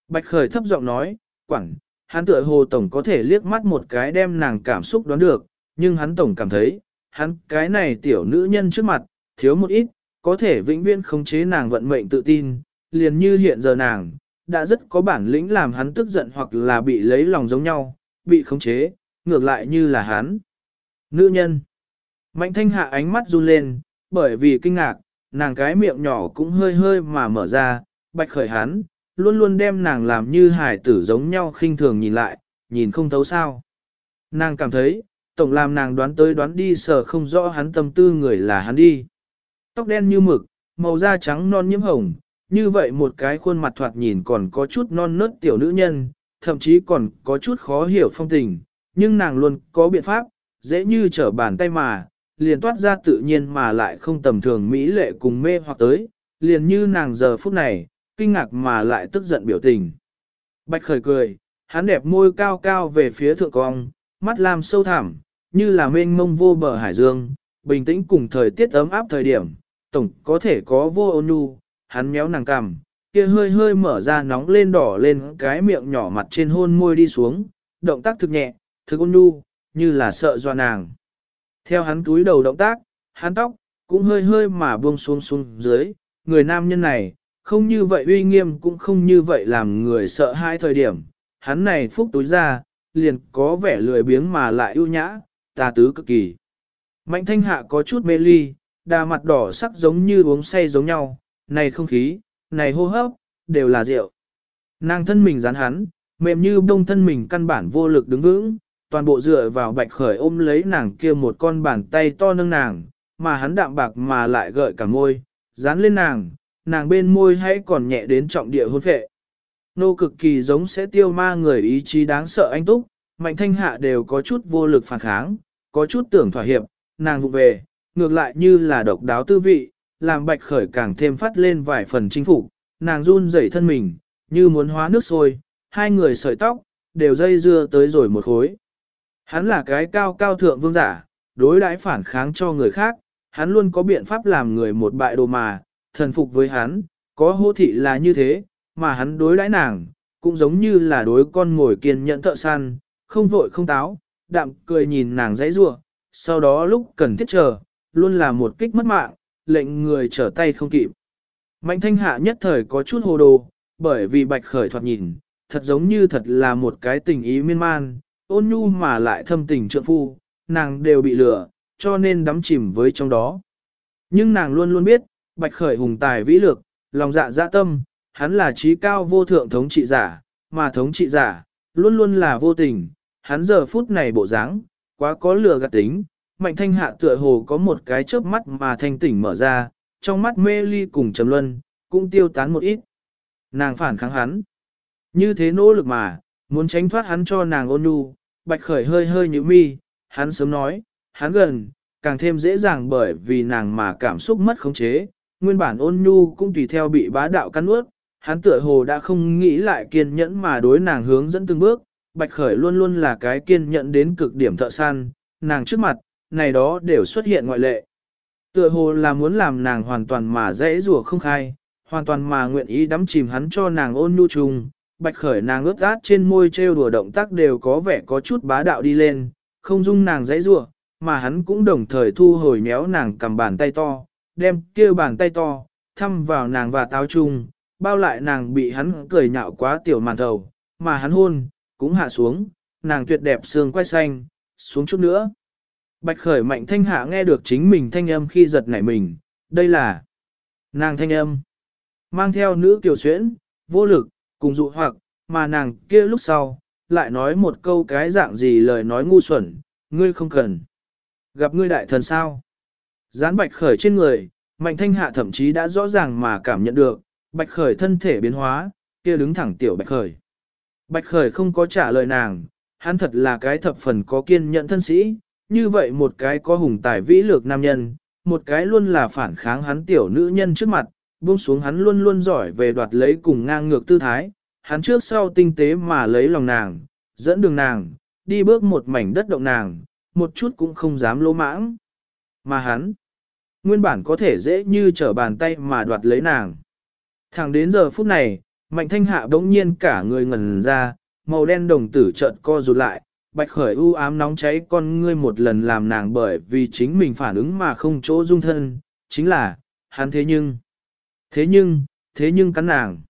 Bạch khởi thấp giọng nói, quẳng, hắn tựa hồ tổng có thể liếc mắt một cái đem nàng cảm xúc đoán được, nhưng hắn tổng cảm thấy, hắn cái này tiểu nữ nhân trước mặt, thiếu một ít, có thể vĩnh viễn khống chế nàng vận mệnh tự tin, liền như hiện giờ nàng, đã rất có bản lĩnh làm hắn tức giận hoặc là bị lấy lòng giống nhau, bị khống chế, ngược lại như là hắn. Nữ nhân. Mạnh thanh hạ ánh mắt run lên, bởi vì kinh ngạc, nàng cái miệng nhỏ cũng hơi hơi mà mở ra, bạch khởi hắn, luôn luôn đem nàng làm như hải tử giống nhau khinh thường nhìn lại, nhìn không thấu sao. Nàng cảm thấy, tổng làm nàng đoán tới đoán đi sợ không rõ hắn tâm tư người là hắn đi. Tóc đen như mực, màu da trắng non nhiễm hồng, như vậy một cái khuôn mặt thoạt nhìn còn có chút non nớt tiểu nữ nhân, thậm chí còn có chút khó hiểu phong tình, nhưng nàng luôn có biện pháp, dễ như trở bàn tay mà, liền toát ra tự nhiên mà lại không tầm thường mỹ lệ cùng mê hoặc tới, liền như nàng giờ phút này, kinh ngạc mà lại tức giận biểu tình. Bạch khởi cười, hắn đẹp môi cao cao về phía thượng cong, mắt làm sâu thẳm, như là mênh mông vô bờ hải dương, bình tĩnh cùng thời tiết ấm áp thời điểm, tổng có thể có vô ôn nhu, hắn méo nàng cằm, kia hơi hơi mở ra nóng lên đỏ lên cái miệng nhỏ mặt trên hôn môi đi xuống, động tác thực nhẹ, thực ôn nhu, như là sợ doa nàng. Theo hắn túi đầu động tác, hắn tóc, cũng hơi hơi mà buông xuống xuống dưới, người nam nhân này, không như vậy uy nghiêm cũng không như vậy làm người sợ hai thời điểm, hắn này phúc túi ra, liền có vẻ lười biếng mà lại ưu nhã, tà tứ cực kỳ. Mạnh thanh hạ có chút mê ly, đà mặt đỏ sắc giống như uống say giống nhau, này không khí, này hô hấp, đều là rượu. Nàng thân mình dán hắn, mềm như bông thân mình căn bản vô lực đứng vững, toàn bộ dựa vào bạch khởi ôm lấy nàng kia một con bàn tay to nâng nàng, mà hắn đạm bạc mà lại gợi cả môi, dán lên nàng, nàng bên môi hãy còn nhẹ đến trọng địa hôn phệ. Nô cực kỳ giống sẽ tiêu ma người ý chí đáng sợ anh túc, mạnh thanh hạ đều có chút vô lực phản kháng, có chút tưởng thỏa hiệp, nàng vụ về, ngược lại như là độc đáo tư vị, làm bạch khởi càng thêm phát lên vài phần chính phủ, nàng run rẩy thân mình, như muốn hóa nước sôi, hai người sợi tóc, đều dây dưa tới rồi một khối. Hắn là cái cao cao thượng vương giả, đối đãi phản kháng cho người khác, hắn luôn có biện pháp làm người một bại đồ mà, thần phục với hắn, có hô thị là như thế, mà hắn đối đãi nàng, cũng giống như là đối con ngồi kiên nhẫn thợ săn, không vội không táo, đạm cười nhìn nàng dãy rua, sau đó lúc cần thiết chờ, luôn là một kích mất mạng, lệnh người trở tay không kịp. Mạnh thanh hạ nhất thời có chút hồ đồ, bởi vì bạch khởi thoạt nhìn, thật giống như thật là một cái tình ý miên man, ôn nhu mà lại thâm tình trượng phu, nàng đều bị lừa, cho nên đắm chìm với trong đó. Nhưng nàng luôn luôn biết, bạch khởi hùng tài vĩ lược, lòng dạ dạ tâm, hắn là trí cao vô thượng thống trị giả, mà thống trị giả, luôn luôn là vô tình, hắn giờ phút này bộ dáng quá có lừa gạt tính, mạnh thanh hạ tựa hồ có một cái chớp mắt mà thanh tỉnh mở ra, trong mắt mê ly cùng trầm luân, cũng tiêu tán một ít. Nàng phản kháng hắn. Như thế nỗ lực mà, muốn tránh thoát hắn cho nàng ôn nhu, bạch khởi hơi hơi như mi, hắn sớm nói, hắn gần, càng thêm dễ dàng bởi vì nàng mà cảm xúc mất khống chế, nguyên bản ôn nhu cũng tùy theo bị bá đạo cắn ướt, hắn tựa hồ đã không nghĩ lại kiên nhẫn mà đối nàng hướng dẫn từng bước, bạch khởi luôn luôn là cái kiên nhẫn đến cực điểm thợ săn, nàng trước mặt, này đó đều xuất hiện ngoại lệ. Tựa hồ là muốn làm nàng hoàn toàn mà dễ rùa không khai, hoàn toàn mà nguyện ý đắm chìm hắn cho nàng ôn nhu trùng, bạch khởi nàng ướt át trên môi trêu đùa động tác đều có vẻ có chút bá đạo đi lên, không dung nàng dễ rùa, mà hắn cũng đồng thời thu hồi méo nàng cầm bàn tay to, đem kia bàn tay to, thăm vào nàng và táo chung, bao lại nàng bị hắn cười nhạo quá tiểu màn thầu, mà hắn hôn, cũng hạ xuống, nàng tuyệt đẹp xương quay xanh, xuống chút nữa. Bạch khởi mạnh thanh hạ nghe được chính mình thanh âm khi giật nảy mình, đây là nàng thanh âm. Mang theo nữ kiều xuyễn, vô lực, cùng dụ hoặc, mà nàng kia lúc sau, lại nói một câu cái dạng gì lời nói ngu xuẩn, ngươi không cần. Gặp ngươi đại thần sao? Gián bạch khởi trên người, mạnh thanh hạ thậm chí đã rõ ràng mà cảm nhận được, bạch khởi thân thể biến hóa, kia đứng thẳng tiểu bạch khởi. Bạch khởi không có trả lời nàng, hắn thật là cái thập phần có kiên nhẫn thân sĩ, như vậy một cái có hùng tài vĩ lược nam nhân, một cái luôn là phản kháng hắn tiểu nữ nhân trước mặt, buông xuống hắn luôn luôn giỏi về đoạt lấy cùng ngang ngược tư thái, hắn trước sau tinh tế mà lấy lòng nàng, dẫn đường nàng, đi bước một mảnh đất động nàng, một chút cũng không dám lỗ mãng. Mà hắn, nguyên bản có thể dễ như trở bàn tay mà đoạt lấy nàng. Thẳng đến giờ phút này, mạnh thanh hạ bỗng nhiên cả người ngần ra, màu đen đồng tử trợn co rụt lại, bạch khởi u ám nóng cháy con ngươi một lần làm nàng bởi vì chính mình phản ứng mà không chỗ dung thân, chính là, hắn thế nhưng, thế nhưng, thế nhưng cắn nàng.